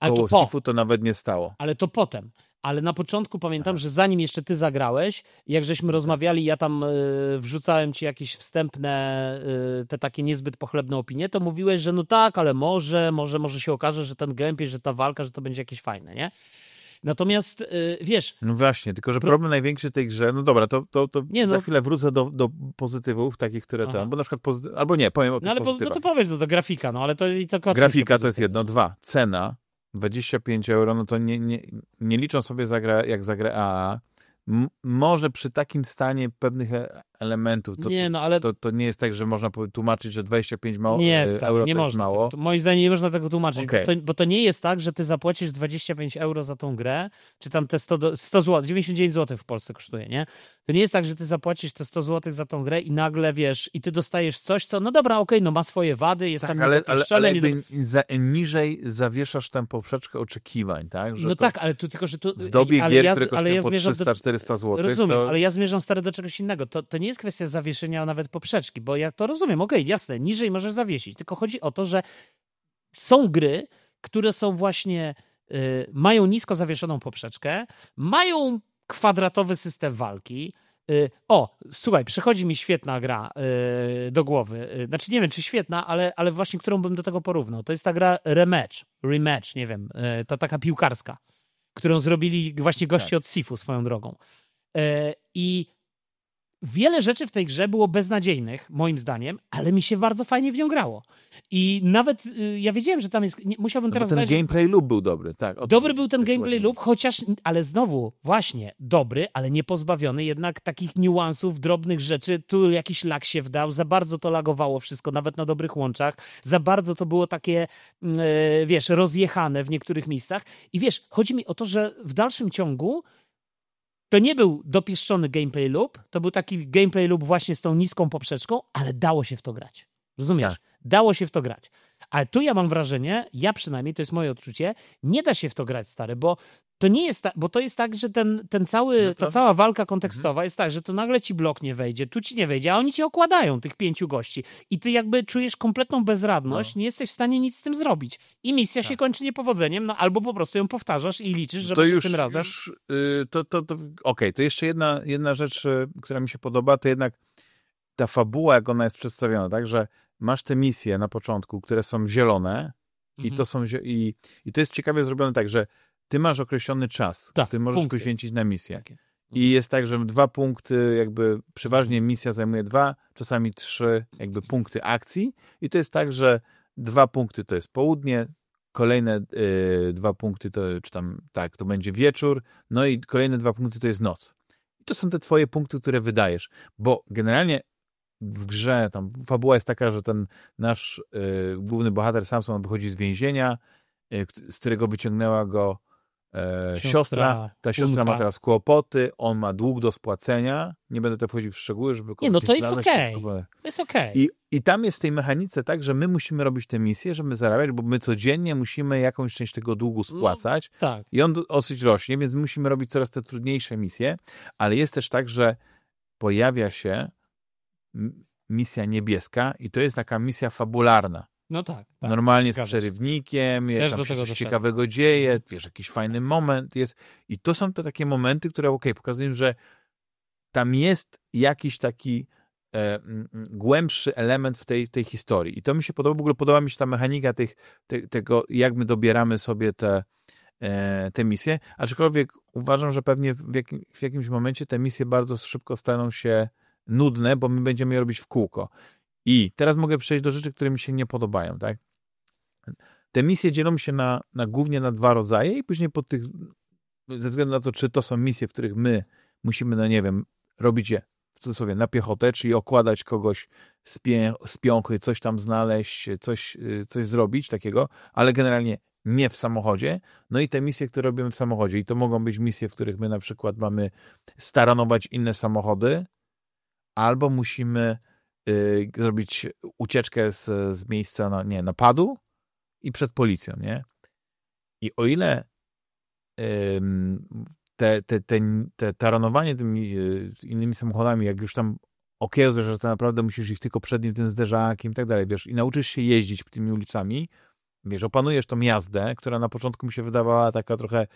Ale koło to po. Sifu to nawet nie stało. Ale to potem. Ale na początku pamiętam, że zanim jeszcze ty zagrałeś, jak żeśmy rozmawiali, ja tam y, wrzucałem ci jakieś wstępne, y, te takie niezbyt pochlebne opinie, to mówiłeś, że no tak, ale może, może, może się okaże, że ten gameplay, że ta walka, że to będzie jakieś fajne, nie? Natomiast y, wiesz, No właśnie, tylko że Pro- problem największy tej grze, no dobra, to, to, to Nie, za no- chwilę wrócę do, do pozytywów, takich, które Aha. tam, bo na przykład, pozyty... albo nie, powiem o tych no ale po, no to powiedz, no to grafika, no ale to i to Grafika to jest jedno, dwa, cena 25 euro, no to nie, nie, nie liczą sobie za grę, jak za grę AAA. M- może przy takim stanie pewnych e- elementów, to, Nie, no ale to, to nie jest tak, że można tłumaczyć, że 25 mało, nie, e, stary, euro nie to jest mało. Tego, moim zdaniem nie można tego tłumaczyć, Okej. bo, to, bo to nie jest tak, że ty zapłacisz 25 euro za tą grę, czy tam te 100, do, 100 zł, 99 zł w Polsce kosztuje, nie? To nie jest tak, że ty zapłacisz te 100 zł za tą grę i nagle, wiesz, i ty dostajesz coś, co, no dobra, okej, no ma swoje wady, jest Tak, tam ale, ale, ale jakby za, niżej zawieszasz tę poprzeczkę oczekiwań, tak? Że No to tak, ale tu tylko, że tu... w dobie gier, ja, które kosztują ja po zmierzam do- 300-400 zł, Rozumiem, to... ale ja zmierzam stary do czegoś innego. To, to nie jest kwestia zawieszenia nawet poprzeczki, bo ja to rozumiem, okej, jasne, niżej możesz zawiesić, tylko chodzi o to, że są gry, które są właśnie, y, mają nisko zawieszoną poprzeczkę, mają kwadratowy system walki. Y, o, słuchaj, przychodzi mi świetna gra y, do głowy. Y, znaczy nie wiem, czy świetna, ale, ale właśnie którą bym do tego porównał. To jest ta gra Rematch, Rematch, nie wiem, ta taka piłkarska, którą zrobili właśnie goście Tak. od Sifu swoją drogą. I wiele rzeczy w tej grze było beznadziejnych, moim zdaniem, ale mi się bardzo fajnie w nią grało. I nawet y, ja wiedziałem, że tam jest. Nie, musiałbym No teraz ten gameplay loop był dobry, tak. o to Dobry był ten gameplay loop, chociaż, ale znowu, właśnie, dobry, ale nie pozbawiony jednak takich niuansów, drobnych rzeczy. Tu jakiś lag się wdał, za bardzo to lagowało wszystko, nawet na dobrych łączach. Za bardzo to było takie, e, wiesz, rozjechane w niektórych miejscach. I wiesz, chodzi mi o to, że w dalszym ciągu to nie był dopieszczony gameplay loop, to był taki gameplay loop właśnie z tą niską poprzeczką, ale dało się w to grać. Rozumiesz? Tak. Dało się w to grać. Ale tu ja mam wrażenie, ja przynajmniej, to jest moje odczucie, nie da się w to grać, stary, bo to nie jest tak, bo to jest tak, że ten, ten cały, No to- ta cała walka kontekstowa jest tak, że to nagle ci blok nie wejdzie, tu ci nie wejdzie, a oni ci okładają tych pięciu gości i ty jakby czujesz kompletną bezradność, nie jesteś w stanie nic z tym zrobić. I misja się No. Tak. kończy niepowodzeniem, no albo po prostu ją powtarzasz i liczysz, że to już, tym razem. już y, to, to, to okej, to jeszcze jedna, jedna rzecz, y, która mi się podoba, to jednak ta fabuła, jak ona jest przedstawiona, tak, że masz te misje na początku, które są zielone i Mhm. to są zie- i, i to jest ciekawie zrobione tak, że ty masz określony czas, Tak, ty możesz punkty. poświęcić na misję. I jest tak, że dwa punkty, jakby przeważnie misja zajmuje dwa, czasami trzy jakby punkty akcji i to jest tak, że dwa punkty to jest południe, kolejne y, dwa punkty to, czy tam, tak, to będzie wieczór, no i kolejne dwa punkty to jest noc. I to są te twoje punkty, które wydajesz, bo generalnie w grze tam fabuła jest taka, że ten nasz y, główny bohater Samson wychodzi z więzienia, y, z którego wyciągnęła go e, Siostra siostra. Ta siostra Unka. ma teraz kłopoty, on ma dług do spłacenia. Nie będę tutaj wchodził w szczegóły, żeby Nie, no to jest okej. bo- To jest okej. I, I tam jest w tej mechanice tak, że my musimy robić te misje, żeby zarabiać, bo my codziennie musimy jakąś część tego długu spłacać. Tak. I on dosyć rośnie, więc musimy robić coraz te trudniejsze misje, ale jest też tak, że pojawia się misja niebieska i to jest taka misja fabularna. No tak. tak. Normalnie z przerywnikiem, Też tam się coś doszedłem. ciekawego dzieje, wiesz, jakiś fajny moment jest. I to są te takie momenty, które okej, pokazują, że tam jest jakiś taki e, m, głębszy element w tej, tej historii. I to mi się podoba, w ogóle podoba mi się ta mechanika tych, te, tego, jak my dobieramy sobie te, e, te misje, aczkolwiek uważam, że pewnie w, jakim, w jakimś momencie te misje bardzo szybko staną się nudne, bo my będziemy je robić w kółko. I teraz mogę przejść do rzeczy, które mi się nie podobają, tak? Te misje dzielą się na, na głównie na dwa rodzaje i później po tych, ze względu na to, czy to są misje, w których my musimy, no nie wiem, robić je w cudzysłowie na piechotę, czyli okładać kogoś z, pię, z piąchy, coś tam znaleźć, coś, y, coś zrobić takiego, ale generalnie nie w samochodzie. No i te misje, które robimy w samochodzie. I to mogą być misje, w których my na przykład mamy staranować inne samochody, albo musimy y, zrobić ucieczkę z, z miejsca na, nie, napadu i przed policją, nie? I o ile te, te, te, te taranowanie tymi y, innymi samochodami, jak już tam okiełzę, że to naprawdę musisz ich tylko przednim tym zderzakiem i tak dalej, wiesz, i nauczysz się jeździć tymi ulicami, wiesz, opanujesz tą jazdę, która na początku mi się wydawała taka trochę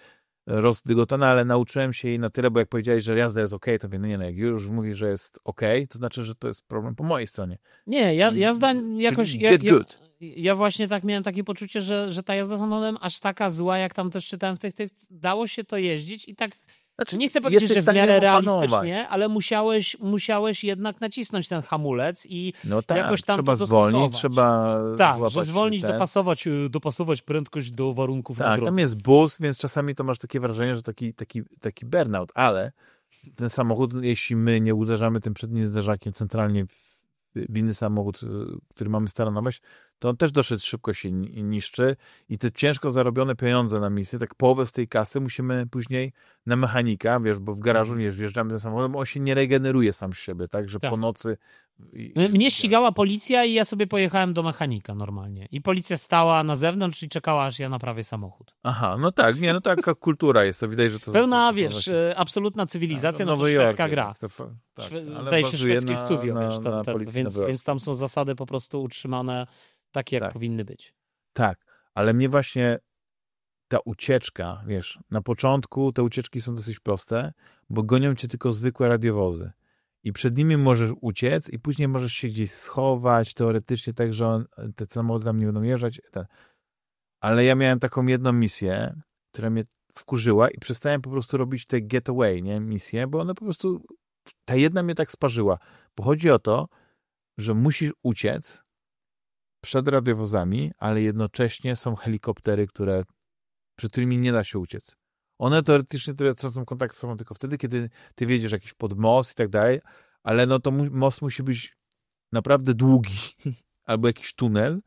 rozdygotana, ale nauczyłem się jej na tyle, bo jak powiedziałeś, że jazda jest ok, to mówię, no nie, no jak już mówisz, że jest ok, to znaczy, że to jest problem po mojej stronie. Nie, ja, jazda jakoś... Ja, get ja, good. ja właśnie tak miałem takie poczucie, że, że ta jazda samochodem aż taka zła, jak tam też czytałem w tych, tych... Dało się to jeździć i tak... Znaczy, Nie chcę powiedzieć, że w miarę realistycznie, ale musiałeś, musiałeś jednak nacisnąć ten hamulec i No tak, jakoś tam trzeba to zwolnić, trzeba tak, że zwolnić, ten. dopasować, y, dopasować prędkość do warunków na Tak, drodze. tam jest bus, więc czasami to masz takie wrażenie, że taki, taki, taki burnout, ale ten samochód, jeśli my nie uderzamy tym przednim zderzakiem centralnie w inny samochód, y, który mamy staranować, to on też dosyć szybko się ni- niszczy i te ciężko zarobione pieniądze na misję, tak połowę z tej kasy musimy później na mechanika, wiesz, bo w garażu nie wjeżdżamy tym samochodem, bo on się nie regeneruje sam z siebie, tak, że Tak. po nocy... i- M- Mnie ścigała policja i ja sobie pojechałem do mechanika normalnie. I policja stała na zewnątrz i czekała, aż ja naprawię samochód. Aha, no tak, nie, no taka kultura jest, to widać, że to... Pełna, to- to wiesz, właśnie- absolutna cywilizacja, no to Nowy szwedzka Jork, gra. To, tak, Szwe- Zdaje się szwedzkie na- studio, na, wiesz, tam, tam, więc, więc tam są zasady po prostu utrzymane takie, jak Tak. powinny być. Tak, ale mnie właśnie ta ucieczka, wiesz, na początku te ucieczki są dosyć proste, bo gonią cię tylko zwykłe radiowozy. I przed nimi możesz uciec i później możesz się gdzieś schować, teoretycznie tak, że on, te samochody tam nie będą jeżdżać. Te. Ale ja miałem taką jedną misję, która mnie wkurzyła i przestałem po prostu robić te getaway, nie, misje, bo one po prostu, ta jedna mnie tak sparzyła. Bo chodzi o to, że musisz uciec przed radiowozami, ale jednocześnie są helikoptery, które, przed którymi nie da się uciec. One teoretycznie tracą kontakt z sobą tylko wtedy, kiedy ty wiedziesz jakiś pod most i tak dalej, ale no to most musi być naprawdę długi albo jakiś tunel,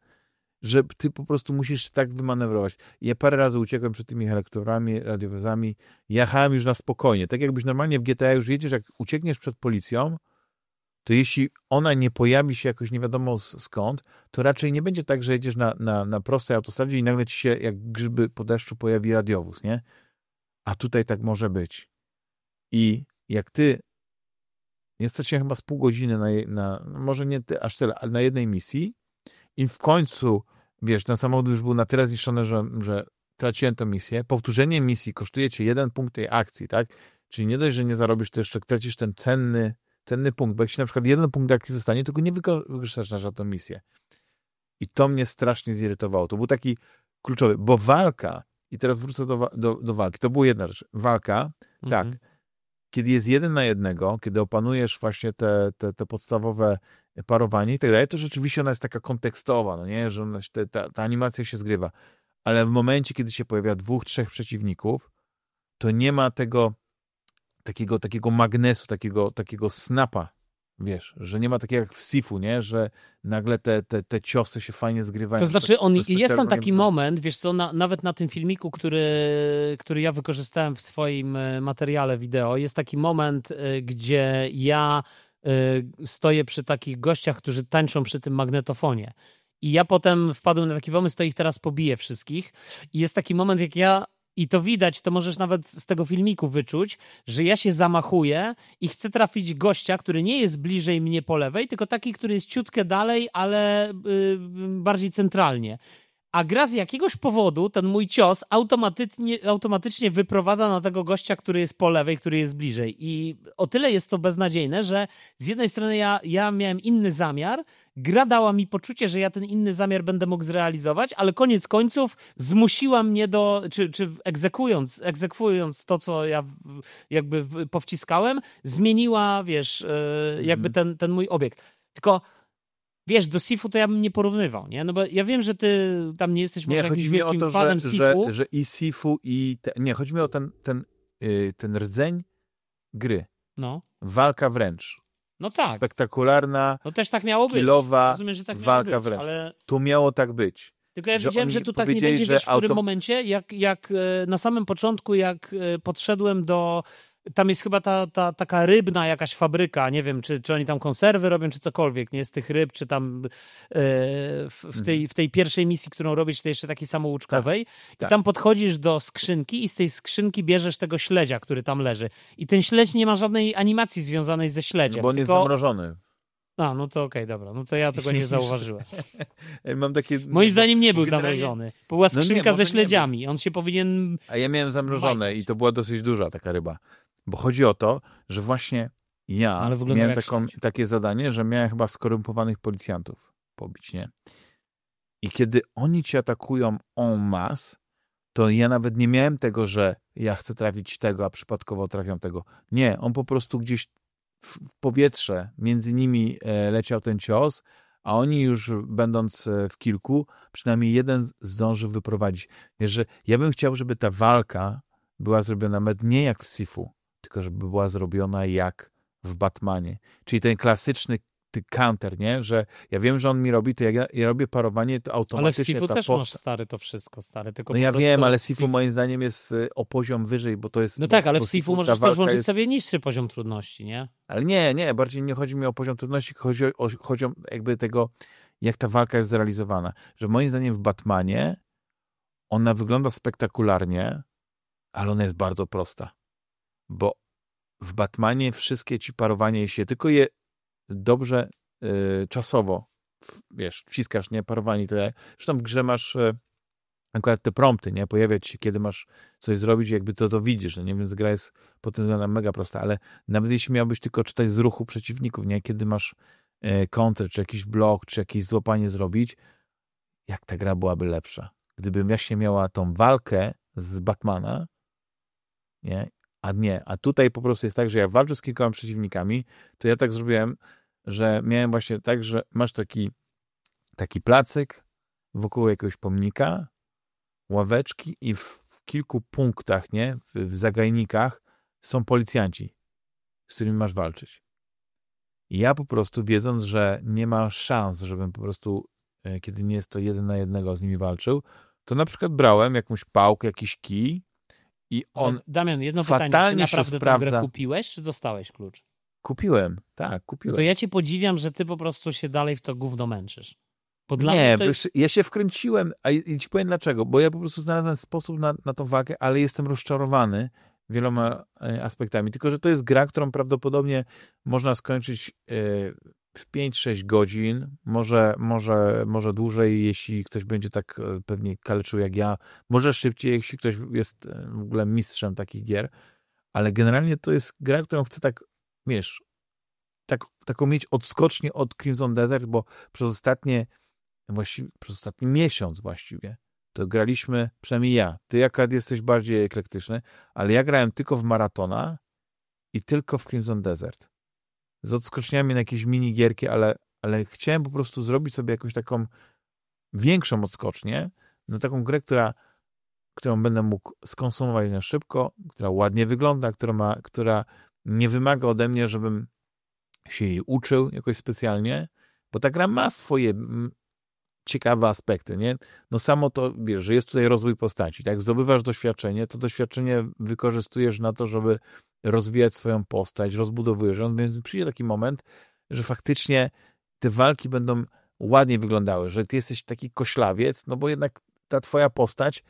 że ty po prostu musisz tak wymanewrować. Ja parę razy uciekłem przed tymi helikopterami, radiowozami, jechałem już na spokojnie. Tak jakbyś normalnie w GTA już jedziesz, jak uciekniesz przed policją, to jeśli ona nie pojawi się jakoś nie wiadomo skąd, to raczej nie będzie tak, że jedziesz na, na, na prostej autostradzie i nagle ci się jak grzyby po deszczu pojawi radiowóz, nie? A tutaj tak może być. I jak ty jesteś chyba z pół godziny na, na może nie ty, aż tyle, ale na jednej misji i w końcu, wiesz, ten samochód już był na tyle zniszczony, że, że traciłem tę misję. Powtórzenie misji kosztuje cię jeden punkt tej akcji, tak? Czyli nie dość, że nie zarobisz, to jeszcze tracisz ten cenny, cenny punkt, bo jak się na przykład jeden punkt akcji zostanie, to nie wykorzystasz na żadną misję. I to mnie strasznie zirytowało. To był taki kluczowy, bo walka, i teraz wrócę do, do, do walki, to była jedna rzecz. Walka, tak, mhm. kiedy jest jeden na jednego, kiedy opanujesz właśnie te, te, te podstawowe parowanie i tak dalej, to rzeczywiście ona jest taka kontekstowa, no nie, że ona, te, ta, ta animacja się zgrywa. Ale w momencie, kiedy się pojawia dwóch, trzech przeciwników, to nie ma tego takiego, takiego magnesu, takiego, takiego snapa, wiesz, że nie ma takiego jak w Sifu, nie, że nagle te, te, te ciosy się fajnie zgrywają. To znaczy, on, jest tam taki moment, wiesz co, na, nawet na tym filmiku, który, który ja wykorzystałem w swoim e, materiale wideo, jest taki moment, e, gdzie ja e, stoję przy takich gościach, którzy tańczą przy tym magnetofonie. I ja potem wpadłem na taki pomysł, to ich teraz pobiję wszystkich. I jest taki moment, jak ja i to widać, to możesz nawet z tego filmiku wyczuć, że ja się zamachuję i chcę trafić gościa, który nie jest bliżej mnie po lewej, tylko taki, który jest ciutkę dalej, ale yy, bardziej centralnie a gra z jakiegoś powodu, ten mój cios automatycznie, automatycznie wyprowadza na tego gościa, który jest po lewej, który jest bliżej. I o tyle jest to beznadziejne, że z jednej strony ja, ja miałem inny zamiar, gra dała mi poczucie, że ja ten inny zamiar będę mógł zrealizować, ale koniec końców zmusiła mnie do, czy, czy egzekując, egzekwując to, co ja jakby powciskałem, zmieniła, wiesz, e, jakby mhm. ten, ten mój obiekt. Tylko wiesz, do Sifu to ja bym nie porównywał, nie? No bo ja wiem, że ty tam nie jesteś może nie, jakimś wielkim to, fanem że, Sifu. Że, że i Sifu i... Te, nie, chodzi mi o ten, ten, yy, ten rdzeń gry. No. Walka wręcz. No tak. Spektakularna, no też tak miało skillowa być. Rozumiem, tak walka być, wręcz. Ale... Tu miało tak być. Tylko ja że widziałem, że tu tak nie będzie, wiesz, w którym momencie, jak, jak e, na samym początku, jak e, podszedłem do tam jest chyba ta, ta taka rybna jakaś fabryka, nie wiem, czy, czy oni tam konserwy robią, czy cokolwiek, nie z tych ryb, czy tam e, w, w, tej, w tej pierwszej misji, którą robisz, to jeszcze takiej samouczkowej. Tak, I tak. tam podchodzisz do skrzynki i z tej skrzynki bierzesz tego śledzia, który tam leży. I ten śledź nie ma żadnej animacji związanej ze śledziem. No bo on tylko... jest zamrożony. A, no to okej, okay, dobra. No to ja tego nie zauważyłem. Mam takie... Moim zdaniem nie był generalnie... zamrożony. Była skrzynka no nie, ze śledziami. On się powinien... A ja miałem zamrożone i to była dosyć duża taka ryba. Bo chodzi o to, że właśnie ja miałem taką, takie zadanie, że miałem chyba skorumpowanych policjantów pobić, nie? I kiedy oni cię atakują en masse, to ja nawet nie miałem tego, że ja chcę trafić tego, a przypadkowo trafiam tego. Nie, on po prostu gdzieś w powietrze między nimi e, leciał ten cios, a oni już będąc e, w kilku, przynajmniej jeden zdąży wyprowadzić. Wiesz, że ja bym chciał, żeby ta walka była zrobiona nawet nie jak w Sifu, tylko żeby była zrobiona jak w Batmanie. Czyli ten klasyczny ty counter, nie? Że ja wiem, że on mi robi, to jak ja, ja robię parowanie, to automatycznie Ale w Sifu ta też posta... masz stary to wszystko, stary. Tylko no ja wiem, ale Sifu moim zdaniem jest y, o poziom wyżej, bo to jest... No tak, ale w Sifu możesz też włączyć jest... sobie niższy poziom trudności, nie? Ale nie, nie, bardziej nie chodzi mi o poziom trudności, chodzi o, chodzi o jakby tego, jak ta walka jest zrealizowana. Że moim zdaniem w Batmanie ona wygląda spektakularnie, ale ona jest bardzo prosta bo w Batmanie wszystkie ci parowanie, jeśli tylko je dobrze y, czasowo, wiesz, wciskasz, nie, parowanie tyle. Zresztą w grze masz y, akurat te prompty, nie, pojawiać się, kiedy masz coś zrobić, jakby to to widzisz, no nie, więc gra jest pod tym względem mega prosta, ale nawet jeśli miałbyś tylko czytać z ruchu przeciwników, nie, kiedy masz y, counter, czy jakiś blok, czy jakieś złapanie zrobić, jak ta gra byłaby lepsza. Gdybym właśnie miała tą walkę z Batmana, nie, a nie. A tutaj po prostu jest tak, że jak walczę z kilkoma przeciwnikami, to ja tak zrobiłem, że miałem właśnie tak, że masz taki, taki placyk wokół jakiegoś pomnika, ławeczki i w, w kilku punktach, nie, w, w zagajnikach są policjanci, z którymi masz walczyć. I ja po prostu, wiedząc, że nie ma szans, żebym po prostu, e, kiedy nie jest to jeden na jednego z nimi walczył, to na przykład brałem jakąś pałkę, jakiś kij i on Damian, jedno fatalnie pytanie. Ty naprawdę się sprawdza. grę kupiłeś, czy dostałeś klucz? Kupiłem, tak, kupiłem. To ja cię podziwiam, że ty po prostu się dalej w to gówno męczysz. Bo dla nie, mnie jest... ja się wkręciłem, a i ci powiem dlaczego, bo ja po prostu znalazłem sposób na, na tą walkę, ale jestem rozczarowany wieloma e, aspektami. Tylko, że to jest gra, którą prawdopodobnie można skończyć e, w 5-6 godzin, może, może, może dłużej, jeśli ktoś będzie tak e, pewnie kaleczył jak ja, może szybciej, jeśli ktoś jest w ogóle mistrzem takich gier, ale generalnie to jest gra, którą chcę tak, wiesz, tak, taką mieć odskocznie od Crimson Desert, bo przez ostatnie właściwie przez ostatni miesiąc właściwie, to graliśmy, przynajmniej ja, ty jaka jesteś bardziej eklektyczny, ale ja grałem tylko w Maratona i tylko w Crimson Desert. Z odskoczniami na jakieś minigierki, ale, ale chciałem po prostu zrobić sobie jakąś taką większą odskocznię, na taką grę, która, którą będę mógł skonsumować na szybko, która ładnie wygląda, która, ma, która nie wymaga ode mnie, żebym się jej uczył jakoś specjalnie, bo ta gra ma swoje ciekawe aspekty, nie? No samo to, wiesz, że jest tutaj rozwój postaci, tak? Zdobywasz doświadczenie, to doświadczenie wykorzystujesz na to, żeby rozwijać swoją postać, rozbudowujesz ją, więc przyjdzie taki moment, że faktycznie te walki będą ładnie wyglądały, że ty jesteś taki koślawiec, no bo jednak ta twoja postać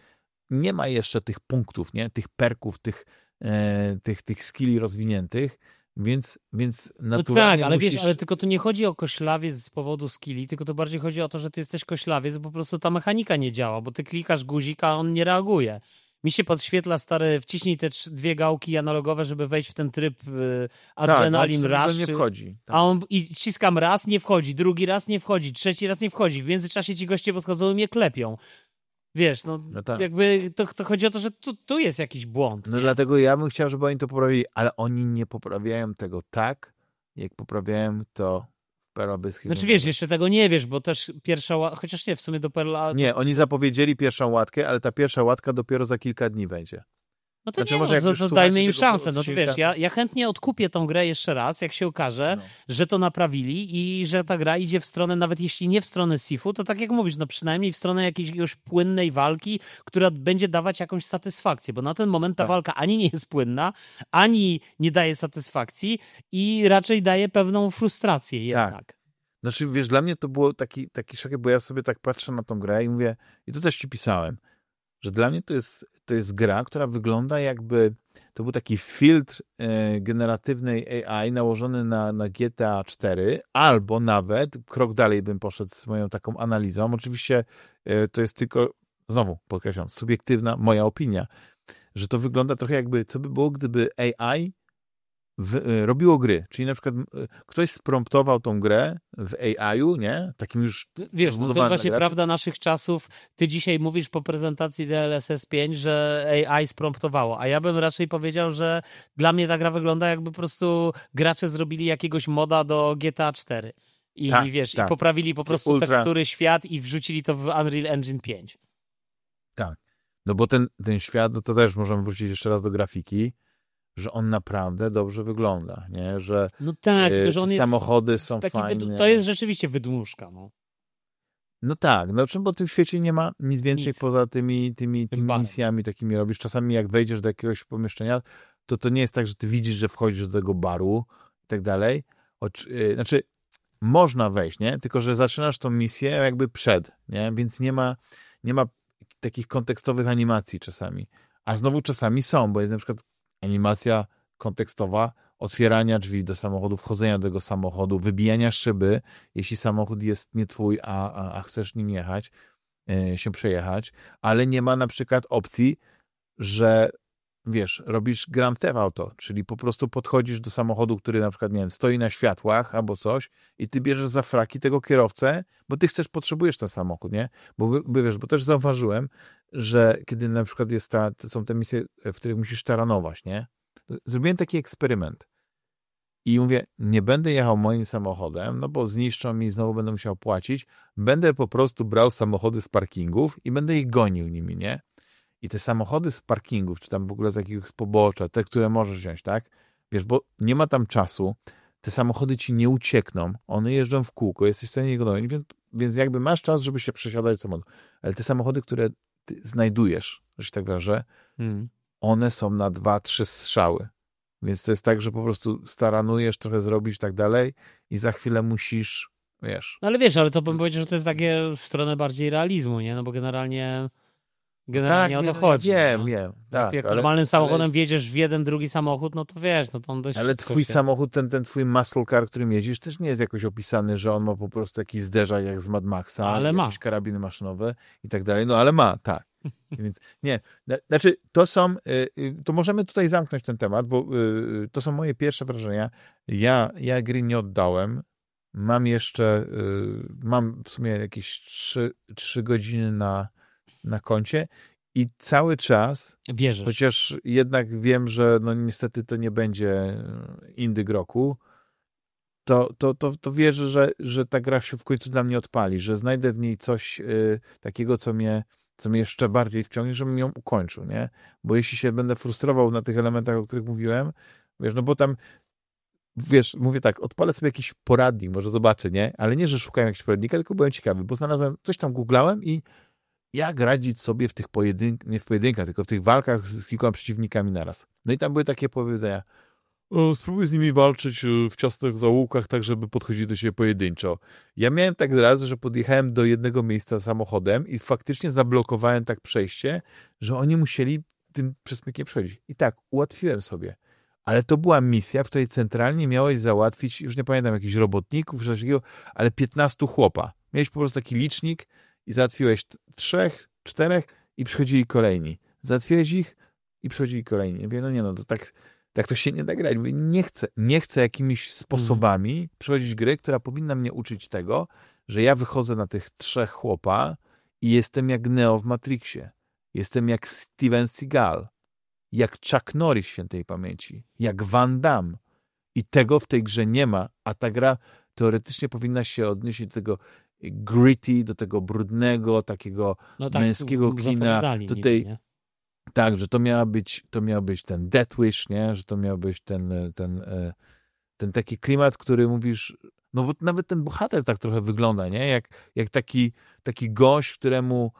nie ma jeszcze tych punktów, nie? Tych perków, tych, e, tych, tych skilli rozwiniętych, więc, więc naturalnie no tak, ale musisz... wiesz, ale tylko tu nie chodzi o koślawiec z powodu skilli, tylko to bardziej chodzi o to, że ty jesteś koślawiec, bo po prostu ta mechanika nie działa, bo ty klikasz guzik, a on nie reaguje. Mi się podświetla stary, wciśnij te dwie gałki analogowe, żeby wejść w ten tryb y, adrenalin tak, rush. nie wchodzi. Tak. A on i ściskam raz, nie wchodzi, drugi raz nie wchodzi, trzeci raz nie wchodzi. W międzyczasie ci goście podchodzą i mnie klepią. Wiesz, no, no tak. jakby to, to, chodzi o to, że tu, tu jest jakiś błąd. No nie? dlatego ja bym chciał, żeby oni to poprawili, ale oni nie poprawiają tego tak, jak poprawiają to Perla Znaczy wiesz, jeszcze tego nie wiesz, bo też pierwsza łatka, chociaż nie, w sumie do Perla... Nie, oni zapowiedzieli pierwszą łatkę, ale ta pierwsza łatka dopiero za kilka dni będzie. No to znaczy, nie, może no, to, to dajmy im szansę. No to wiesz, ja, ja chętnie odkupię tą grę jeszcze raz, jak się okaże, no. że to naprawili i że ta gra idzie w stronę, nawet jeśli nie w stronę Sifu, to tak jak mówisz, no przynajmniej w stronę jakiejś płynnej walki, która będzie dawać jakąś satysfakcję, bo na ten moment ta tak. walka ani nie jest płynna, ani nie daje satysfakcji i raczej daje pewną frustrację jednak. Tak. Znaczy, wiesz, dla mnie to było taki, taki szok, bo ja sobie tak patrzę na tą grę i mówię, i to też ci pisałem, że dla mnie to jest, to jest gra, która wygląda jakby to był taki filtr e, generatywnej AI nałożony na, na GTA 4, albo nawet krok dalej bym poszedł z moją taką analizą. Oczywiście e, to jest tylko, znowu podkreślam, subiektywna moja opinia, że to wygląda trochę jakby, co by było, gdyby AI w, y, robiło gry. Czyli na przykład y, ktoś spromptował tą grę w AI-u, nie? Takim już Wiesz, no to jest właśnie prawda naszych czasów. Ty dzisiaj mówisz po prezentacji DLSS 5, że AI spromptowało, a ja bym raczej powiedział, że dla mnie ta gra wygląda jakby po prostu gracze zrobili jakiegoś moda do GTA 4. I, tak, wiesz, tak. i poprawili po prostu Ultra... tekstury świat i wrzucili to w Unreal Engine 5. Tak. No bo ten, ten świat, no to też możemy wrócić jeszcze raz do grafiki że on naprawdę dobrze wygląda, nie? Że, no tak, y, że samochody są fajne. To jest rzeczywiście wydmuszka, no. No tak, no bo w tym świecie nie ma nic więcej nic. poza tymi, tymi, tymi misjami takimi robisz. Czasami jak wejdziesz do jakiegoś pomieszczenia, to to nie jest tak, że ty widzisz, że wchodzisz do tego baru i tak dalej. Y, znaczy, można wejść, nie? Tylko, że zaczynasz tą misję jakby przed, nie? Więc nie ma, nie ma takich kontekstowych animacji czasami. A znowu czasami są, bo jest na przykład animacja kontekstowa otwierania drzwi do samochodu, wchodzenia do tego samochodu, wybijania szyby, jeśli samochód jest nie twój, a, a, a chcesz nim jechać, yy, się przejechać, ale nie ma na przykład opcji, że wiesz, robisz Grand Theft Auto, czyli po prostu podchodzisz do samochodu, który na przykład, nie wiem, stoi na światłach albo coś i ty bierzesz za fraki tego kierowcę, bo ty chcesz, potrzebujesz ten samochód, nie? Bo, bo wiesz, bo też zauważyłem, że kiedy na przykład jest ta, są te misje, w których musisz taranować, nie? Zrobiłem taki eksperyment i mówię, nie będę jechał moim samochodem, no bo zniszczą mi, znowu będę musiał płacić, będę po prostu brał samochody z parkingów i będę ich gonił nimi, nie? I te samochody z parkingów, czy tam w ogóle z jakiegoś pobocza, te, które możesz wziąć, tak? Wiesz, bo nie ma tam czasu, te samochody ci nie uciekną, one jeżdżą w kółko, jesteś w stanie je gonić, więc, więc jakby masz czas, żeby się przesiadać samochód. Ale te samochody, które znajdujesz, że się tak wyrażę, hmm. one są na dwa, trzy strzały. Więc to jest tak, że po prostu staranujesz trochę zrobić tak dalej i za chwilę musisz, wiesz. No ale wiesz, ale to bym powiedział, że to jest takie w stronę bardziej realizmu, nie? No bo generalnie generalnie tak, o to chodzi. Wiem, no. wiem. Tak, Jak ale, normalnym samochodem ale, wjedziesz w jeden, drugi samochód, no to wiesz, no to on dość ale twój się... samochód, ten, ten twój muscle car, którym jeździsz, też nie jest jakoś opisany, że on ma po prostu jakiś zderzak jak z Mad Maxa, Ale ma. jakieś karabiny maszynowe i tak dalej. No ale ma, tak. Więc nie, na- znaczy to są, y, y, to możemy tutaj zamknąć ten temat, bo y, to są moje pierwsze wrażenia. Ja, ja gry nie oddałem. Mam jeszcze, mam w sumie jakieś trzy, trzy godziny na, na koncie i cały czas, Bierzesz. chociaż jednak wiem, że no niestety to nie będzie indyk roku, to, to, to, to wierzę, że, że ta gra się w końcu dla mnie odpali, że znajdę w niej coś y, takiego, co mnie, co mnie jeszcze bardziej wciągnie, żebym ją ukończył, nie? Bo jeśli się będę frustrował na tych elementach, o których mówiłem, wiesz, no bo tam wiesz, mówię tak, odpalę sobie jakiś poradnik, może zobaczę, nie? Ale nie, że szukałem jakiegoś poradnika, tylko byłem ciekawy, bo znalazłem, coś tam googlałem i jak radzić sobie w tych pojedynkach, nie w pojedynkach, tylko w tych walkach z kilkoma przeciwnikami naraz. No i tam były takie powiedzenia, spróbuj z nimi walczyć e, w ciasnych zaułkach, tak żeby podchodzić do siebie pojedynczo. Ja miałem tak raz, że podjechałem do jednego miejsca samochodem i faktycznie zablokowałem tak przejście, że oni musieli tym przesmykiem przechodzić. I tak, ułatwiłem sobie. Ale to była misja, w której centralnie miałeś załatwić, już nie pamiętam, jakichś robotników, czy coś takiego, ale 15 chłopa. Miałeś po prostu taki licznik i załatwiłeś trzech, czterech i przychodzili kolejni. Załatwiłeś ich i przychodzili kolejni. Mówię, no nie no, to tak, tak to się nie da grać. Mówię, nie chcę, nie chcę jakimiś sposobami przechodzić gry, która powinna mnie uczyć tego, że ja wychodzę na tych trzech chłopa i jestem jak Neo w Matrixie. Jestem jak Steven Seagal jak Chuck Norris świętej pamięci, jak Van Damme. I tego w tej grze nie ma, a ta gra teoretycznie powinna się odnieść do tego gritty, do tego brudnego, takiego no męskiego kina. Tutaj nie? tak, że to miała być, to miał być ten Death Wish, nie? że to miał być ten, e, ten, e, ten taki klimat, który mówisz, no bo nawet ten bohater tak trochę wygląda, nie? Jak, jak taki, taki gość, któremu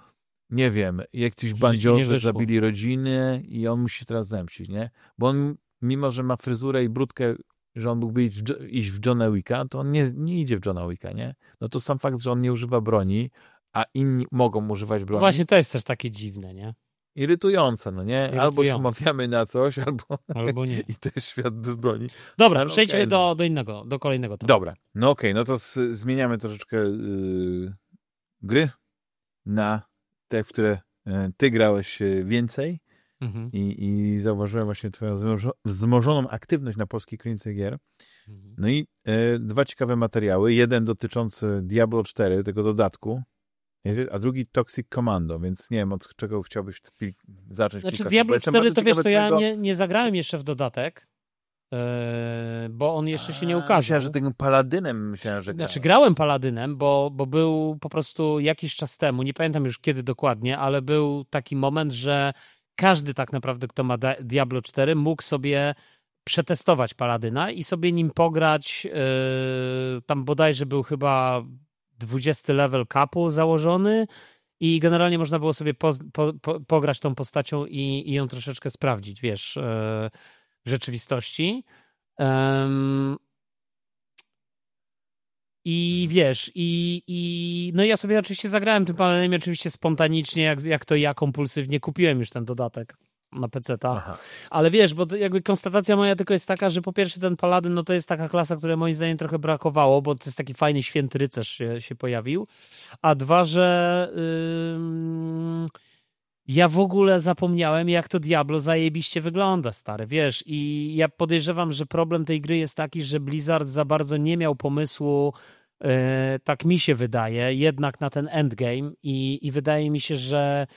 nie wiem, jakiś nie bandziorzy wyszło. zabili rodziny i on musi teraz zemścić, nie? Bo on, mimo że ma fryzurę i brudkę, że on mógłby iść w, iść w Johna Wicka, to on nie, nie idzie w Johna Wicka, nie? No to sam fakt, że on nie używa broni, a inni mogą używać No broni, właśnie, to jest też takie dziwne, nie? irytujące, no nie? Albo się Irytujące. umawiamy na coś, albo Albo nie. i to jest świat bez broni. Dobra, Ale przejdźmy no. do, do innego, do kolejnego tematu. Dobra, no okej, no to z, zmieniamy troszeczkę yy, gry na te, w które yy, ty grałeś yy, więcej Mhm. i, i zauważyłem właśnie twoją wzmożo- wzmożoną aktywność na polskiej klinice gier. Mhm. No i e, dwa ciekawe materiały. Jeden dotyczący Diablo 4, tego dodatku, a drugi Toxic Commando, więc nie wiem, od czego chciałbyś zacząć. Znaczy Diablo jestem 4 bardzo to wiesz, to ja nie, nie zagrałem jeszcze w dodatek, e, bo on jeszcze się nie ukazał. Myślałem, że tym paladynem myślałem, że Znaczy grałeś. grałem Paladynem, bo, bo był po prostu jakiś czas temu, nie pamiętam już kiedy dokładnie, ale był taki moment, że każdy tak naprawdę, kto ma Diablo 4, mógł sobie przetestować Paladyna i sobie nim pograć. Yy, tam bodajże był chyba 20 level capu założony i generalnie można było sobie poz, po, po, pograć tą postacią i, i ją troszeczkę sprawdzić, wiesz, yy, w rzeczywistości. I wiesz, i, i no ja sobie oczywiście zagrałem tym panenem, oczywiście spontanicznie, jak, jak to ja kompulsywnie kupiłem już ten dodatek na PC-ta. Aha. Ale wiesz, bo jakby konstatacja moja tylko jest taka, że po pierwsze ten Paladyn, no to jest taka klasa, której moim zdaniem trochę brakowało, bo to jest taki fajny święty rycerz się, się pojawił. A dwa, że ym, ja w ogóle zapomniałem, jak to Diablo zajebiście wygląda, stary, wiesz. I ja podejrzewam, że problem tej gry jest taki, że Blizzard za bardzo nie miał pomysłu, e, tak mi się wydaje, jednak na ten endgame i, i wydaje mi się, że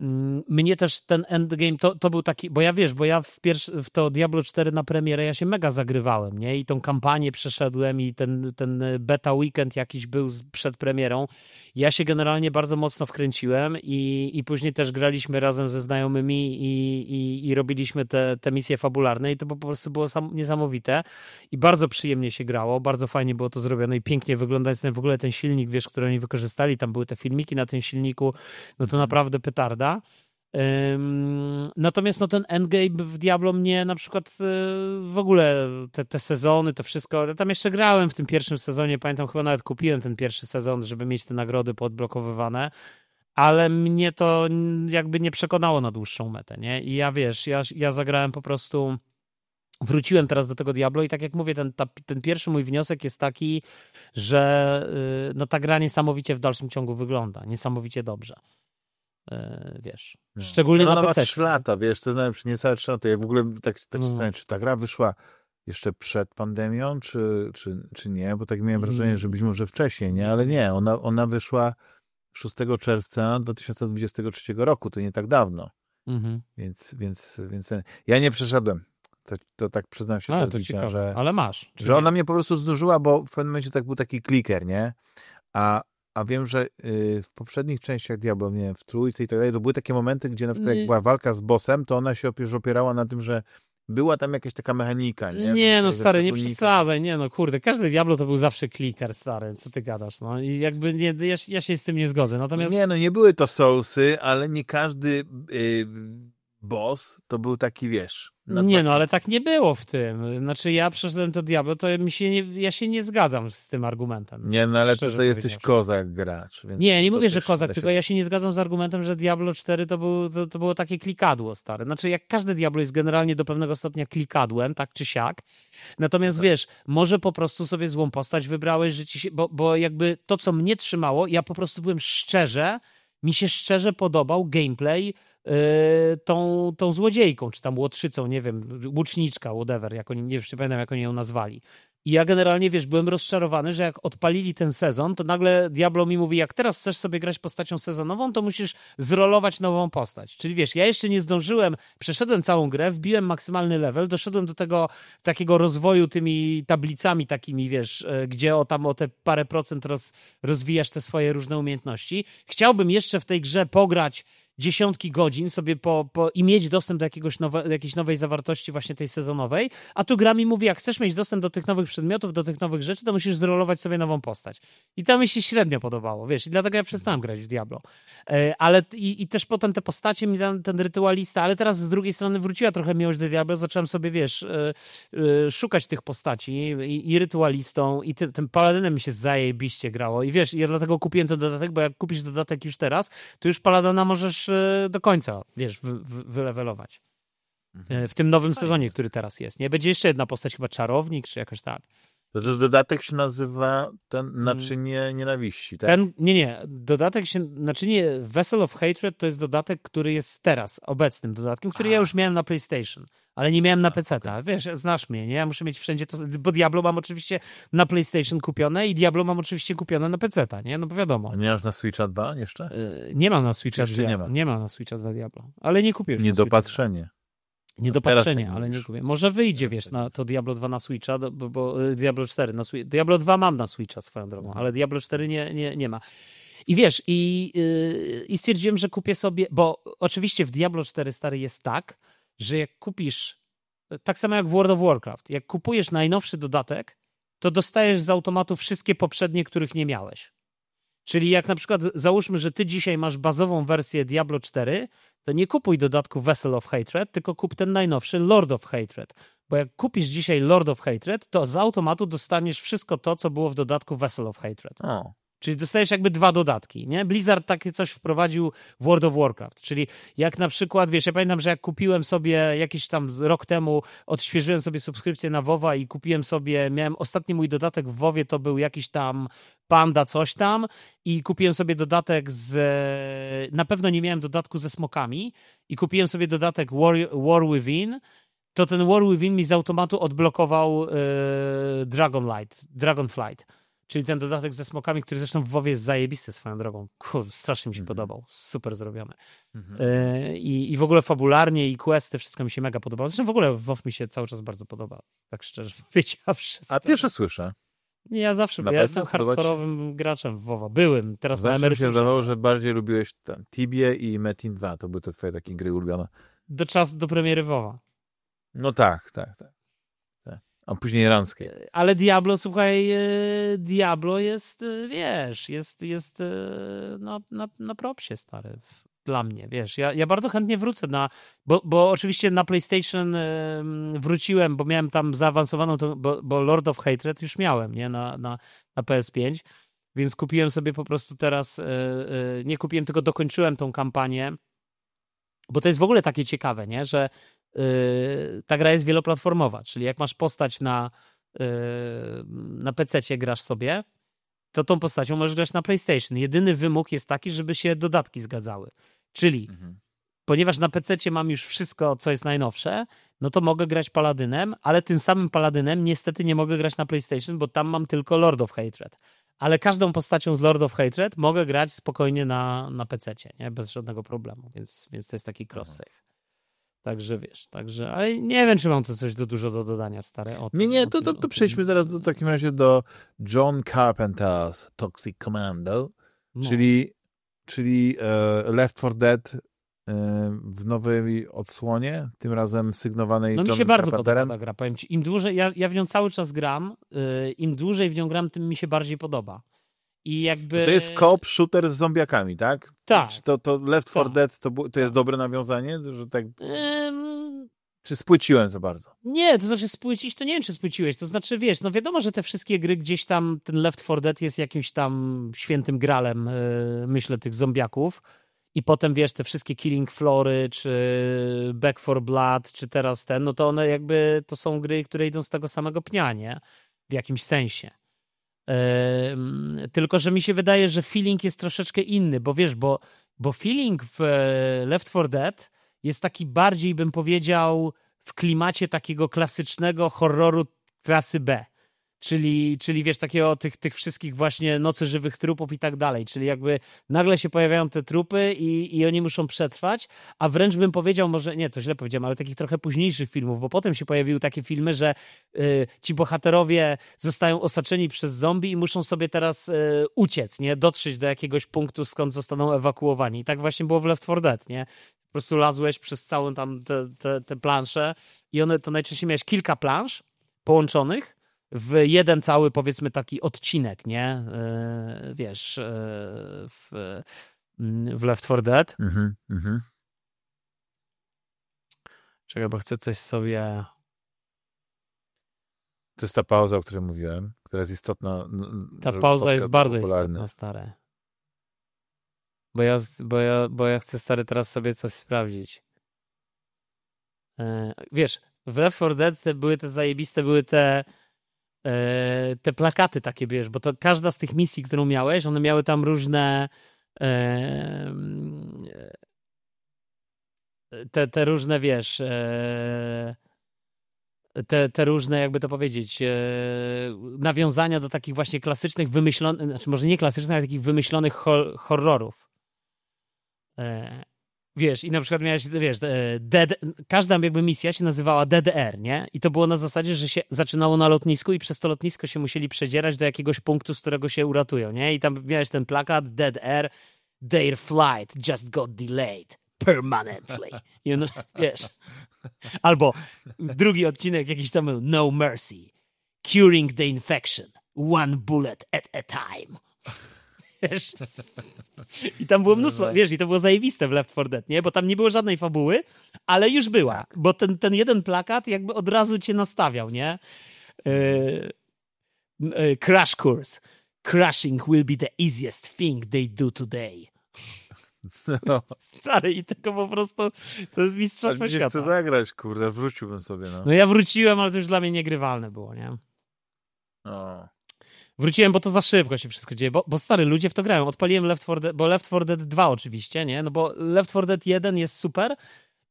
mm, mnie też ten endgame, to, to był taki, bo ja wiesz, bo ja w, pierwszy, w to Diablo 4 na premierę ja się mega zagrywałem, nie? I tą kampanię przeszedłem i ten, ten beta weekend jakiś był przed premierą. Ja się generalnie bardzo mocno wkręciłem i, i później też graliśmy razem ze znajomymi i, i, i robiliśmy te, te misje fabularne i to po prostu było sam, niesamowite i bardzo przyjemnie się grało, bardzo fajnie było to zrobione i pięknie wygląda ten, w ogóle ten silnik, wiesz, który oni wykorzystali, tam były te filmiki na tym silniku, no to naprawdę petarda. Natomiast no, ten endgame w Diablo mnie na przykład y, w ogóle te, te sezony, to wszystko, tam jeszcze grałem w tym pierwszym sezonie, pamiętam chyba nawet kupiłem ten pierwszy sezon, żeby mieć te nagrody podblokowywane, ale mnie to jakby nie przekonało na dłuższą metę, nie? I ja wiesz, ja, ja zagrałem po prostu wróciłem teraz do tego Diablo i tak jak mówię, ten, ta, ten pierwszy mój wniosek jest taki, że yy, no ta gra niesamowicie w dalszym ciągu wygląda, niesamowicie dobrze. Yy, wiesz, no. szczególnie no, na PC. 3 lata, wiesz, to znaczy niecałe 3 lata. Ja w ogóle tak, tak no. zastanawiam, czy ta gra wyszła jeszcze przed pandemią, czy, czy, czy nie, bo tak miałem wrażenie, że być może wcześniej, nie, ale nie, ona, ona wyszła 6 czerwca 2023 roku, to nie tak dawno. Mhm. Więc, więc, więc ja nie przeszedłem to, to tak przyznam się, ale, to ciekawe. że, ale masz. Że ona mnie po prostu zdążyła, bo w pewnym momencie tak był taki kliker, nie? A, a wiem, że y, w poprzednich częściach Diablo, nie w trójce i tak dalej, to były takie momenty, gdzie na przykład jak była walka z bossem, to ona się opierała na tym, że była tam jakaś taka mechanika, nie? Nie, no stary, nie przesadzaj, nie no, kurde, każdy Diablo to był zawsze kliker, stary, co ty gadasz, no. I jakby nie, ja, ja się z tym nie zgodzę, natomiast... Nie, no nie były to sousy, ale nie każdy... Yy boss to był taki, wiesz... Nie, no ale tak nie było w tym. Znaczy ja przeszedłem to Diablo, to mi się nie, ja się nie zgadzam z tym argumentem. Nie, no ale to, to jesteś kozak gracz. nie, nie mówię, że kozak, tylko ja się nie zgadzam z argumentem, że Diablo 4 to, był, to, to było takie klikadło stare. Znaczy jak każde Diablo jest generalnie do pewnego stopnia klikadłem, tak czy siak. Natomiast tak. wiesz, może po prostu sobie złą postać wybrałeś, że ci się, bo, bo jakby to, co mnie trzymało, ja po prostu byłem szczerze, mi się szczerze podobał gameplay tą, tą złodziejką, czy tam łotrzycą, nie wiem, łuczniczka, whatever, jak oni, nie wiem, pamiętam, jak oni ją nazwali. I ja generalnie, wiesz, byłem rozczarowany, że jak odpalili ten sezon, to nagle Diablo mi mówi, jak teraz chcesz sobie grać postacią sezonową, to musisz zrolować nową postać. Czyli wiesz, ja jeszcze nie zdążyłem, przeszedłem całą grę, wbiłem maksymalny level, doszedłem do tego takiego rozwoju tymi tablicami takimi, wiesz, e, gdzie o tam o te parę procent roz, rozwijasz te swoje różne umiejętności. Chciałbym jeszcze w tej grze pograć dziesiątki godzin sobie po, po, i mieć dostęp do jakiegoś nowe, jakiejś nowej zawartości właśnie tej sezonowej, a tu gra mi mówi, jak chcesz mieć dostęp do tych nowych przedmiotów, do tych nowych rzeczy, to musisz zrolować sobie nową postać. I to mi się średnio podobało, wiesz, i dlatego ja przestałem grać w Diablo. E, ale i, i też potem te postacie mi ten, ten rytualista, ale teraz z drugiej strony wróciła trochę miłość do Diablo, zacząłem sobie, wiesz, e, e, szukać tych postaci i, i rytualistą i ty, tym paladynem mi się zajebiście grało i wiesz, ja dlatego kupiłem ten dodatek, bo jak kupisz dodatek już teraz, to już paladona możesz E, do końca, wiesz, wy, wy, wylewelować. Mhm. E, w tym nowym sezonie, który teraz jest. Nie będzie jeszcze jedna postać, chyba czarownik, czy jakoś tak. Dodatek się nazywa ten mm. naczynie nienawiści, tak? Ten, nie, nie. Dodatek się, naczynie Vessel of Hatred to jest dodatek, który jest teraz, obecnym dodatkiem, który A. ja już miałem na PlayStation, ale nie miałem na PC. Okay. Wiesz, znasz mnie, nie? Ja muszę mieć wszędzie to, bo Diablo mam oczywiście na PlayStation kupione i Diablo mam oczywiście kupione na PC, nie? No bo wiadomo. A nie masz na Switcha 2 jeszcze? Yy, nie mam na Switcha 2. Nie ma. nie ma na Switcha 2 Diablo, ale nie kupię już Niedopatrzenie. Niedopatrzenie, tak ale nie kupię. Może wyjdzie, wiesz, tak na to Diablo 2 na Switcha, bo, bo y, Diablo 4 na Switcha. Diablo 2 mam na Switcha swoją drogą, mhm. ale Diablo 4 nie, nie, nie ma. I wiesz, i, yy, i stwierdziłem, że kupię sobie, bo oczywiście w Diablo 4 stary jest tak, że jak kupisz, tak samo jak w World of Warcraft, jak kupujesz najnowszy dodatek, to dostajesz z automatu wszystkie poprzednie, których nie miałeś. Czyli jak na przykład załóżmy, że ty dzisiaj masz bazową wersję Diablo 4, to nie kupuj dodatku Vessel of Hatred, tylko kup ten najnowszy Lord of Hatred. Bo jak kupisz dzisiaj Lord of Hatred, to z automatu dostaniesz wszystko to, co było w dodatku Vessel of Hatred. O. Czyli dostajesz jakby dwa dodatki, nie? Blizzard takie coś wprowadził w World of Warcraft, czyli jak na przykład, wiesz, ja pamiętam, że jak kupiłem sobie jakiś tam rok temu, odświeżyłem sobie subskrypcję na WoWa i kupiłem sobie, miałem ostatni mój dodatek w WoWie, to był jakiś tam Panda coś tam i kupiłem sobie dodatek z, na pewno nie miałem dodatku ze smokami i kupiłem sobie dodatek War, War Within, to ten War Within mi z automatu odblokował yy, Dragonlight, Dragonflight Czyli ten dodatek ze smokami, który zresztą w WoWie jest zajebisty swoją drogą. Kur, strasznie mi się mhm. podobał. Super zrobiony. Mhm. E, i, I w ogóle fabularnie i questy, wszystko mi się mega podobało. Zresztą w ogóle WoW mi się cały czas bardzo podoba. Tak szczerze powiedziawszy. A pierwsze słyszę. Ja zawsze, ja jestem hardkorowym graczem w WoWa. Byłem, teraz Zawsze na emeryturze. mi się zdawało, że bardziej lubiłeś ten Tibie i Metin 2. To były te twoje takie gry ulubione. Do czasu, do premiery WoWa. No tak, tak, tak a później irańskiej. E, ale Diablo, słuchaj, e, Diablo jest, e, wiesz, jest, jest na, na, na propsie stary. dla mnie, wiesz. Ja, ja bardzo chętnie wrócę na, bo, bo oczywiście na PlayStation wróciłem, bo miałem tam zaawansowaną, to, bo, bo Lord of Hatred już miałem, nie, na, na, na PS5, więc kupiłem sobie po prostu teraz, nie kupiłem, tylko dokończyłem tą kampanię, bo to jest w ogóle takie ciekawe, nie, że ta gra jest wieloplatformowa, czyli jak masz postać na, na PC grasz sobie, to tą postacią możesz grać na PlayStation. Jedyny wymóg jest taki, żeby się dodatki zgadzały. Czyli mhm. ponieważ na PC mam już wszystko, co jest najnowsze, no to mogę grać Paladynem, ale tym samym Paladynem niestety nie mogę grać na PlayStation, bo tam mam tylko Lord of Hatred. Ale każdą postacią z Lord of Hatred mogę grać spokojnie na, na PC, nie? bez żadnego problemu, więc, więc to jest taki cross-save. Także wiesz, także, ale nie wiem, czy mam to coś do, dużo do dodania, stare. O nie, nie, to, to, to przejdźmy teraz do, w takim razie do John Carpenter's Toxic Commando, no. czyli, czyli e, Left 4 Dead e, w nowej odsłonie, tym razem sygnowanej No mi się bardzo podoba ta gra, powiem ci. Im dłużej, ja, ja w nią cały czas gram, e, im dłużej w nią gram, tym mi się bardziej podoba. I jakby... To jest coop shooter z zombiakami, tak? Tak. Czy to, to Left 4 tak. Dead to, to jest dobre nawiązanie? Że tak... Czy spłyciłem za bardzo? Nie, to znaczy spłycić, to nie wiem, czy spłyciłeś. To znaczy, wiesz, no wiadomo, że te wszystkie gry gdzieś tam, ten Left 4 Dead jest jakimś tam świętym gralem, yy, myślę, tych zombiaków. I potem, wiesz, te wszystkie Killing Flory, czy Back 4 Blood, czy teraz ten, no to one jakby, to są gry, które idą z tego samego pnia, nie? W jakimś sensie. Tylko, że mi się wydaje, że feeling jest troszeczkę inny, bo wiesz, bo, bo feeling w e, Left 4 Dead jest taki bardziej, bym powiedział, w klimacie takiego klasycznego horroru klasy B. Czyli, czyli wiesz, takiego tych, tych wszystkich właśnie nocy żywych trupów i tak dalej. Czyli jakby nagle się pojawiają te trupy i, i oni muszą przetrwać, a wręcz bym powiedział, może nie, to źle powiedziałem, ale takich trochę późniejszych filmów, bo potem się pojawiły takie filmy, że y, ci bohaterowie zostają osaczeni przez zombie i muszą sobie teraz y, uciec, nie? Dotrzeć do jakiegoś punktu, skąd zostaną ewakuowani. I tak właśnie było w Left 4 Dead, nie? Po prostu lazłeś przez całą tam te, te, te plansze i one to najczęściej miałeś kilka plansz połączonych w jeden cały, powiedzmy, taki odcinek, nie? E, wiesz, e, w, w Left 4 Dead. Mhm, mhm. Czekaj, bo chcę coś sobie... To jest ta pauza, o której mówiłem, która jest istotna. Ta pauza jest bardzo popularny. istotna, stare. Bo ja, bo, ja, bo ja chcę, stary, teraz sobie coś sprawdzić. E, wiesz, w Left 4 Dead te były te zajebiste, były te te plakaty takie, wiesz, bo to każda z tych misji, którą miałeś, one miały tam różne e, te, te różne, wiesz, e, te, te różne, jakby to powiedzieć, nawiązania do takich właśnie klasycznych, wymyślonych, znaczy może nie klasycznych, ale takich wymyślonych horrorów. Wiesz, i na przykład miałeś, wiesz, DD, każda jakby misja się nazywała DDR, nie? I to było na zasadzie, że się zaczynało na lotnisku i przez to lotnisko się musieli przedzierać do jakiegoś punktu, z którego się uratują, nie? I tam miałeś ten plakat DDR, their flight just got delayed permanently. You know? Wiesz. Albo drugi odcinek jakiś tam był No Mercy, curing the infection, one bullet at a time. Wiesz? I tam było mnóstwo, no, wiesz, i to było zajebiste w Left 4 Dead, nie? Bo tam nie było żadnej fabuły, ale już była, tak. bo ten, ten jeden plakat jakby od razu cię nastawiał, nie? Yy, yy, crash course. Crashing will be the easiest thing they do today. No. Stary, i tego po prostu to jest mistrzostwo ale świata. chcę zagrać, kurde, wróciłbym sobie, no. No ja wróciłem, ale to już dla mnie niegrywalne było, nie? O. Wróciłem, bo to za szybko się wszystko dzieje, bo, bo stary, ludzie w to grają. Odpaliłem Left 4 Dead, bo Left 4 Dead 2 oczywiście, nie? No bo Left 4 Dead 1 jest super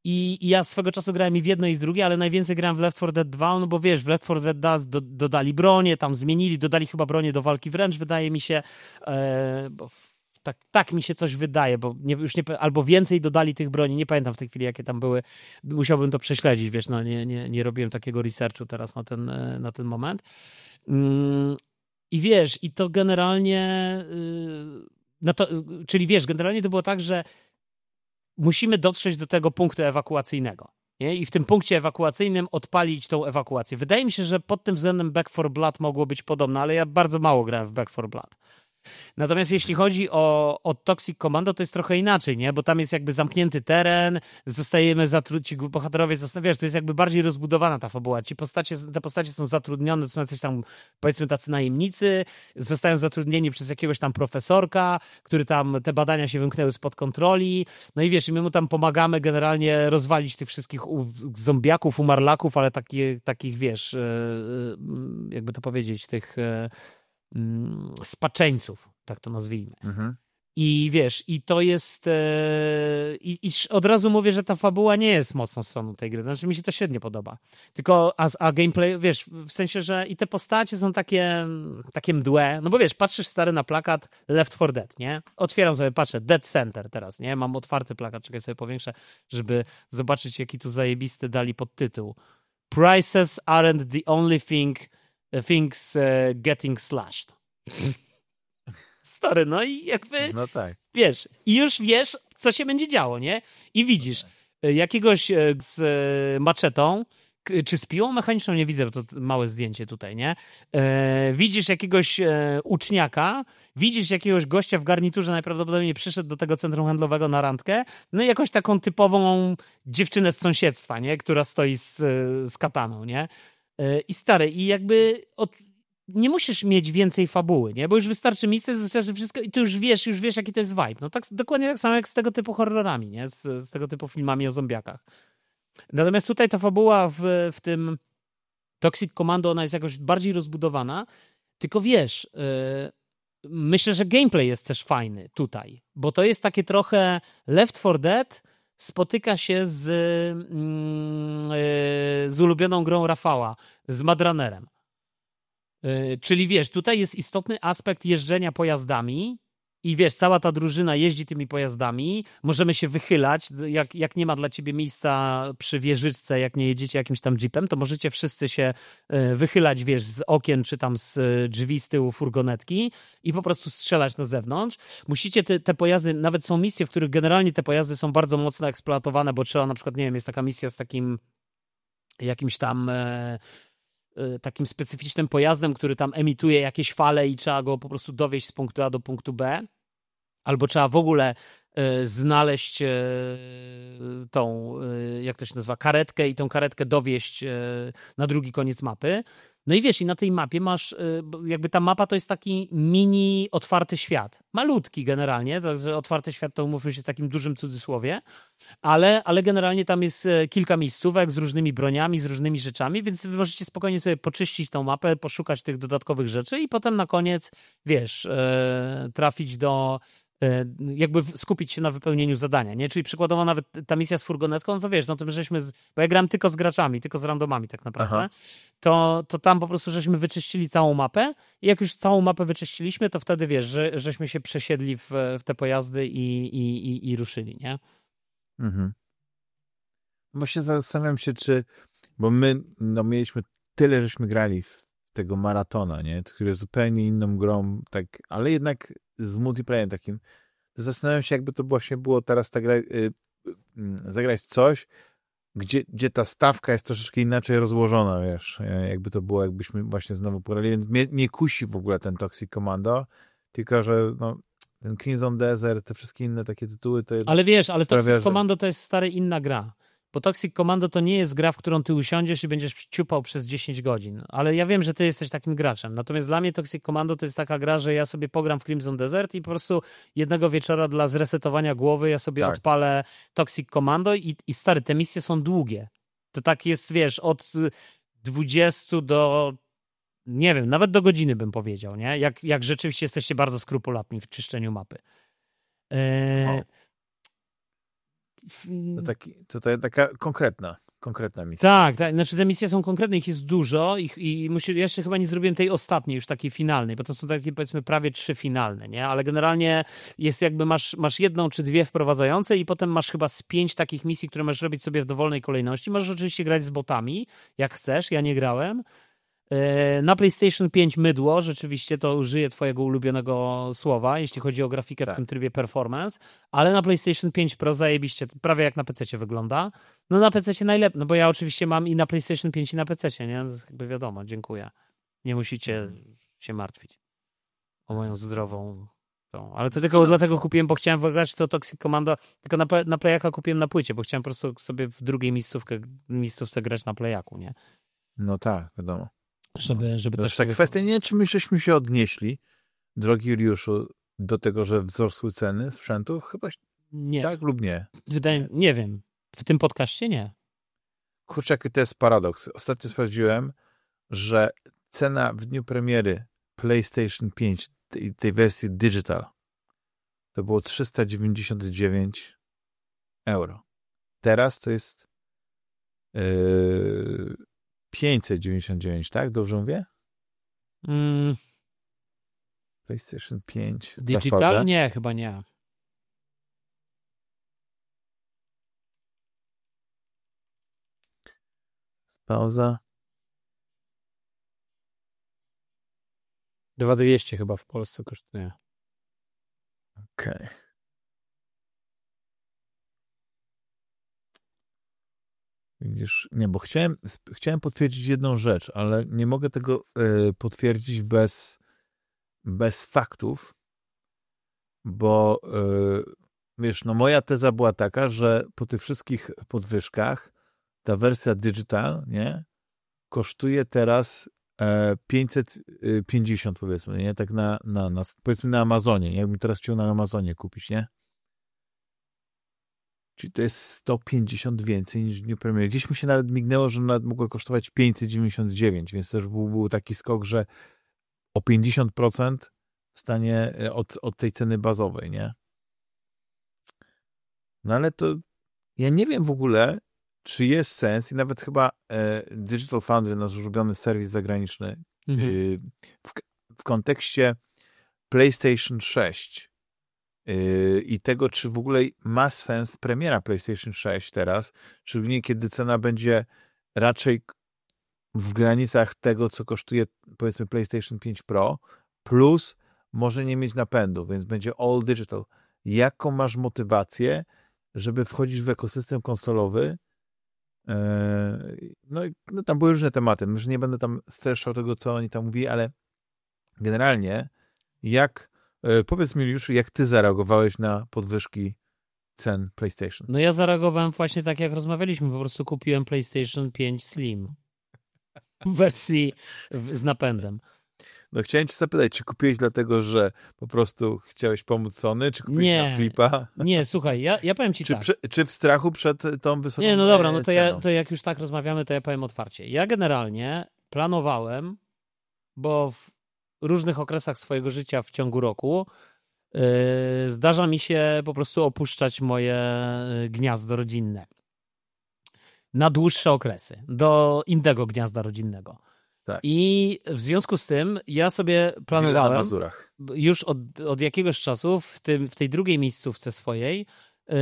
i, i ja swego czasu grałem i w jedno i w drugie, ale najwięcej grałem w Left 4 Dead 2, no bo wiesz, w Left 4 Dead 2 do, dodali bronię, tam zmienili, dodali chyba bronię do walki wręcz, wydaje mi się, e, bo tak, tak mi się coś wydaje, bo nie, już nie, albo więcej dodali tych broni, nie pamiętam w tej chwili, jakie tam były, musiałbym to prześledzić, wiesz, no nie, nie, nie robiłem takiego researchu teraz na ten, e, na ten moment. I wiesz, i to generalnie, y, no to, czyli wiesz, generalnie to było tak, że musimy dotrzeć do tego punktu ewakuacyjnego. Nie? I w tym punkcie ewakuacyjnym odpalić tą ewakuację. Wydaje mi się, że pod tym względem Back for Blood mogło być podobne, ale ja bardzo mało grałem w Back for Blood. Natomiast jeśli chodzi o, o Toxic Commando, to jest trochę inaczej, nie? Bo tam jest jakby zamknięty teren, zostajemy zatrudnieni, ci bohaterowie zostają, wiesz, to jest jakby bardziej rozbudowana ta fabuła. Ci postacie, te postacie są zatrudnione, to są jacyś tam, powiedzmy, tacy najemnicy, zostają zatrudnieni przez jakiegoś tam profesorka, który tam, te badania się wymknęły spod kontroli, no i wiesz, i my mu tam pomagamy generalnie rozwalić tych wszystkich zombiaków, umarlaków, ale takie, takich, wiesz, e, e, jakby to powiedzieć, tych e, spaczeńców, tak to nazwijmy. Mhm. I wiesz, i to jest. I, I, od razu mówię, że ta fabuła nie jest mocną stroną tej gry. Znaczy, mi się to średnio podoba. Tylko, a, a gameplay, wiesz, w sensie, że i te postacie są takie, takie mdłe. No bo wiesz, patrzysz stary na plakat Left 4 Dead, nie? Otwieram sobie, patrzę, Dead Center teraz, nie? Mam otwarty plakat, czekaj sobie powiększę, żeby zobaczyć, jaki tu zajebisty dali podtytuł. Prices aren't the only thing, things uh, getting slashed. Stary, no i jakby. No tak. Wiesz, i już wiesz, co się będzie działo, nie? I widzisz e, jakiegoś e, z e, maczetą, czy z piłą mechaniczną, nie widzę, bo to małe zdjęcie tutaj, nie? E, widzisz jakiegoś e, uczniaka, widzisz jakiegoś gościa w garniturze, najprawdopodobniej przyszedł do tego centrum handlowego na randkę, no i jakąś taką typową dziewczynę z sąsiedztwa, nie? Która stoi z, z kataną, nie? E, I stary, i jakby od, nie musisz mieć więcej fabuły, nie? Bo już wystarczy miejsce, wystarczy wszystko i ty już wiesz, już wiesz, jaki to jest vibe. No tak, dokładnie tak samo jak z tego typu horrorami, nie? Z, z tego typu filmami o zombiakach. Natomiast tutaj ta fabuła w, w tym Toxic Commando, ona jest jakoś bardziej rozbudowana, tylko wiesz, yy, myślę, że gameplay jest też fajny tutaj, bo to jest takie trochę Left 4 Dead spotyka się z, yy, z ulubioną grą Rafała, z Madranerem. E, czyli wiesz, tutaj jest istotny aspekt jeżdżenia pojazdami, i wiesz, cała ta drużyna jeździ tymi pojazdami, możemy się wychylać, jak, jak nie ma dla ciebie miejsca przy wieżyczce, jak nie jedziecie jakimś tam jeepem, to możecie wszyscy się e, wychylać, wiesz, z okien czy tam z drzwi z tyłu furgonetki i po prostu strzelać na zewnątrz. Musicie te, te pojazdy, nawet są misje, w których generalnie te pojazdy są bardzo mocno eksploatowane, bo trzeba na przykład, nie wiem, jest taka misja z takim jakimś tam... E, takim specyficznym pojazdem, który tam emituje jakieś fale i trzeba go po prostu dowieść z punktu A do punktu B, albo trzeba w ogóle y, znaleźć y, tą, jak to się nazywa, karetkę i tą karetkę dowieść na drugi koniec mapy. No i wiesz, i na tej mapie masz, y, jakby ta mapa to jest taki mini otwarty świat. Malutki generalnie, także otwarty świat to umówmy się w takim dużym cudzysłowie, ale, ale generalnie tam jest e, kilka miejscówek z różnymi broniami, z różnymi rzeczami, więc wy możecie spokojnie sobie poczyścić tą mapę, poszukać tych dodatkowych rzeczy i potem na koniec, wiesz, e, trafić do jakby skupić się na wypełnieniu zadania, nie? Czyli przykładowo nawet ta misja z furgonetką, to wiesz, no to my żeśmy, z, bo ja gram tylko z graczami, tylko z randomami tak naprawdę, to, to tam po prostu żeśmy wyczyścili całą mapę i jak już całą mapę wyczyściliśmy, to wtedy wiesz, że, żeśmy się przesiedli w, w te pojazdy i, i, i, i ruszyli, nie? Mhm. Właśnie zastanawiam się, czy, bo my no, mieliśmy tyle, żeśmy grali w tego maratona, nie? Który jest zupełnie inną grą, tak, ale jednak z multiplayerem takim, zastanawiam się, jakby to właśnie było teraz tak, yy, zagrać coś, gdzie, gdzie ta stawka jest troszeczkę inaczej rozłożona, wiesz, jakby to było, jakbyśmy właśnie znowu pograli, więc mnie nie kusi w ogóle ten Toxic Commando, tylko, że no, ten Crimson Desert, te wszystkie inne takie tytuły, to Ale wiesz, ale Toxic Commando to jest stary inna gra. Bo Toxic Commando to nie jest gra, w którą ty usiądziesz i będziesz ciupał przez 10 godzin. Ale ja wiem, że ty jesteś takim graczem. Natomiast dla mnie Toxic Commando to jest taka gra, że ja sobie pogram w Crimson Desert i po prostu jednego wieczora dla zresetowania głowy ja sobie tak. odpalę Toxic Commando i, i stary, te misje są długie. To tak jest, wiesz, od 20 do nie wiem, nawet do godziny bym powiedział, nie? Jak, jak rzeczywiście jesteście bardzo skrupulatni w czyszczeniu mapy. Eee, to, taki, to, taka konkretna, konkretna misja. Tak, tak, znaczy te misje są konkretne, ich jest dużo ich, i musi, jeszcze chyba nie zrobiłem tej ostatniej, już takiej finalnej, bo to są takie powiedzmy prawie trzy finalne, nie? Ale generalnie jest jakby masz, masz jedną czy dwie wprowadzające i potem masz chyba z pięć takich misji, które możesz robić sobie w dowolnej kolejności. Możesz oczywiście grać z botami, jak chcesz, ja nie grałem. E, na PlayStation 5 mydło, rzeczywiście to użyję twojego ulubionego słowa, jeśli chodzi o grafikę tak. w tym trybie performance, ale na PlayStation 5 Pro zajebiście, prawie jak na PC wygląda. No na PC najlepiej, no bo ja oczywiście mam i na PlayStation 5 i na PC, nie? Jakby wiadomo, dziękuję. Nie musicie mhm. się martwić o moją zdrową tą. Ale to tylko dlatego kupiłem, bo chciałem wygrać to Toxic Commando, tylko na, na Playaka kupiłem na płycie, bo chciałem po prostu sobie w drugiej miejscówkę, miejscówce grać na Playaku, nie? No tak, wiadomo. Żeby, żeby to też jest tak kwestia, nie czy my żeśmy się odnieśli, drogi Juliuszu, do tego, że wzrosły ceny sprzętów? Chyba nie. tak lub nie. Wydaje, nie wiem. W tym podcaście nie. Kurczę, jaki to jest paradoks. Ostatnio sprawdziłem, że cena w dniu premiery PlayStation 5 tej, tej wersji digital to było 399 euro. Teraz to jest yy, 599, tak? Dobrze mówię? Mm. PlayStation 5. Digital? Nie, chyba nie. Pauza. 2200 chyba w Polsce kosztuje. Okej. Okay. Widzisz, nie, bo chciałem, chciałem potwierdzić jedną rzecz, ale nie mogę tego y, potwierdzić bez, bez faktów, bo y, wiesz, no moja teza była taka, że po tych wszystkich podwyżkach ta wersja digital, nie, kosztuje teraz 550 e, powiedzmy, nie? Tak na, na, na powiedzmy na Amazonie. Jakbym teraz chciał na Amazonie kupić, nie? Czyli to jest 150 więcej niż w dniu premiery. Gdzieś mi się nawet mignęło, że nawet mogło kosztować 599, więc też był, był taki skok, że o 50% stanie e, od, od tej ceny bazowej, nie? No ale to ja nie wiem w ogóle, czy jest sens i nawet chyba e, Digital Foundry, nasz ulubiony serwis zagraniczny, mhm. y, w, w, kontekście PlayStation 6 y, i tego, czy w ogóle ma sens premiera PlayStation 6 teraz, szczególnie kiedy cena będzie raczej w granicach tego, co kosztuje powiedzmy PlayStation 5 Pro, plus może nie mieć napędu, więc będzie all digital. Jaką masz motywację, żeby wchodzić w ekosystem konsolowy, E, no, no tam były różne tematy. Może nie będę tam streszczał tego, co oni tam mówili, ale generalnie jak, powiedz mi już, jak ty zareagowałeś na podwyżki cen PlayStation? No ja zareagowałem właśnie tak, jak rozmawialiśmy. Po prostu kupiłem PlayStation 5 Slim w wersji z napędem. No chciałem cię zapytać, czy kupiłeś dlatego, że po prostu chciałeś pomóc Sony, czy kupiłeś nie, na flipa? Nie, słuchaj, ja, ja powiem ci czy, tak. Przy, czy w strachu przed tą wysoką Nie, no dobra, no to, ja, to jak już tak rozmawiamy, to ja powiem otwarcie. Ja generalnie planowałem, bo w różnych okresach swojego życia w ciągu roku yy, zdarza mi się po prostu opuszczać moje yy, gniazdo rodzinne na dłuższe okresy, do innego gniazda rodzinnego. Tak. I w związku z tym ja sobie planowałem już od, od jakiegoś czasu w, tym, w tej drugiej miejscówce swojej yy,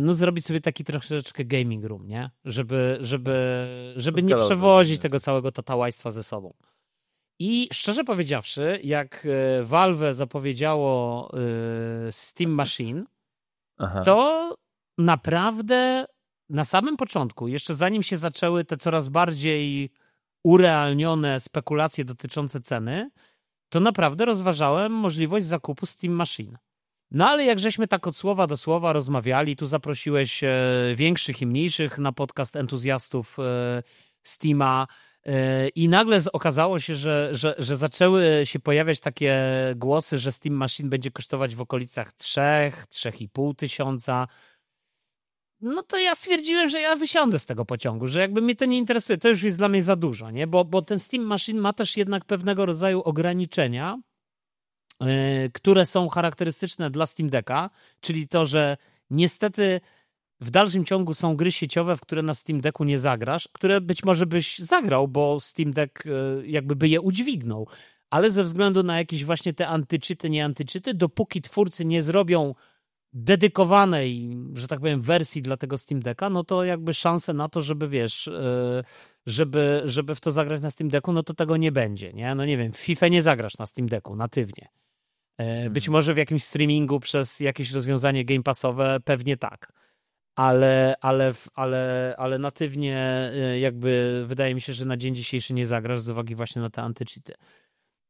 no zrobić sobie taki troszeczkę gaming room, nie? Żeby, żeby, żeby nie przewozić tego całego tatałajstwa ze sobą. I szczerze powiedziawszy, jak yy, Valve zapowiedziało yy, Steam Machine, Aha. to naprawdę na samym początku, jeszcze zanim się zaczęły te coraz bardziej urealnione spekulacje dotyczące ceny, to naprawdę rozważałem możliwość zakupu Steam Machine. No ale jak żeśmy tak od słowa do słowa rozmawiali, tu zaprosiłeś e, większych i mniejszych na podcast entuzjastów e, Steama e, i nagle okazało się, że, że, że zaczęły się pojawiać takie głosy, że Steam Machine będzie kosztować w okolicach 3, 3,5 tysiąca no to ja stwierdziłem, że ja wysiądę z tego pociągu, że jakby mnie to nie interesuje, to już jest dla mnie za dużo, nie? Bo, bo ten Steam Machine ma też jednak pewnego rodzaju ograniczenia, yy, które są charakterystyczne dla Steam Decka, czyli to, że niestety w dalszym ciągu są gry sieciowe, w które na Steam Decku nie zagrasz, które być może byś zagrał, bo Steam Deck yy, jakby by je udźwignął, ale ze względu na jakieś właśnie te antyczyty, nie antyczyty, dopóki twórcy nie zrobią dedykowanej, że tak powiem, wersji dla tego Steam Decka, no to jakby szanse na to, żeby wiesz, e, żeby, żeby w to zagrać na Steam Decku, no to tego nie będzie, nie? No nie wiem, w FIFA nie zagrasz na Steam Decku natywnie. E, być mhm. może w jakimś streamingu przez jakieś rozwiązanie game passowe pewnie tak. Ale, ale, ale, ale natywnie e, jakby wydaje mi się, że na dzień dzisiejszy nie zagrasz z uwagi właśnie na te antycheaty.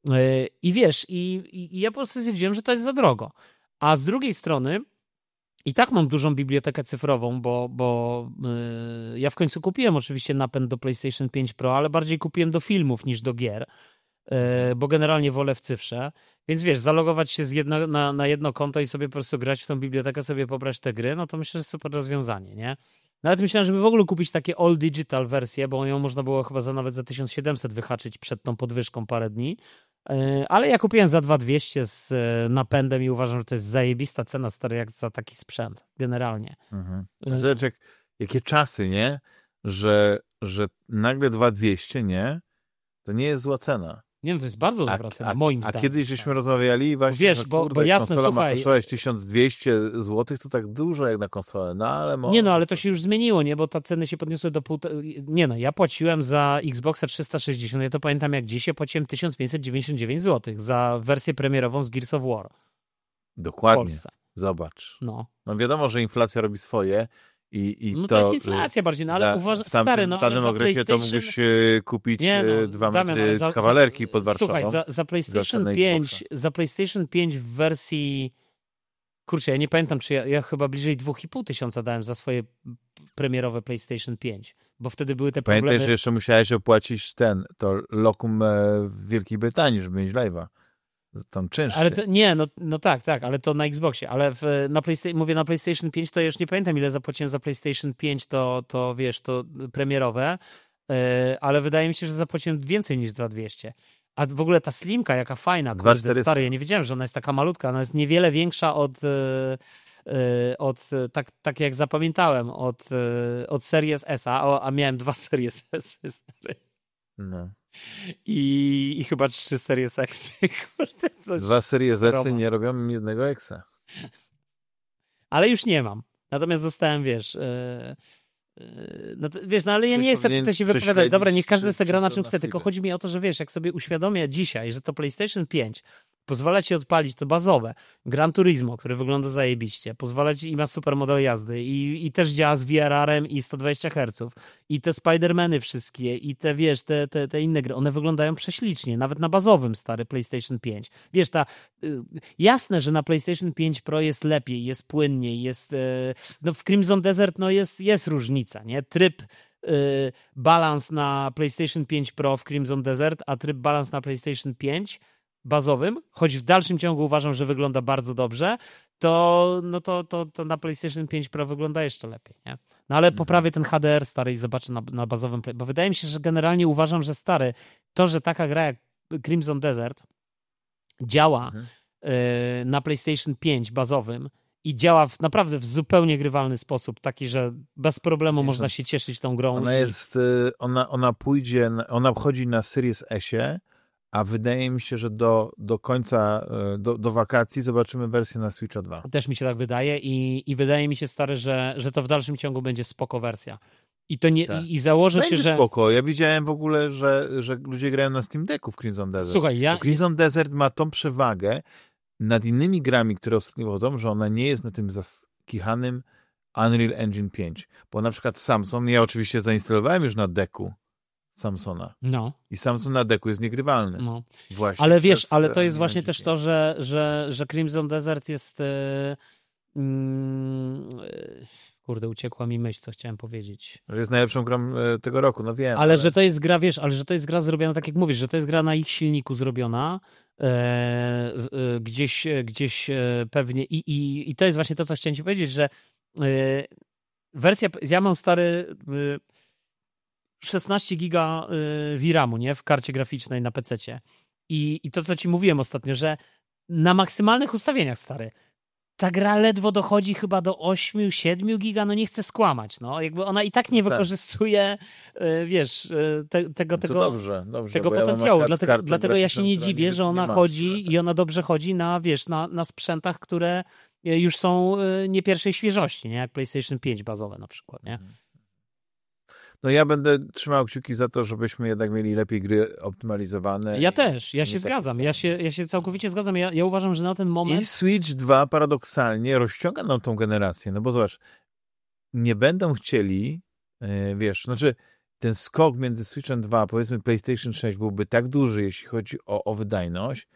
Yy, I wiesz, i, i, ja po prostu stwierdziłem, że to jest za drogo. A z drugiej strony i tak mam dużą bibliotekę cyfrową, bo, bo yy, ja w końcu kupiłem oczywiście napęd do PlayStation 5 Pro, ale bardziej kupiłem do filmów niż do gier, bo generalnie wolę w cyfrze. Więc wiesz, zalogować się z jedno, na, na jedno konto i sobie po prostu grać w tą bibliotekę, sobie pobrać te gry, no to myślę, że super rozwiązanie, nie? Nawet myślałem, żeby w ogóle kupić takie all digital wersję, bo ją można było chyba za nawet za 1700 wyhaczyć przed tą podwyżką parę dni. E, ale ja kupiłem za 2200 z e, napędem i uważam, że to jest zajebista cena stary jak za taki sprzęt, generalnie. Mhm. E, Zobacz, jak, jakie czasy, nie? Że, że nagle 2200, nie? To nie jest zła cena. Nie no, to jest bardzo dobra cena, a, moim a, zdaniem. A kiedyś żeśmy rozmawiali właśnie, Wiesz, bo, kurde, bo jasne, słuchaj... kosztować 1200 zł, to tak dużo jak na konsolę, no ale może... Nie no, ale to się już zmieniło, nie? Bo te ceny się podniosły do pół... Nie no, ja płaciłem za Xboxa 360, ja to pamiętam jak dziś, ja płaciłem 1599 zł za wersję premierową z Gears of War. Dokładnie. Zobacz. No. no wiadomo, że inflacja robi swoje, i, i no to, to jest inflacja bardziej, no ale uważam, stary, no W danym okresie to mógłbyś kupić nie, no, dwa Damian, metry za, kawalerki pod Warszawą. Słuchaj, za, za PlayStation za 5, za PlayStation 5 w wersji kurczę, ja nie pamiętam, czy ja, ja chyba bliżej 2,5 tysiąca dałem za swoje premierowe PlayStation 5, bo wtedy były te Pamiętaj, problemy... że jeszcze musiałeś opłacić ten, to lokum e, w Wielkiej Brytanii, żeby mieć live'a tam czynsze. Ale to, nie, no, no tak, tak, ale to na Xboxie, ale w, na PlayStation, mówię na PlayStation 5, to już nie pamiętam ile zapłaciłem za PlayStation 5, to, to wiesz, to premierowe, yy, ale wydaje mi się, że zapłaciłem więcej niż 2200. A w ogóle ta slimka, jaka fajna, kurde, stary, ja nie wiedziałem, że ona jest taka malutka, ona jest niewiele większa od, yy, od tak, tak jak zapamiętałem, od, od Series S, a, a miałem dwa Series S. No. I, I chyba trzy serie seksy. Dwa serie seksy nie robią jednego eksa. Ale już nie mam. Natomiast zostałem, wiesz... Yy, no to, wiesz, no ale ja nie chcę tutaj się wypowiadać. Dobra, niech każdy sobie gra na czym chce, tylko chodzi mi o to, że wiesz, jak sobie uświadomię dzisiaj, że to PlayStation 5 pozwala ci odpalić to bazowe. Gran Turismo, który wygląda zajebiście, pozwala ci i ma super model jazdy i, i też działa z VRR-em i 120 Hz i te Spider-Many wszystkie i te, wiesz, te, te, te inne gry, one wyglądają prześlicznie, nawet na bazowym stary PlayStation 5. Wiesz, ta, y, jasne, że na PlayStation 5 Pro jest lepiej, jest płynniej, jest, y, no w Crimson Desert no jest, jest różnica, nie? Tryb y, balans na PlayStation 5 Pro w Crimson Desert, a tryb balans na PlayStation 5 bazowym, choć w dalszym ciągu uważam, że wygląda bardzo dobrze, to, no to, to, to na PlayStation 5 Pro wygląda jeszcze lepiej, nie? No ale mhm. poprawię ten HDR stary i zobaczę na, na bazowym, bo wydaje mi się, że generalnie uważam, że stary, to, że taka gra jak Crimson Desert działa mhm. y, na PlayStation 5 bazowym i działa w, naprawdę w zupełnie grywalny sposób, taki, że bez problemu można się cieszyć tą grą. Ona jest, y, ona, ona pójdzie, ona wchodzi na Series S a wydaje mi się, że do, do końca, e, do, do wakacji zobaczymy wersję na Switcha 2. Też mi się tak wydaje i, i wydaje mi się, stary, że, że to w dalszym ciągu będzie spoko wersja. I to nie, tak. i, założę będzie się, że... spoko. Ja widziałem w ogóle, że, że ludzie grają na Steam Decku w Crimson Desert. Słuchaj, ja... Bo Crimson Desert ma tą przewagę nad innymi grami, które ostatnio wodą, że ona nie jest na tym zaskichanym Unreal Engine 5. Bo na przykład Samsung, ja oczywiście zainstalowałem już na deku Samsona. No. I Samson na deku jest niegrywalny. No. Właśnie ale wiesz, ale to jest właśnie też to, że, że, że Crimson Desert jest. Yy, yy, kurde, uciekła mi myśl, co chciałem powiedzieć. Że jest najlepszą grą e, tego roku, no wiem. Ale, ale, że to jest gra, wiesz, ale że to jest gra zrobiona, tak jak mówisz, że to jest gra na ich silniku zrobiona. E, e, gdzieś, gdzieś pewnie i, i, i to jest właśnie to, co chciałem ci powiedzieć, że wersja, ja mam stary 16 giga y, VRAMu, nie? W karcie graficznej na PC. I, I to, co ci mówiłem ostatnio, że na maksymalnych ustawieniach, stary, ta gra ledwo dochodzi chyba do 8-7 giga, no nie chcę skłamać, no. Jakby ona i tak nie tak. wykorzystuje, y, wiesz, y, te, tego, tego, dobrze, dobrze, tego potencjału. Ja dlatego, dlatego ja się nie dziwię, że ona chodzi i ona dobrze chodzi na, wiesz, na, na sprzętach, które już są nie pierwszej świeżości, nie? Jak PlayStation 5 bazowe na przykład, nie? Mhm. No ja będę trzymał kciuki za to, żebyśmy jednak mieli lepiej gry optymalizowane. Ja też, ja się tak zgadzam. Ja się, ja się całkowicie zgadzam. Ja, ja uważam, że na ten moment... I Switch 2 paradoksalnie rozciąga nam tą generację, no bo zobacz, nie będą chcieli, yy, wiesz, znaczy ten skok między Switchem 2, powiedzmy PlayStation 6 byłby tak duży, jeśli chodzi o, o wydajność,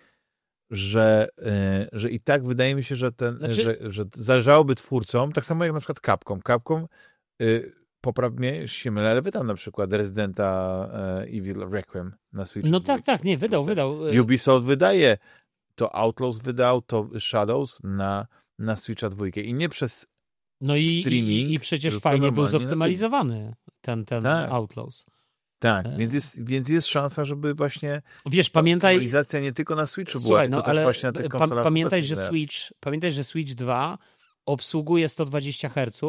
że, y, że i tak wydaje mi się, że, ten, Znaczy- że, że zależałoby twórcom, tak samo jak na przykład Capcom. Capcom, y, popraw mnie, jeśli się mylę, ale wydał na przykład Residenta e, Evil Requiem na Switch. No tak, tak, nie, wydał, wydał. y, Ubisoft wydaje, to Outlaws wydał, to Shadows na, na Switcha dwójkę i nie przez No i, streaming, i, i przecież tylko fajnie był zoptymalizowany ten, ten Tak. Outlaws. tak, E. więc jest, więc jest szansa, żeby właśnie Wiesz, pamiętaj, optymalizacja nie tylko na Switchu była, słuchaj, tylko no też ale właśnie na tych pa, konsolach. pamiętaj, że Switch, pamiętaj, że Switch 2 obsługuje 120 Hz.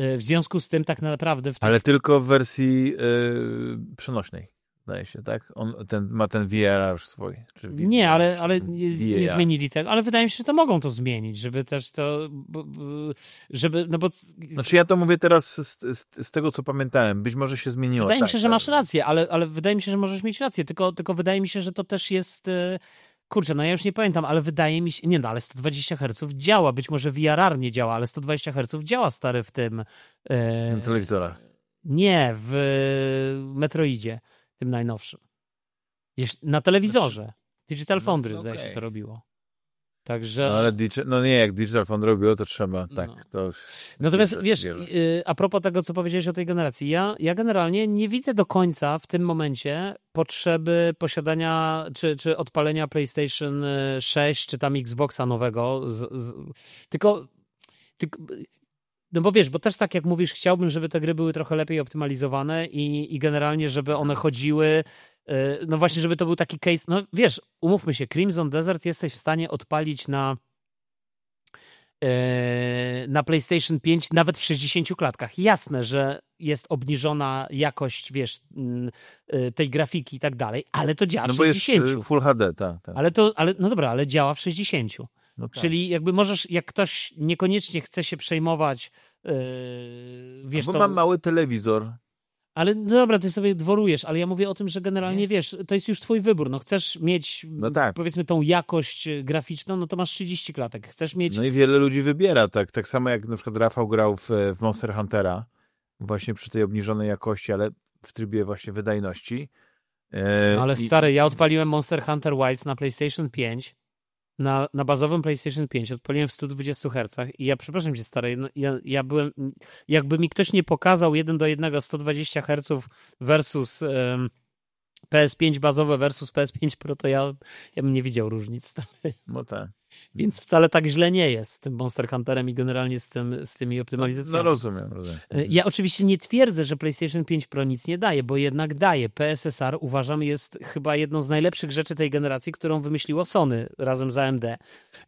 Y, W związku z tym tak naprawdę tych Ale tylko w wersji yy, przenośnej, zdaje się, tak? On ten, ma ten VRR swój. Nie, ale, ale nie, nie zmienili tego, ale wydaje mi się, że to mogą to zmienić, żeby też to, żeby, no bo Znaczy ja to mówię teraz z, z, z tego, co pamiętałem. Być może się zmieniło. wydaje mi tak, się, że tak. masz rację, ale, ale wydaje mi się, że możesz mieć rację, tylko, tylko wydaje mi się, że to też jest, e, kurczę, no ja już nie pamiętam, ale wydaje mi się, nie no, ale 120 Hz działa, być może VRR nie działa, ale 120 Hz działa, stary, w tym, e, Na telewizorach. nie, w Metroidzie, tym najnowszym. Na telewizorze. Digital No, Foundry, no zdaje się, to robiło. Także... No ale digi- no nie, jak Digital Fund robiło, to trzeba, tak. No. To Natomiast wiesz, wierzę. y, a propos tego, co powiedziałeś o tej generacji, ja, ja generalnie nie widzę do końca w tym momencie potrzeby posiadania czy, czy odpalenia PlayStation y, 6 czy tam Xboxa nowego. Z, z, tylko, tylko. No bo wiesz, bo też tak jak mówisz, chciałbym, żeby te gry były trochę lepiej optymalizowane i, i generalnie, żeby one chodziły. Y, No właśnie, żeby to był taki case. No wiesz, umówmy się, Crimson Desert jesteś w stanie odpalić na e, na PlayStation 5 nawet w 60 klatkach. Jasne, że jest obniżona jakość, wiesz, mm, e, tej grafiki i tak dalej, ale to działa No w bo jest 60. y, Full HD, tak. tak. Ale to, ale, no dobra, ale działa w 60. No tak. Czyli jakby możesz, jak ktoś niekoniecznie chce się przejmować, yy, wiesz, Bo to, mam mały telewizor. Ale no dobra, ty sobie dworujesz, ale ja mówię o tym, że generalnie, Nie. wiesz, to jest już twój wybór, no chcesz mieć, No tak. powiedzmy, tą jakość e, graficzną, no to masz 30 klatek, chcesz mieć, No i wiele ludzi wybiera, tak. Tak samo jak na przykład Rafał grał w, w Monster Huntera, właśnie przy tej obniżonej jakości, ale w trybie właśnie wydajności. E, No ale i- stary, ja odpaliłem Monster Hunter Wilds na PlayStation 5, na, na bazowym PlayStation 5, odpaliłem w 120 Hz i ja, przepraszam cię stary, no, ja, ja byłem, jakby mi ktoś nie pokazał 1 do 1 120 Hz versus em, PS5 bazowe versus PS5 Pro, to ja, ja bym nie widział różnic. Stary. No tak. Więc wcale tak źle nie jest z tym Monster Hunterem i generalnie z, tym, z tymi No optymalizacjami. rozumiem, rozumiem. E, Ja oczywiście nie twierdzę, że PlayStation 5 Pro nic nie daje, bo jednak daje. PSSR uważam jest chyba jedną z najlepszych rzeczy tej generacji, którą wymyśliło Sony razem z AMD.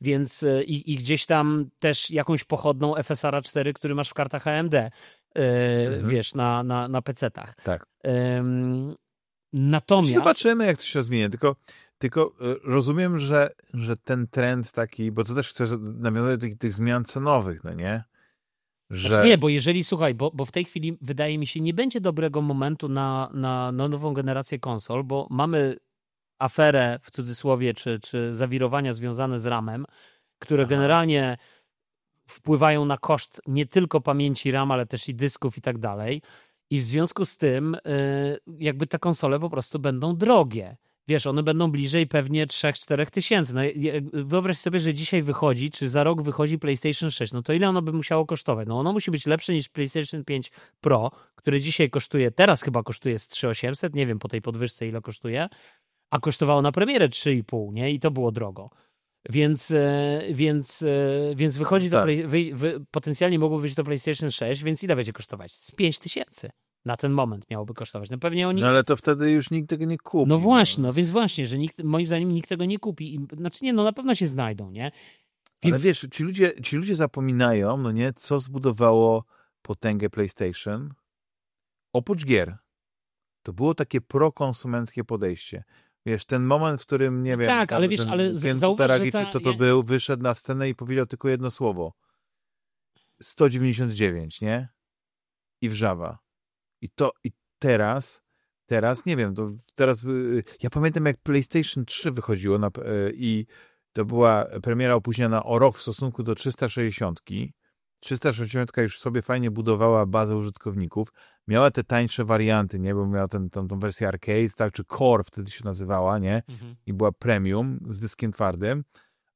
Więc e, i, i gdzieś tam też jakąś pochodną FSR 4, który masz w kartach AMD, e, Mhm. wiesz, na, na, na PC-tach. Tak. Em, natomiast... Zobaczymy, jak to się rozwinie. Tylko, tylko e, rozumiem, że, że ten trend taki, bo to też chcę nawiązać do tych, tych zmian cenowych, no nie? Że... Znaczy Nie, bo jeżeli, słuchaj, bo, bo w tej chwili wydaje mi się, nie będzie dobrego momentu na, na, na nową generację konsol, bo mamy aferę w cudzysłowie, czy, czy zawirowania związane z RAM-em, które Aha. generalnie wpływają na koszt nie tylko pamięci RAM, ale też i dysków i tak dalej. I w związku z tym, y, jakby te konsole po prostu będą drogie. Wiesz, one będą bliżej pewnie 3-4 tysięcy. No, wyobraź sobie, że dzisiaj wychodzi, czy za rok wychodzi PlayStation 6. No to ile ono by musiało kosztować? No ono musi być lepsze niż PlayStation 5 Pro, który dzisiaj kosztuje, teraz chyba kosztuje z 3800, nie wiem po tej podwyżce ile kosztuje, a kosztowało na premierę 3,5, nie? I to było drogo. Więc, e, więc, e, więc wychodzi Tak. wy, wy, potencjalnie mogło być to PlayStation 6, więc ile będzie kosztować? Z 5 tysięcy. Na ten moment miałoby kosztować. No pewnie oni No ale to wtedy już nikt tego nie kupi. no właśnie, no więc właśnie, że nikt, moim zdaniem nikt tego nie kupi. I, znaczy nie, no na pewno się znajdą, nie? Ale Więc wiesz, ci ludzie, ci ludzie zapominają, no nie, co zbudowało potęgę PlayStation. Oprócz gier, to było takie prokonsumenckie podejście. Wiesz, ten moment, w którym, nie No wiem, tak, ale wiesz, ten ale z- Ken zauważ, ta- czy to to ja- był, wyszedł na scenę i powiedział tylko jedno słowo. 199, nie? I wrzawa. I to, i teraz, teraz, nie wiem, to teraz, y, ja pamiętam jak PlayStation 3 wychodziło na, y, i to była premiera opóźniona o rok w stosunku do 360 360 już sobie fajnie budowała bazę użytkowników. Miała te tańsze warianty, nie? Bo miała ten, tą, tą wersję arcade, tak, czy core wtedy się nazywała, nie? Mhm. I była premium z dyskiem twardym,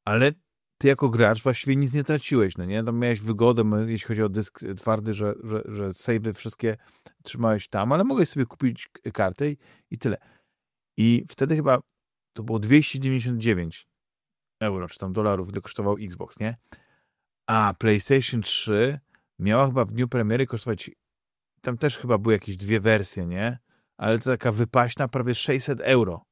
ale ty jako gracz właściwie nic nie traciłeś, no nie? Tam miałeś wygodę, jeśli chodzi o dysk twardy, że, że, że save'y wszystkie trzymałeś tam, ale mogłeś sobie kupić kartę i, i tyle. I wtedy chyba to było 299 euro, czy tam dolarów, ile kosztował Xbox, nie? A PlayStation 3 miała chyba w dniu premiery kosztować, tam też chyba były jakieś dwie wersje, nie? Ale to taka wypaśna prawie 600 euro.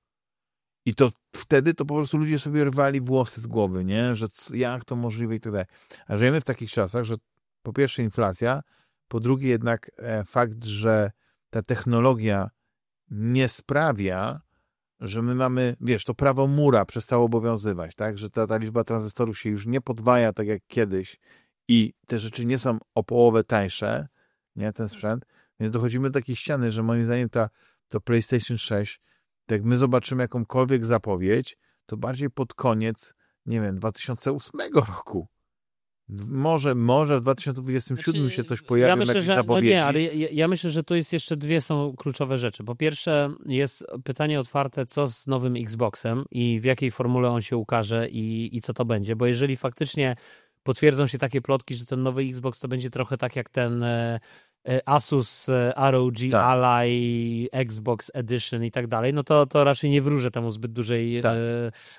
I to wtedy to po prostu ludzie sobie rwali włosy z głowy, nie? Że jak to możliwe i tak dalej. A żyjemy w takich czasach, że po pierwsze inflacja, po drugie jednak e, fakt, że ta technologia nie sprawia, że my mamy, wiesz, to prawo mura przestało obowiązywać, tak? Że ta, ta liczba tranzystorów się już nie podwaja tak jak kiedyś i te rzeczy nie są o połowę tańsze, nie, ten sprzęt, więc dochodzimy do takiej ściany, że moim zdaniem ta, to PlayStation 6, to jak my zobaczymy jakąkolwiek zapowiedź, to bardziej pod koniec, nie wiem, 2008 roku. Może, może w 2027 znaczy, się coś pojawi, ja myślę, jakieś że, zapowiedzi. No nie, ale ja, ja, myślę, że to jest jeszcze dwie są kluczowe rzeczy. Po pierwsze jest pytanie otwarte, co z nowym Xboxem i w jakiej formule on się ukaże i, i co to będzie, bo jeżeli faktycznie potwierdzą się takie plotki, że ten nowy Xbox to będzie trochę tak jak ten e, Asus e, ROG tak. Ally Xbox Edition i tak dalej, no to, to raczej nie wróżę temu zbyt dużej, tak.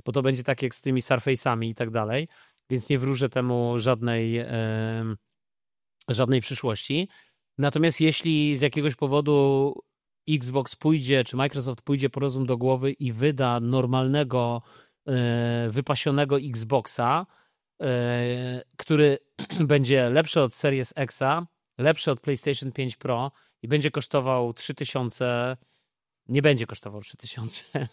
bo to będzie tak jak z tymi Surface'ami i tak dalej więc nie wróżę temu żadnej, e, żadnej przyszłości. Natomiast jeśli z jakiegoś powodu Xbox pójdzie, czy Microsoft pójdzie po rozum do głowy i wyda normalnego, e, wypasionego Xboxa, e, który będzie lepszy od Series Xa, lepszy od PlayStation 5 Pro i będzie kosztował 3000, nie będzie kosztował 3000,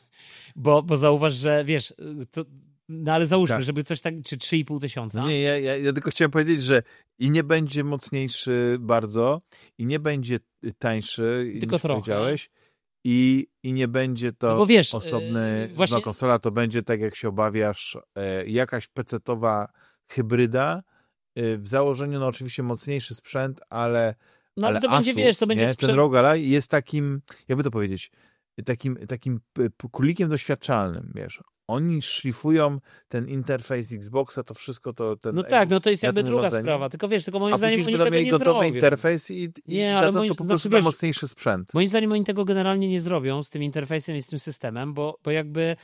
bo, bo zauważ, że wiesz, to, no ale załóżmy, tak. żeby coś tak, czy 3,5 tysiąca. Nie, ja, ja, ja, tylko chciałem powiedzieć, że i nie będzie mocniejszy bardzo, i nie będzie tańszy, tylko trochę. powiedziałeś, i, i nie będzie to no wiesz, osobny yy, właśnie... no, konsola, to będzie tak jak się obawiasz, e, jakaś pecetowa hybryda, w założeniu no oczywiście mocniejszy sprzęt, ale no, ale to Asus, będzie, wiesz, to będzie nie? sprzęt... ten Rogalai jest takim, jakby to powiedzieć, takim, takim kulikiem doświadczalnym, wiesz oni szlifują ten interfejs Xboxa, to wszystko to... Ten, no tak, no to jest jakby druga sprawa, tylko wiesz, tylko moim A zdaniem oni tego mieli gotowy zrobią. interfejs i, i nie, ale moi, to po prostu znaczy, wiesz, mocniejszy sprzęt. Moim zdaniem oni tego generalnie nie zrobią z tym interfejsem i z tym systemem, bo, bo jakby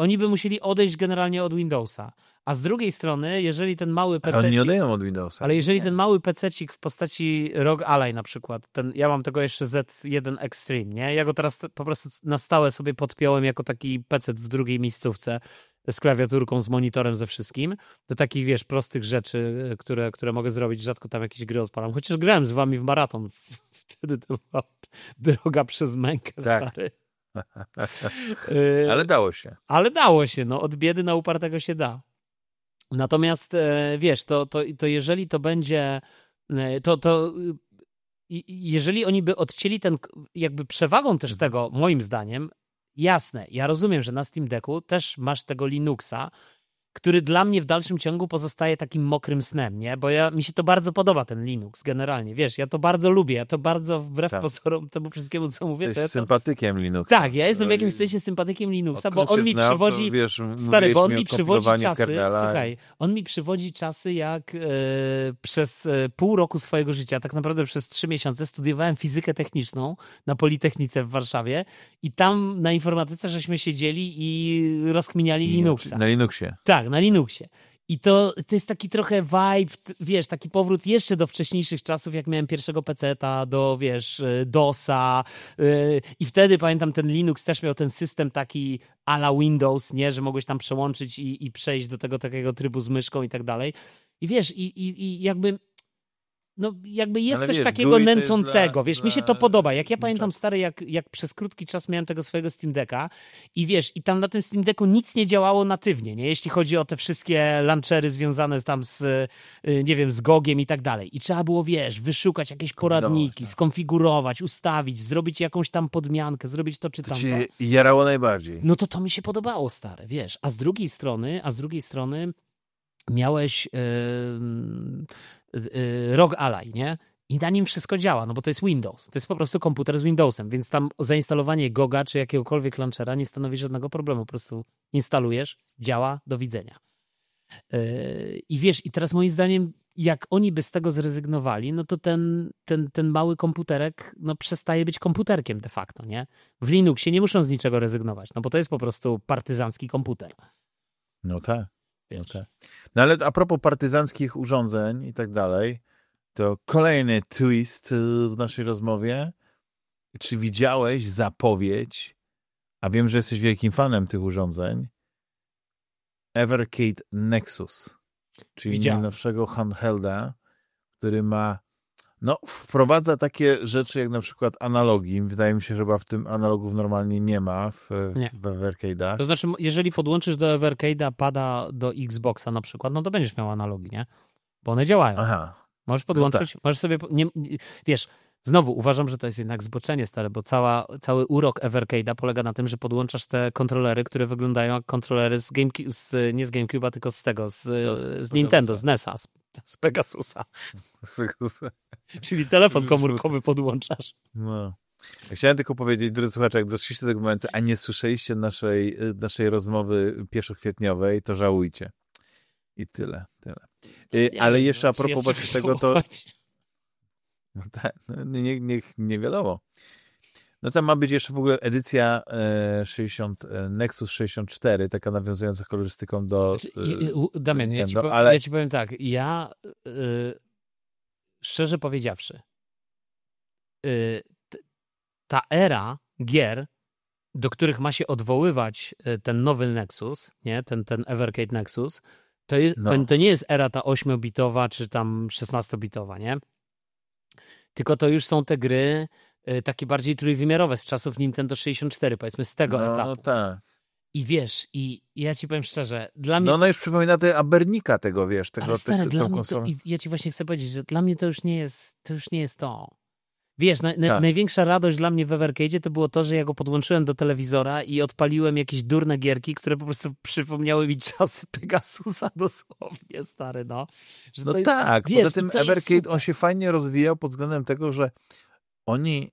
oni by musieli odejść generalnie od Windowsa. A z drugiej strony, jeżeli ten mały PC. Ale nie odejdą od Windowsa. Ale jeżeli nie. ten mały pececik w postaci ROG Ally na przykład, ten, ja mam tego jeszcze Z1 Extreme, nie? Ja go teraz po prostu na stałe sobie podpiąłem jako taki PC w drugiej miejscówce z klawiaturką, z monitorem, ze wszystkim. Do takich, wiesz, prostych rzeczy, które, które mogę zrobić. Rzadko tam jakieś gry odpalam. Chociaż grałem z wami w maraton. Wtedy to była droga przez mękę, tak. stary. Ale dało się. Ale dało się, no. Od biedy na upartego się da. Natomiast e, wiesz, to, to, to jeżeli to będzie, e, to, to jeżeli oni by odcięli ten, jakby przewagą też mhm. tego, moim zdaniem, jasne, ja rozumiem, że na Steam Decku też masz tego Linuxa, który dla mnie w dalszym ciągu pozostaje takim mokrym snem, nie? Bo ja, mi się to bardzo podoba, ten Linux generalnie, wiesz, ja to bardzo lubię, ja to bardzo wbrew tak. pozorom temu wszystkiemu, co mówię. Jesteś to ja to... sympatykiem Linuxa. Tak, ja jestem w jakimś sensie sympatykiem Linuxa, bo on mi znał, przywodzi, to, wiesz, stary, bo on mi przywodzi czasy, kernela. słuchaj, on mi przywodzi czasy, jak e, przez e, pół roku swojego życia, tak naprawdę przez trzy miesiące studiowałem fizykę techniczną na Politechnice w Warszawie i tam na informatyce żeśmy siedzieli i rozkminiali Linuxa. Na Linuxie. Tak, tak, na Linuxie. I to, to jest taki trochę vibe, wiesz, taki powrót jeszcze do wcześniejszych czasów, jak miałem pierwszego peceta, do, wiesz, y, DOSa yy, i wtedy pamiętam ten Linux też miał ten system taki ala Windows, nie, że mogłeś tam przełączyć i, i przejść do tego takiego trybu z myszką i tak dalej. I wiesz, i, i, i jakby no jakby jest Ale coś wiesz, takiego nęcącego, dla, wiesz, dla... mi się to podoba. Jak ja pamiętam stary, jak, jak przez krótki czas miałem tego swojego Steam Decka i wiesz, i tam na tym Steam Decku nic nie działało natywnie, nie? Jeśli chodzi o te wszystkie launchery związane tam z, y, nie wiem, z Gogiem i tak dalej. I trzeba było, wiesz, wyszukać jakieś poradniki, skonfigurować, ustawić, zrobić jakąś tam podmiankę, zrobić to czy tam. To cię jarało najbardziej. No to to mi się podobało, stare, wiesz. A z drugiej strony, a z drugiej strony miałeś y, ROG Ally, nie? I na nim wszystko działa, no bo to jest Windows. To jest po prostu komputer z Windowsem, więc tam zainstalowanie Goga czy jakiegokolwiek launchera nie stanowi żadnego problemu. Po prostu instalujesz, działa, do widzenia. Yy, I wiesz, i teraz moim zdaniem, jak oni by z tego zrezygnowali, no to ten, ten, ten mały komputerek no, przestaje być komputerkiem de facto, nie? W Linuxie nie muszą z niczego rezygnować, no bo to jest po prostu partyzancki komputer. No tak. Tak. no ale a propos partyzanckich urządzeń i tak dalej, to kolejny twist y, w naszej rozmowie. Czy widziałeś zapowiedź, a wiem, że jesteś wielkim fanem tych urządzeń, Evercade Nexus, czyli Widziałem. najnowszego handhelda, który ma no, wprowadza takie rzeczy jak na przykład analogi. Wydaje mi się, że chyba w tym analogów normalnie nie ma w, nie. w Evercade'ach. To znaczy, jeżeli podłączysz do Evercade'a pada do Xboxa na przykład, no to będziesz miał analogi, nie? Bo one działają. Aha. Możesz podłączyć, no tak. możesz sobie, nie, wiesz, Znowu uważam, że to jest jednak zboczenie stare, bo cała, cały urok Evercade'a polega na tym, że podłączasz te kontrolery, które wyglądają jak kontrolery z, Game, z nie z GameCube'a, tylko z tego, z, z, z Nintendo, z NESa, z, z Pegasusa. Z Pegasusa. Czyli telefon komórkowy podłączasz. No. Chciałem tylko powiedzieć, drodzy słuchacze, jak doszliście do tego momentu, a nie słyszeliście naszej, naszej rozmowy pierwszokwietniowej, to żałujcie. I tyle, tyle. Nie, Ale jeszcze a propos tego, to... No tak, no nie, nie, nie wiadomo. No tam ma być jeszcze w ogóle edycja 60, e, e, Nexus 64, taka nawiązująca kolorystyką do... Znaczy, e, Damian, ja ci, ale... ja ci powiem tak, ja szczerze powiedziawszy, ta era gier, do których ma się odwoływać ten nowy Nexus, nie, ten, ten Evercade Nexus, to, jest, no. to, to nie jest era ta 8-bitowa czy tam 16-bitowa, nie? Tylko to już są te gry y, takie bardziej trójwymiarowe z czasów Nintendo 64, powiedzmy z tego no, etapu. No tak. I wiesz, i ja ci powiem szczerze, dla mnie... No ona już przypomina te Abernika tego, wiesz, tego, Ale stary, te, dla mnie to, ja ci właśnie chcę powiedzieć, że dla mnie to już nie jest to. Już nie jest to. Wiesz, na, na, tak. największa radość dla mnie w Evercade to było to, że ja go podłączyłem do telewizora i odpaliłem jakieś durne gierki, które po prostu przypomniały mi czasy Pegasusa dosłownie, stary, no. Że no jest, tak, wiesz, poza tym Evercade, on się fajnie rozwijał pod względem tego, że oni,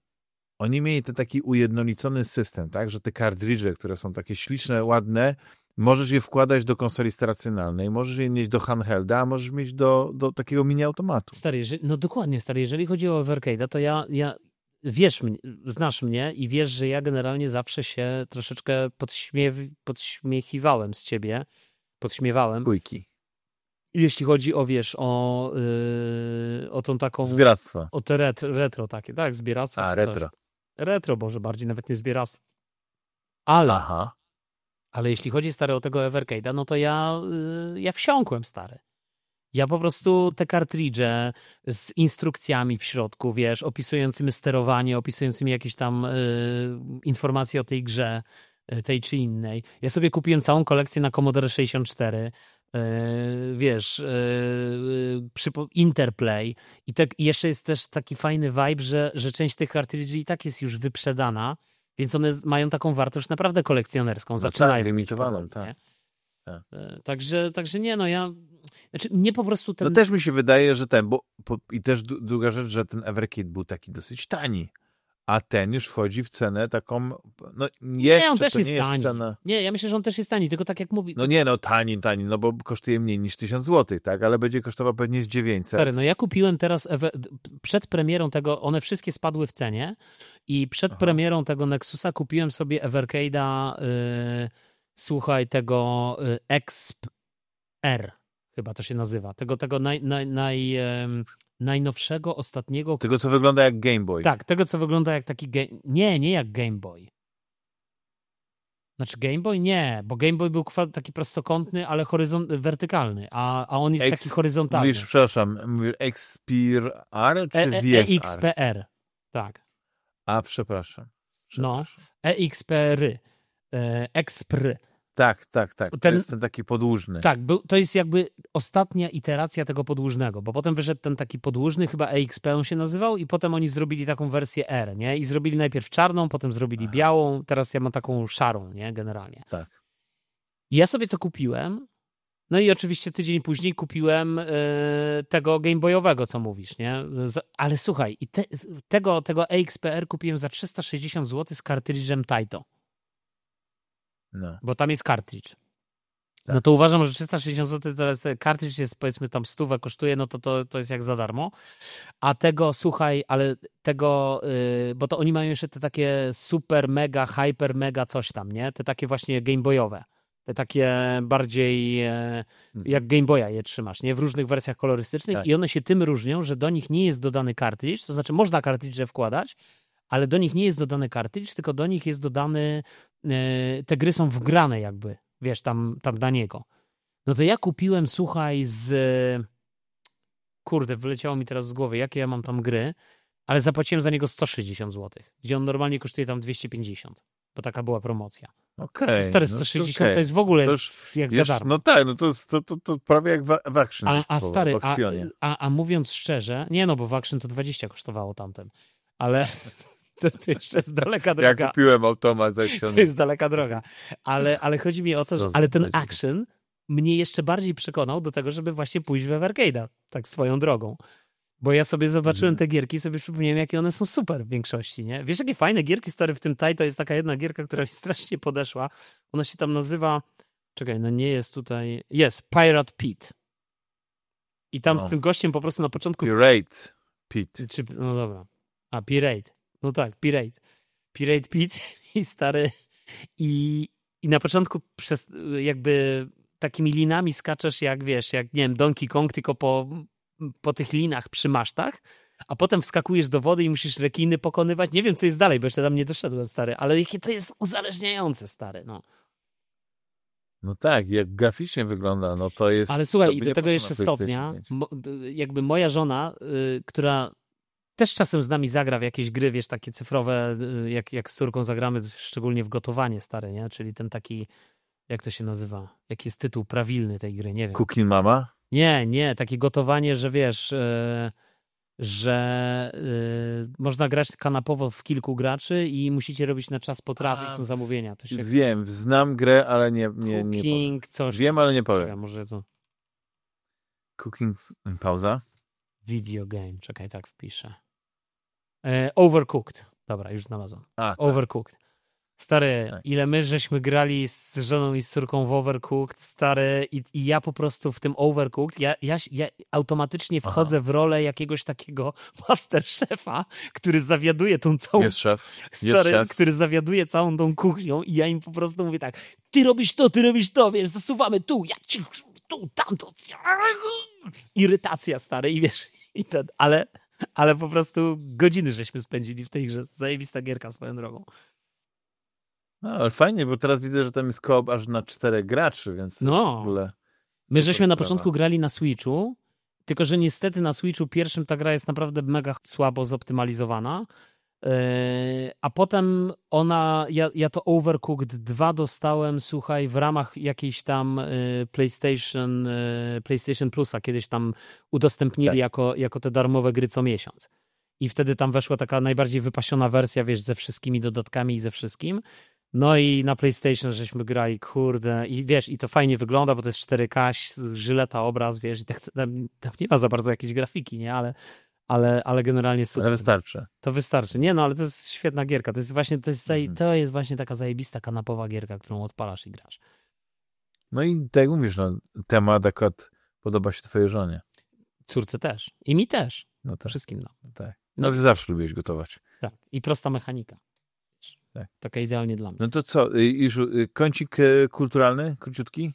oni mieli ten taki ujednolicony system, tak, że te kartridże, które są takie śliczne, ładne, Możesz je wkładać do konsoli stacjonarnej, możesz je mieć do handhelda, a możesz mieć do, do takiego mini-automatu. Stary, no dokładnie, stary, jeżeli chodzi o Evercade'a, to ja, ja wiesz, znasz mnie i wiesz, że ja generalnie zawsze się troszeczkę podśmiew, podśmiechiwałem z ciebie, podśmiewałem. Bójki. Jeśli chodzi o, wiesz, o, yy, o tą taką... Zbieractwo. O te retro, retro takie, tak, zbieractwo. A, retro. Coś. Retro, może bardziej nawet nie zbieractwo. Ale... Aha ale jeśli chodzi stary o tego Evercade'a, no to ja, y, ja wsiąkłem stary. Ja po prostu te kartridże z instrukcjami w środku, wiesz, opisującymi sterowanie, opisującymi jakieś tam y, informacje o tej grze, y, tej czy innej. Ja sobie kupiłem całą kolekcję na Commodore 64, y, wiesz, Interplay i, tak, i jeszcze jest też taki fajny vibe, że, że część tych kartridży i tak jest już wyprzedana, więc one mają taką wartość naprawdę kolekcjonerską. No zaczynają. Tak, limitowaną, tak. tak. E, także, także nie, no ja. Znaczy, mnie po prostu ten. No też mi się wydaje, że ten, bo po, i też druga rzecz, że ten Everkit był taki dosyć tani. A ten już wchodzi w cenę taką, no jeszcze nie, on też to jest nie jest tani. cena... Nie, ja myślę, że on też jest tani, tylko tak jak mówi... No nie, no tani, tani, no bo kosztuje mniej niż 1000 zł, tak? Ale będzie kosztował pewnie z 900. Stary, no ja kupiłem teraz, przed premierą tego, one wszystkie spadły w cenie i przed Aha. premierą tego Nexusa kupiłem sobie Evercade'a, yy, słuchaj, tego yy, Exp R, chyba to się nazywa. Tego, tego naj, naj, naj, yy, najnowszego, ostatniego. Tego, co wygląda jak Game Boy. Tak, tego, co wygląda jak taki. Ga... Nie, nie jak Game Boy. Znaczy Game Boy nie, bo Game Boy był taki prostokątny, ale horyzont, wertykalny, a, a on jest X, taki horyzontalny. Mówisz, przepraszam, mówisz XPR czy e, e, EXPR, tak. A, przepraszam. przepraszam. No, EXPR, e, EXPR. Tak, tak, tak. To ten, jest ten taki podłużny. Tak, był, to jest jakby ostatnia iteracja tego podłużnego, bo potem wyszedł ten taki podłużny, chyba EXP on się nazywał, i potem oni zrobili taką wersję R, nie? I zrobili najpierw czarną, potem zrobili Aha. białą, teraz ja mam taką szarą, nie? Generalnie. Tak. I ja sobie to kupiłem No i oczywiście tydzień później kupiłem y, tego Game Boyowego, co mówisz, nie? Ale słuchaj, i te, tego, tego EXPR kupiłem za 360 zł z kartridżem Taito. No. Bo tam jest kartridż. Tak. No to uważam, że 360 zł teraz kartridż jest powiedzmy tam stówę kosztuje, no to, to to jest jak za darmo. A tego, słuchaj, ale tego, yy, bo to oni mają jeszcze te takie super, mega, hyper, mega coś tam, nie? Te takie właśnie Game Boyowe. Te takie bardziej e, jak Game Boya je trzymasz, nie? W różnych wersjach kolorystycznych Tak. i one się tym różnią, że do nich nie jest dodany kartridż, to znaczy można kartridże wkładać, ale do nich nie jest dodany kartridż, tylko do nich jest dodany, e, te gry są wgrane jakby, wiesz, tam, tam na niego. No to ja kupiłem, słuchaj, z... Kurde, wyleciało mi teraz z głowy, jakie ja mam tam gry, ale zapłaciłem za niego 160 zł, gdzie on normalnie kosztuje tam 250, bo taka była promocja. Okej. Stare no to 160 okej. to jest w ogóle To już jak za Wiesz, darmo. no tak, no to, to, to, to prawie jak w, w action. A, a stary, a, a, a mówiąc szczerze, nie no, bo w Action to 20 kosztowało tamten, ale to, to jeszcze jest daleka Ja droga. kupiłem automat z To akcjony. jest daleka droga. Ale, ale chodzi mi o to, że za ale ten. Action mnie jeszcze bardziej przekonał do tego, żeby właśnie pójść w Evercade'a, tak swoją drogą. Bo ja sobie zobaczyłem Mhm. te gierki i sobie przypomniałem, jakie one są super w większości, nie? Wiesz, jakie fajne gierki, stary, w tym taj, to jest taka jedna gierka, która mi strasznie podeszła. Ona się tam nazywa, czekaj, no nie jest tutaj, jest Pirate Pit. I tam No. z tym gościem po prostu na początku Pirate Pit. czy, no dobra. A, Pirate. No tak, Pirate. Pirate Pit i stary. I, I na początku przez jakby takimi linami skaczesz jak, wiesz, jak, nie wiem, Donkey Kong, tylko po, po tych linach przy masztach, a potem wskakujesz do wody i musisz rekiny pokonywać. Nie wiem, co jest dalej, bo jeszcze tam nie doszedłem, stary, ale jakie to jest uzależniające, stary, no. No tak, jak graficznie wygląda, no to jest... Ale słuchaj, i do tego jeszcze stopnia, 5. mo, d- jakby moja żona, y, która też czasem z nami zagra w jakieś gry, wiesz, takie cyfrowe, y, jak, jak z córką zagramy, szczególnie w gotowanie stare, nie? Czyli ten taki, jak to się nazywa? Jaki jest tytuł prawilny tej gry? Nie wiem. Cooking Mama? Nie, nie, takie gotowanie, że wiesz, y, że y, można grać kanapowo w kilku graczy i musicie robić na czas potrawy, A, są zamówienia. To się Wiem, znam grę, ale nie, nie, nie powiem. cooking, coś. Wiem, ale nie Czekaj, powiem. może to Cooking... Pauza? video game, czekaj, tak wpiszę. E, Overcooked. Dobra, już znalazłem. A, tak. Overcooked. Stary, Tak. ile my żeśmy grali z żoną i z córką w Overcooked, stary, i, i ja po prostu w tym Overcooked, ja, ja, ja automatycznie wchodzę w rolę jakiegoś takiego masterchefa, który zawiaduje tą całą Jest szef. Jest stary, szef. który zawiaduje całą tą kuchnią i ja im po prostu mówię tak, ty robisz to, ty robisz to, wiesz, zasuwamy tu, ja ci, tu, tamto. Irytacja, stary, i wiesz, i ten, ale, ale po prostu godziny żeśmy spędzili w tej grze, zajebista gierka swoją drogą. No, ale fajnie, bo teraz widzę, że tam jest koop aż na czterech graczy, więc No. w ogóle... My żeśmy na sprawa. początku grali na Switchu, tylko że niestety na Switchu pierwszym ta gra jest naprawdę mega słabo zoptymalizowana. Yy, A potem ona, ja, ja to Overcooked 2 dostałem, słuchaj, w ramach jakiejś tam yy, PlayStation, yy, PlayStation Plusa, kiedyś tam udostępnili Tak. jako, jako te darmowe gry co miesiąc. I wtedy tam weszła taka najbardziej wypasiona wersja, wiesz, ze wszystkimi dodatkami i ze wszystkim. No i na PlayStation żeśmy grali, kurde, i wiesz, i to fajnie wygląda, bo to jest 4K, z- żyleta, obraz, wiesz, i tak tam, tam nie ma za bardzo jakiejś grafiki, nie, ale, ale, ale generalnie super. Ale wystarczy. To wystarczy. Nie no, ale to jest świetna gierka. To jest właśnie, to jest, Mhm. to jest właśnie taka zajebista kanapowa gierka, którą odpalasz i grasz. No i tak jak mówisz, no, temat akurat podoba się twojej żonie. Córce też. I mi też. No tak, Wszystkim nam. tak. No ty zawsze lubiłeś gotować. Tak. I prosta mechanika. Tak. Taka idealnie dla mnie. No to co, y, już y, kącik y, kulturalny, króciutki?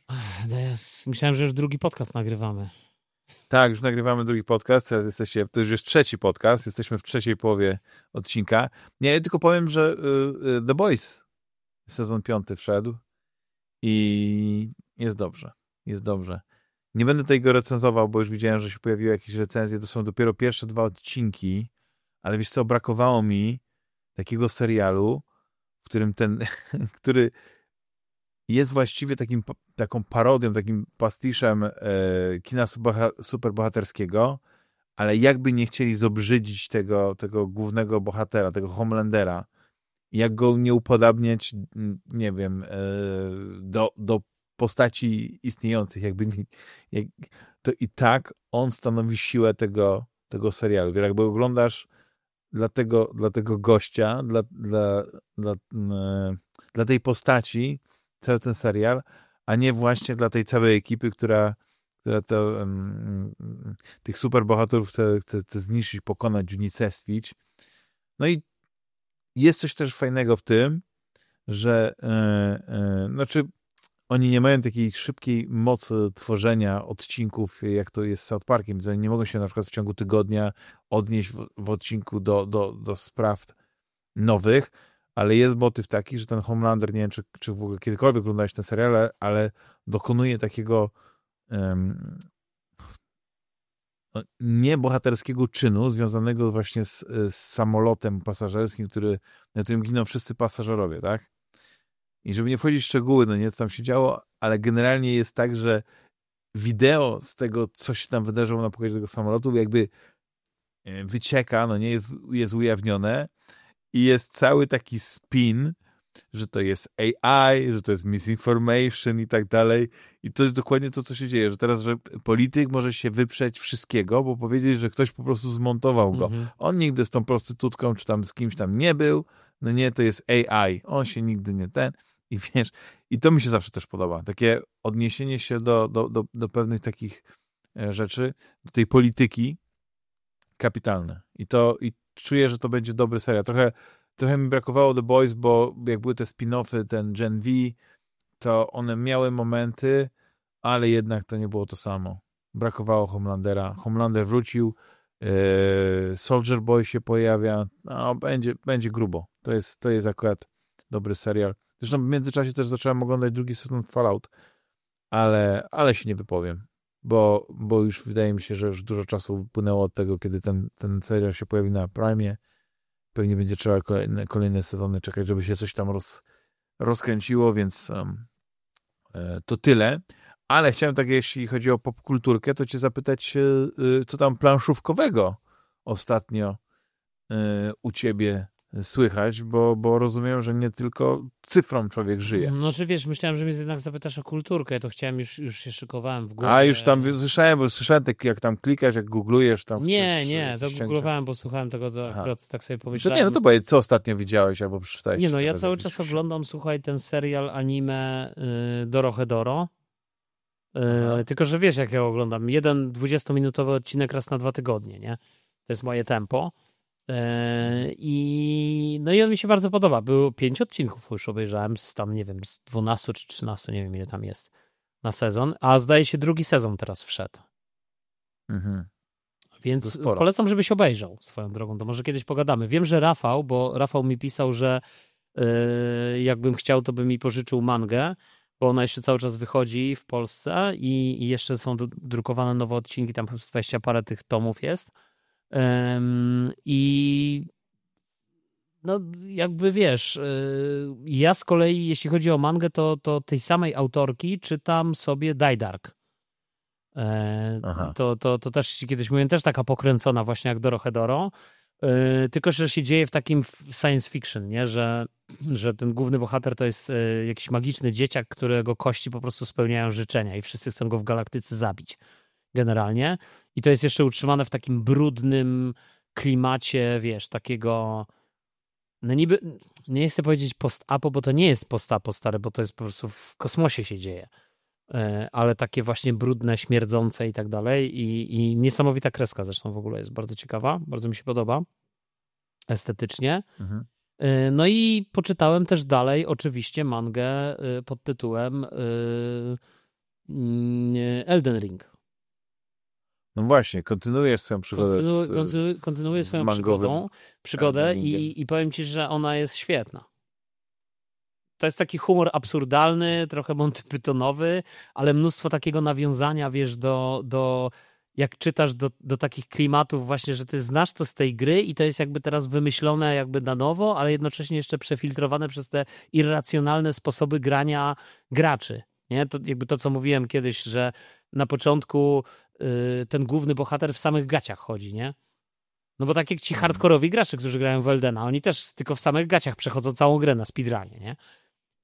No ja Myślałem, że już drugi podcast nagrywamy. Tak, już nagrywamy drugi podcast, teraz jesteście, to już jest trzeci podcast, jesteśmy w trzeciej połowie odcinka. Nie, ja tylko powiem, że y, y, The Boys sezon piąty wszedł i jest dobrze, jest dobrze. Nie będę tego recenzował, bo już widziałem, że się pojawiły jakieś recenzje, to są dopiero pierwsze dwa odcinki, ale wiesz co, brakowało mi takiego serialu, w którym ten, który jest właściwie takim, taką parodią, takim pastiszem e, kina superboha- superbohaterskiego, ale jakby nie chcieli zobrzydzić tego, tego głównego bohatera, tego Homelandera, jak go nie upodabniać, nie wiem, e, do, do postaci istniejących, jakby jak, to i tak on stanowi siłę tego, tego serialu. Jakby oglądasz dla tego, dla tego gościa, dla, dla, dla, dla tej postaci cały ten serial, a nie właśnie dla tej całej ekipy, która, która to, um, tych superbohaterów chce, chce, chce zniszczyć, pokonać, unicestwić. No i jest coś też fajnego w tym, że e, e, znaczy oni nie mają takiej szybkiej mocy tworzenia odcinków, jak to jest z South Parkiem. Oni nie mogą się na przykład w ciągu tygodnia odnieść w, w odcinku do, do, do spraw nowych, ale jest motyw taki, że ten Homelander, nie wiem, czy, czy w ogóle kiedykolwiek oglądałeś ten serial, ale dokonuje takiego um, niebohaterskiego czynu związanego właśnie z, z samolotem pasażerskim, który, na którym giną wszyscy pasażerowie, tak? I żeby nie wchodzić w szczegóły, no nie, co tam się działo, ale generalnie jest tak, że wideo z tego, co się tam wydarzyło na pokładzie tego samolotu, jakby e, wycieka, no nie, jest, jest ujawnione i jest cały taki spin, że to jest AI, że to jest misinformation i tak dalej. I to jest dokładnie to, co się dzieje, że teraz, że polityk może się wyprzeć wszystkiego, bo powiedzieć, że ktoś po prostu zmontował go. Mhm. On nigdy z tą prostytutką, czy tam z kimś tam nie był, no nie, to jest AI. On się nigdy nie ten. I wiesz, i to mi się zawsze też podoba. Takie odniesienie się do, do, do, do pewnych takich e, rzeczy, do tej polityki kapitalne. I to i czuję, że to będzie dobry serial. Trochę, trochę mi brakowało The Boys, bo jak były te spin-offy, ten Gen V, to one miały momenty, ale jednak to nie było to samo. Brakowało Homelandera. Homelander wrócił, yy, Soldier Boy się pojawia. No, będzie, będzie grubo. To jest, to jest akurat dobry serial. Zresztą w międzyczasie też zacząłem oglądać drugi sezon Fallout, ale, ale się nie wypowiem, bo, bo już wydaje mi się, że już dużo czasu upłynęło od tego, kiedy ten, ten serial się pojawi na Prime. Pewnie będzie trzeba kolejne, kolejne sezony czekać, żeby się coś tam roz, rozkręciło, więc um, to tyle. Ale chciałem tak, jeśli chodzi o popkulturkę, to cię zapytać, e, co tam planszówkowego ostatnio u ciebie słychać, bo, bo rozumiem, że nie tylko cyfrą człowiek żyje. No, że wiesz, myślałem, że mnie jednak zapytasz o kulturkę, to chciałem, już, już się szykowałem w głowie. A, już tam słyszałem, bo słyszałem tak, jak tam klikasz, jak googlujesz, tam Nie, nie, to googlowałem, bo słuchałem tego, to akurat tak sobie pomyślałem. To nie, no to powiedz, co ostatnio widziałeś albo przeczytałeś? Nie, no ja cały czas oglądam, słuchaj, ten serial anime y, Dorohedoro. Y, tylko, że wiesz, jak ja oglądam. Jeden 20-minutowy odcinek raz na dwa tygodnie, nie? To jest moje tempo. E, I, no i on mi się bardzo podoba. Było pięć odcinków, już obejrzałem z tam, nie wiem, z 12 czy 13, nie wiem ile tam jest na sezon, a zdaje się drugi sezon teraz wszedł. Mhm. Więc polecam, żebyś obejrzał swoją drogą. To może kiedyś pogadamy. Wiem, że Rafał, bo Rafał mi pisał, że yy, jakbym chciał, to by mi pożyczył mangę, bo ona jeszcze cały czas wychodzi w Polsce i, i jeszcze są drukowane nowe odcinki, tam 20 parę tych tomów jest. I no jakby wiesz, y, ja z kolei, jeśli chodzi o mangę, to, to tej samej autorki czytam sobie Die Dark. E, to, to, to też kiedyś mówiłem, też taka pokręcona właśnie jak Dorohedoro, e, tylko że się dzieje w takim science fiction, nie? Że, że ten główny bohater to jest e, jakiś magiczny dzieciak, którego kości po prostu spełniają życzenia i wszyscy chcą go w galaktyce zabić generalnie. I to jest jeszcze utrzymane w takim brudnym klimacie, wiesz, takiego. No niby, nie chcę powiedzieć post-apo, bo to nie jest post-apo stare, bo to jest po prostu w kosmosie się dzieje. E, ale takie właśnie brudne, śmierdzące i tak dalej. I, I niesamowita kreska zresztą w ogóle jest bardzo ciekawa, bardzo mi się podoba estetycznie. Mhm. E, no i poczytałem też dalej oczywiście mangę e, pod tytułem mm, Elden Ring. No właśnie, kontynuujesz swoją przygodę. Kontynu, kontynu, kontynuuję swoją przygodą, przygodę i, i powiem ci, że ona jest świetna. To jest taki humor absurdalny, trochę montypytonowy, ale mnóstwo takiego nawiązania, wiesz, do, do jak czytasz do, do takich klimatów właśnie, że ty znasz to z tej gry i to jest jakby teraz wymyślone jakby na nowo, ale jednocześnie jeszcze przefiltrowane przez te irracjonalne sposoby grania graczy. Nie? To jakby to, co mówiłem kiedyś, że na początku ten główny bohater w samych gaciach chodzi, nie? No bo tak jak ci mhm. hardkorowi gracze, którzy grają w Eldena, oni też tylko w samych gaciach przechodzą całą grę na speedrunie, nie?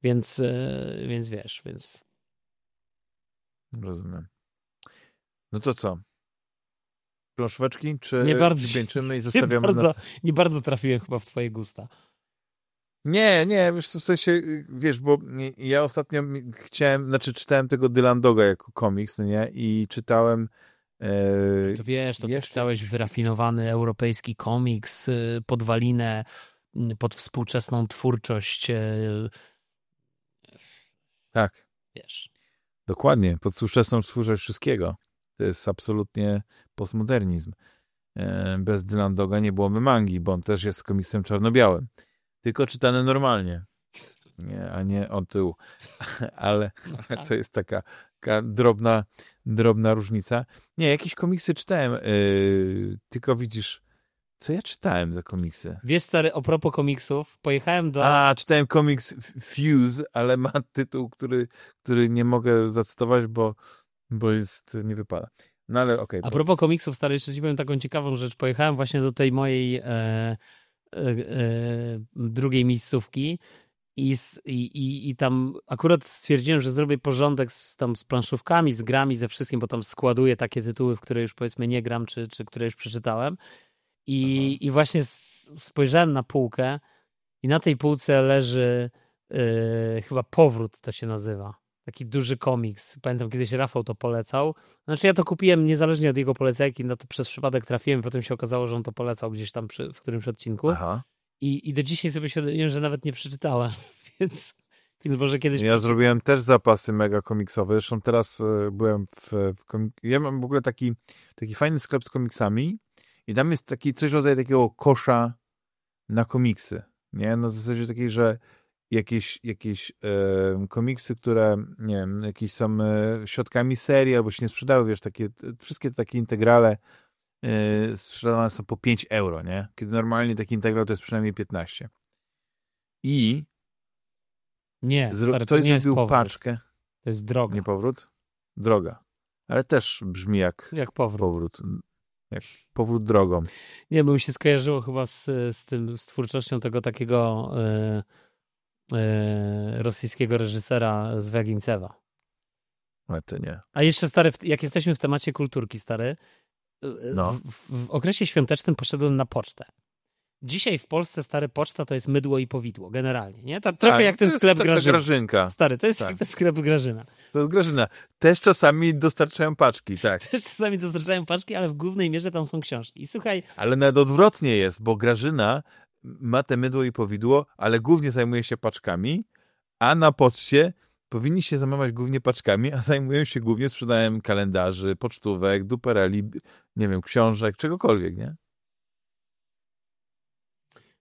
Więc, y, więc wiesz, więc Rozumiem. No to co? Planszóweczki, czy Nie bardzo- i Nie zostawiamy bardzo, na... nie bardzo trafiłem chyba w twoje gusta. Nie, nie, wiesz, w sensie, wiesz, bo ja ostatnio chciałem, znaczy czytałem tego Dylan Doga jako komiks, no nie, i czytałem To wiesz, to Jeszcze- czytałeś wyrafinowany europejski komiks, y, podwalinę y, pod współczesną twórczość, y, tak, wiesz. dokładnie, pod współczesną twórczość wszystkiego. To jest absolutnie postmodernizm. E, bez Dylan Doga nie byłoby mangi, bo on też jest komiksem czarno-białym. Tylko czytany normalnie. Nie, a nie od tyłu. Ale to jest taka, taka drobna, drobna różnica. Nie, jakieś komiksy czytałem, yy, tylko widzisz, co ja czytałem za komiksy? Wiesz, stary, a propos komiksów, pojechałem do... A, czytałem komiks Fuse, ale ma tytuł, który, który nie mogę zacytować, bo, bo jest, nie wypada. No ale okej. A propos komiksów, stary, jeszcze ci powiem taką ciekawą rzecz. Pojechałem właśnie do tej mojej e, e, e, drugiej miejscówki i, i, i, tam akurat stwierdziłem, że zrobię porządek z, tam z planszówkami, z grami, ze wszystkim, bo tam składuję takie tytuły, w które już powiedzmy nie gram, czy, czy które już przeczytałem. I, i właśnie spojrzałem na półkę i na tej półce leży e, chyba Powrót to się nazywa. Taki duży komiks. Pamiętam, kiedyś Rafał to polecał. Znaczy ja to kupiłem niezależnie od jego polecajki, no to przez przypadek trafiłem, potem się okazało, że on to polecał gdzieś tam przy, w którymś odcinku. Aha. I, I do dzisiaj sobie świadomiłem, że nawet nie przeczytałem, więc, więc może kiedyś... Ja zrobiłem też zapasy mega komiksowe. Zresztą teraz e, byłem w, w komik... Ja mam w ogóle taki, taki fajny sklep z komiksami i tam jest taki coś w rodzaju takiego kosza na komiksy. Nie? Na zasadzie takiej, że jakieś, jakieś e, komiksy, które nie wiem, jakieś są e, środkami serii albo się nie sprzedały, wiesz, takie, wszystkie takie integrale e, sprzedawane są po 5 euro, nie? Kiedy normalnie taki integral to jest przynajmniej 15. I Nie, zro... stary, to ktoś nie zrobił paczkę. To jest droga. Nie powrót? Droga. Ale też brzmi jak Jak powrót. powrót. Jak powrót drogą. Nie, bo mi się skojarzyło chyba z, z tym, z twórczością tego takiego e, e, rosyjskiego reżysera z Wagincewa. Ale to nie. A jeszcze stary, jak jesteśmy w temacie kulturki, stary, No. w, w, okresie świątecznym poszedłem na pocztę. Dzisiaj w Polsce stary poczta to jest mydło i powidło, generalnie, nie? To, trochę Tak, jak ten sklep Grażyna. Grażynka. Stary, to jest Tak. jak ten sklep Grażyna. To jest Grażyna. Też czasami dostarczają paczki, tak. Też czasami dostarczają paczki, ale w głównej mierze tam są książki. I słuchaj, Ale nawet odwrotnie jest, bo Grażyna ma te mydło i powidło, ale głównie zajmuje się paczkami, a na poczcie powinni się zajmować głównie paczkami, a zajmują się głównie sprzedajem kalendarzy, pocztówek, dupereli, nie wiem, książek, czegokolwiek, nie?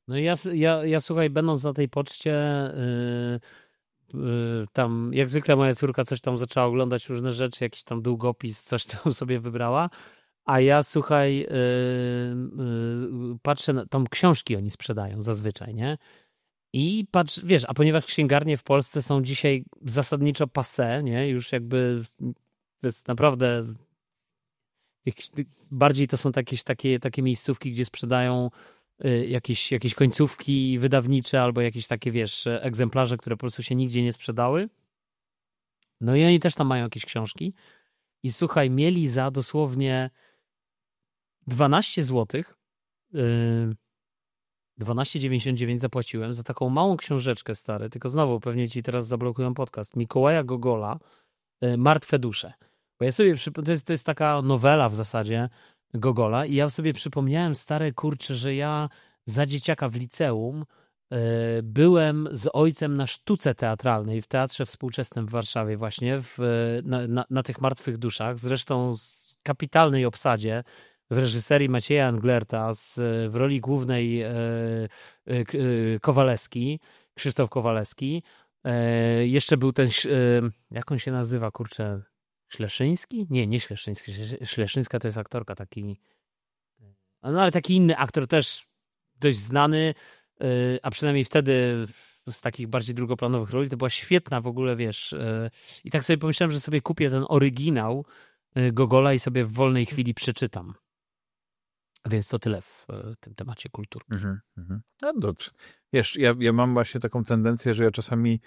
No ja, ja, ja słuchaj, będąc na tej poczcie, yy, yy, tam jak zwykle moja córka coś tam zaczęła oglądać różne rzeczy, jakiś tam długopis, coś tam sobie wybrała, a ja słuchaj, yy, yy, patrzę, na, tam książki oni sprzedają zazwyczaj, nie? I patrz, wiesz, a ponieważ księgarnie w Polsce są dzisiaj zasadniczo passé, nie? Już jakby to jest naprawdę bardziej to są jakieś takie, takie miejscówki, gdzie sprzedają y, jakieś, jakieś końcówki wydawnicze albo jakieś takie, wiesz, egzemplarze, które po prostu się nigdzie nie sprzedały. No i oni też tam mają jakieś książki. I słuchaj, mieli za dosłownie 12 zł. Yy, 12,99 zapłaciłem za taką małą książeczkę, stary. Tylko znowu pewnie ci teraz zablokują podcast. Mikołaja Gogola, y, Martwe dusze. Bo ja sobie, to jest, to jest taka nowela w zasadzie Gogola i ja sobie przypomniałem, stare kurcze, że ja za dzieciaka w liceum e, byłem z ojcem na sztuce teatralnej w Teatrze Współczesnym w Warszawie właśnie, w, na, na, na tych Martwych Duszach, zresztą z kapitalnej obsadzie w reżyserii Macieja Anglerta, z, w roli głównej e, e, e, Kowaleski, Krzysztof Kowaleski. E, jeszcze był ten, e, jak on się nazywa, kurczę, Śleszyński? Nie, nie Śleszyński. Śle- Śleszyńska to jest aktorka, taki. No ale taki inny aktor też dość znany, yy, a przynajmniej wtedy z takich bardziej drugoplanowych roli, to była świetna w ogóle, wiesz. yy, I tak sobie pomyślałem, że sobie kupię ten oryginał Gogola i sobie w wolnej chwili przeczytam. Więc to tyle w tym temacie kultury. Mhm, mhm. No dobrze. Wiesz, ja, ja mam właśnie taką tendencję, że ja czasami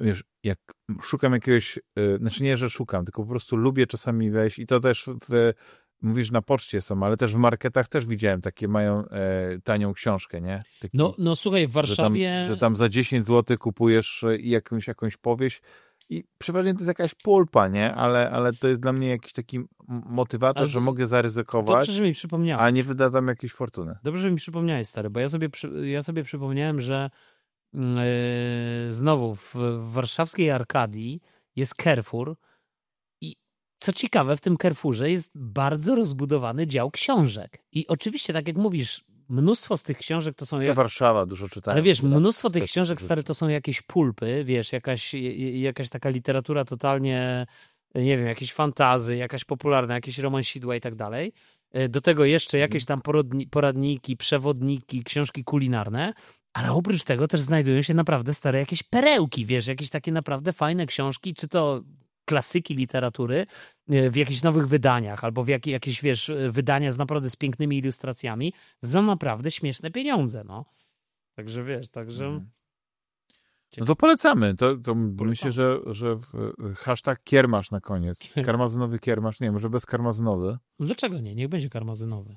wiesz, jak szukam jakiegoś, y, znaczy nie, że szukam, tylko po prostu lubię czasami wejść i to też w, mówisz na poczcie są, ale też w marketach też widziałem takie, mają e, tanią książkę, nie? Taki, No, no słuchaj, w Warszawie... Że tam, że tam za 10 zł kupujesz e, jakąś, jakąś powieść i przeważnie to jest jakaś pulpa, nie? Ale, ale to jest dla mnie jakiś taki motywator, Ale że mogę Dobrze, zaryzykować, że mi przypomniałeś. a nie wydadzam jakiejś fortuny. Dobrze, że mi przypomniałeś, stary, bo ja sobie, ja sobie przypomniałem, że yy, znowu w, warszawskiej Arkadii jest Carrefour i co ciekawe, w tym Carrefourze jest bardzo rozbudowany dział książek. I oczywiście, tak jak mówisz, mnóstwo z tych książek to są... Jak, Warszawa dużo czytałem. ale wiesz, Chyba mnóstwo tych książek, stary, to są jakieś pulpy, wiesz, jakaś, jakaś taka literatura totalnie, nie wiem, jakieś fantazy, jakaś popularna, jakieś romansidła i tak dalej. E, Do tego jeszcze jakieś tam porodni- poradniki, przewodniki, książki kulinarne, ale oprócz tego też znajdują się naprawdę stare jakieś perełki, wiesz, jakieś takie naprawdę fajne książki, czy to klasyki literatury e, w jakichś nowych wydaniach, albo w jak, jakieś, wiesz, e, wydania z naprawdę z pięknymi ilustracjami za naprawdę śmieszne pieniądze, no. Także wiesz, także... Mhm. No to polecamy. To, to Polecamy. myślę, że, że w, hashtag kiermasz na koniec. Karmazynowy kiermasz. Nie, może bez karmazynowy. No Dlaczego nie? Niech będzie karmazynowy.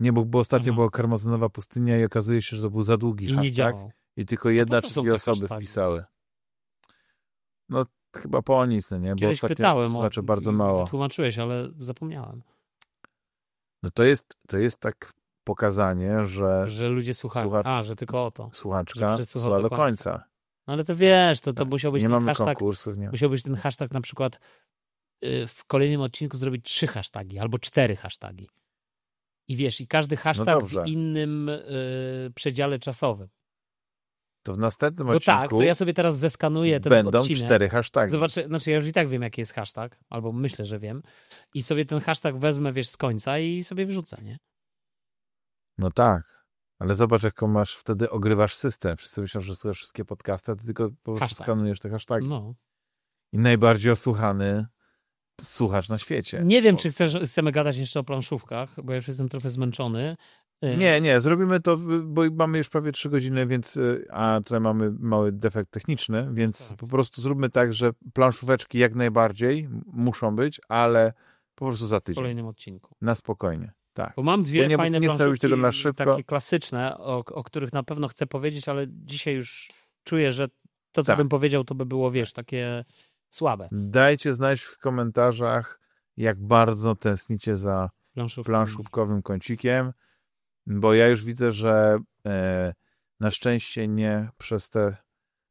Nie, bo, bo ostatnio Aha. była karmazynowa pustynia i okazuje się, że to był za długi I nie hashtag. działał. I tylko jedna co czy dwie osoby hasztagi? wpisały. No chyba po nic, no nie? Bo Kiedyś ostatnio pytałem, o, bardzo mało. Tłumaczyłeś, ale zapomniałem, No to jest, to jest tak pokazanie, że że ludzie słuchają. Słuchacz- A, że tylko o to. słuchaczka słucha do do końca. końca. No ale to wiesz, to, to Tak. musiał być Nie ten mamy hashtag, konkursów, nie musiał być ten hashtag na przykład y, w kolejnym odcinku zrobić trzy hasztagi albo cztery hasztagi. I wiesz, i każdy hashtag No w innym y, przedziale czasowym. To w następnym No tak, odcinku to ja sobie teraz zeskanuję ten będą odcinek. cztery hasztagi. Zobaczę, znaczy ja już i tak wiem, jaki jest hashtag, albo myślę, że wiem. I sobie ten hashtag wezmę, wiesz, z końca i sobie wrzucę, nie? No tak. Ale zobacz, jaką masz, wtedy ogrywasz system. Wszyscy myślą, że słuchasz wszystkie podcasty, a ty tylko po prostu Hashtag. skanujesz te hasztagi. No. I najbardziej osłuchany słuchacz na świecie. Nie wiem, Bo- czy chcesz, chcemy gadać jeszcze o planszówkach, bo ja już jestem trochę zmęczony. Y, Nie, nie, zrobimy to, bo mamy już prawie trzy godziny, więc, y, a tutaj mamy mały defekt techniczny, więc Tak. po prostu zróbmy tak, że planszóweczki jak najbardziej muszą być, ale po prostu za W tydzień. kolejnym odcinku. Na spokojnie. Tak. Bo mam dwie Bo nie- fajne nie planszówki, tego na szybko. takie klasyczne, o, o których na pewno chcę powiedzieć, ale dzisiaj już czuję, że to, co Tak. bym powiedział, to by było, wiesz, takie słabe. Dajcie znać w komentarzach, jak bardzo tęsknicie za Planszówki. planszówkowym kącikiem, bo ja już widzę, że e, na szczęście nie przez te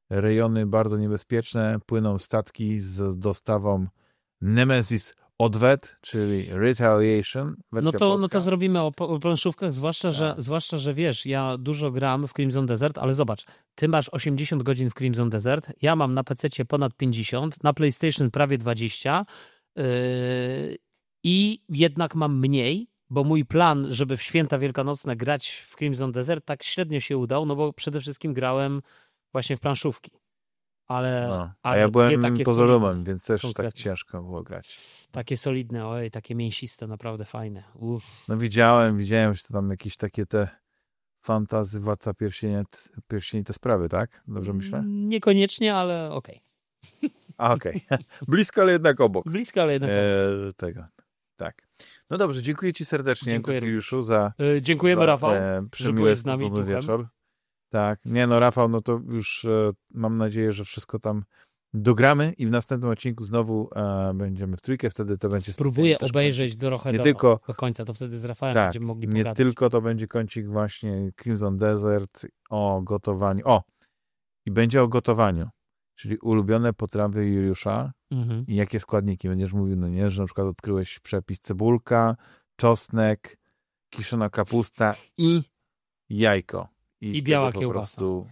rejony bardzo niebezpieczne płyną statki z dostawą Nemesis Odwet, czyli Retaliation. No to, no to zrobimy o, o planszówkach, zwłaszcza że, Tak. zwłaszcza, że wiesz, ja dużo gram w Crimson Desert, ale zobacz, ty masz 80 godzin w Crimson Desert, ja mam na PC ponad 50, na PlayStation prawie 20 yy, i jednak mam mniej, bo mój plan, żeby w święta wielkanocne grać w Crimson Desert, tak średnio się udał, no bo przede wszystkim grałem właśnie w planszówki. Ale, No, a ja byłem domem, więc też tak konkretne. ciężko było grać. Takie solidne, ojej, takie mięsiste, naprawdę fajne. Uff. No widziałem, widziałem, że tam jakieś takie te fantazy władca pierścienia, pierścieni te sprawy, tak? Dobrze myślę? Niekoniecznie, ale okej. A, okej. Blisko, ale jednak obok. Blisko, ale jednak. E, tego. Tak. No dobrze, dziękuję Ci serdecznie, Dziękuję Juliuszu, za, E, Dziękujemy, za Rafał. e, że przymiły byłeś z nami wieczór. Tak. Nie no, Rafał, no to już e, mam nadzieję, że wszystko tam dogramy i w następnym odcinku znowu e, będziemy w trójkę, wtedy to będzie Spróbuję też obejrzeć trochę Nie do, tylko- do końca, to wtedy z Rafałem Tak, będziemy mogli nie pogadać. tylko to będzie kącik właśnie Crimson Desert o gotowaniu. O! I będzie o gotowaniu, czyli ulubione potrawy Juliusza Mhm. i jakie składniki. Będziesz mówił, no nie, że na przykład odkryłeś przepis cebulka, czosnek, kiszona kapusta i jajko. I wtedy biała kiełbasa. Prostu,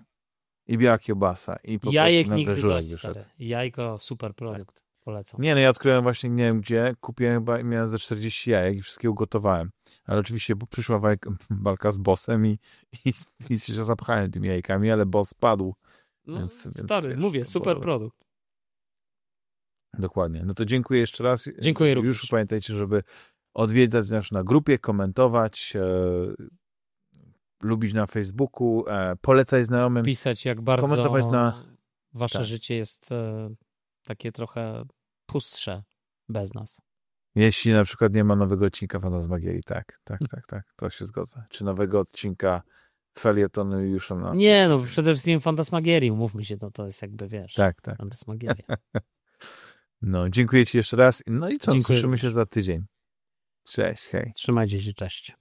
I biała kiełbasa. I po Jajek prostu nigdy dość, wyszedł. stary. Jajko, super produkt. Polecam. Nie, no ja odkryłem właśnie, nie wiem gdzie, kupiłem chyba, miałem ze 40 jajek i wszystkie ugotowałem. Ale oczywiście bo przyszła walka z bossem i, i, i się zapchałem tymi jajkami, ale boss padł. No, więc- więc stary, wiesz, mówię, było super produkt. Dokładnie. No to dziękuję jeszcze raz. Dziękuję również. Już pamiętajcie, żeby odwiedzać nas na grupie, komentować, e, lubić na Facebooku, e, polecać znajomym. Pisać jak bardzo... Komentować na- Wasze Tak. życie jest e, takie trochę pustsze bez nas. Jeśli na przykład nie ma nowego odcinka Fantasmagierii, tak, tak, tak, tak, to się zgadza. Czy nowego odcinka felietonu już na... Nie, no przede wszystkim Fantasmagierii, umówmy się, to, to jest jakby, wiesz, Tak, tak. Fantasmagieria. No, dziękuję ci jeszcze raz. No i co, Dziękuję słyszymy się za tydzień. Cześć, hej. Trzymajcie się, cześć.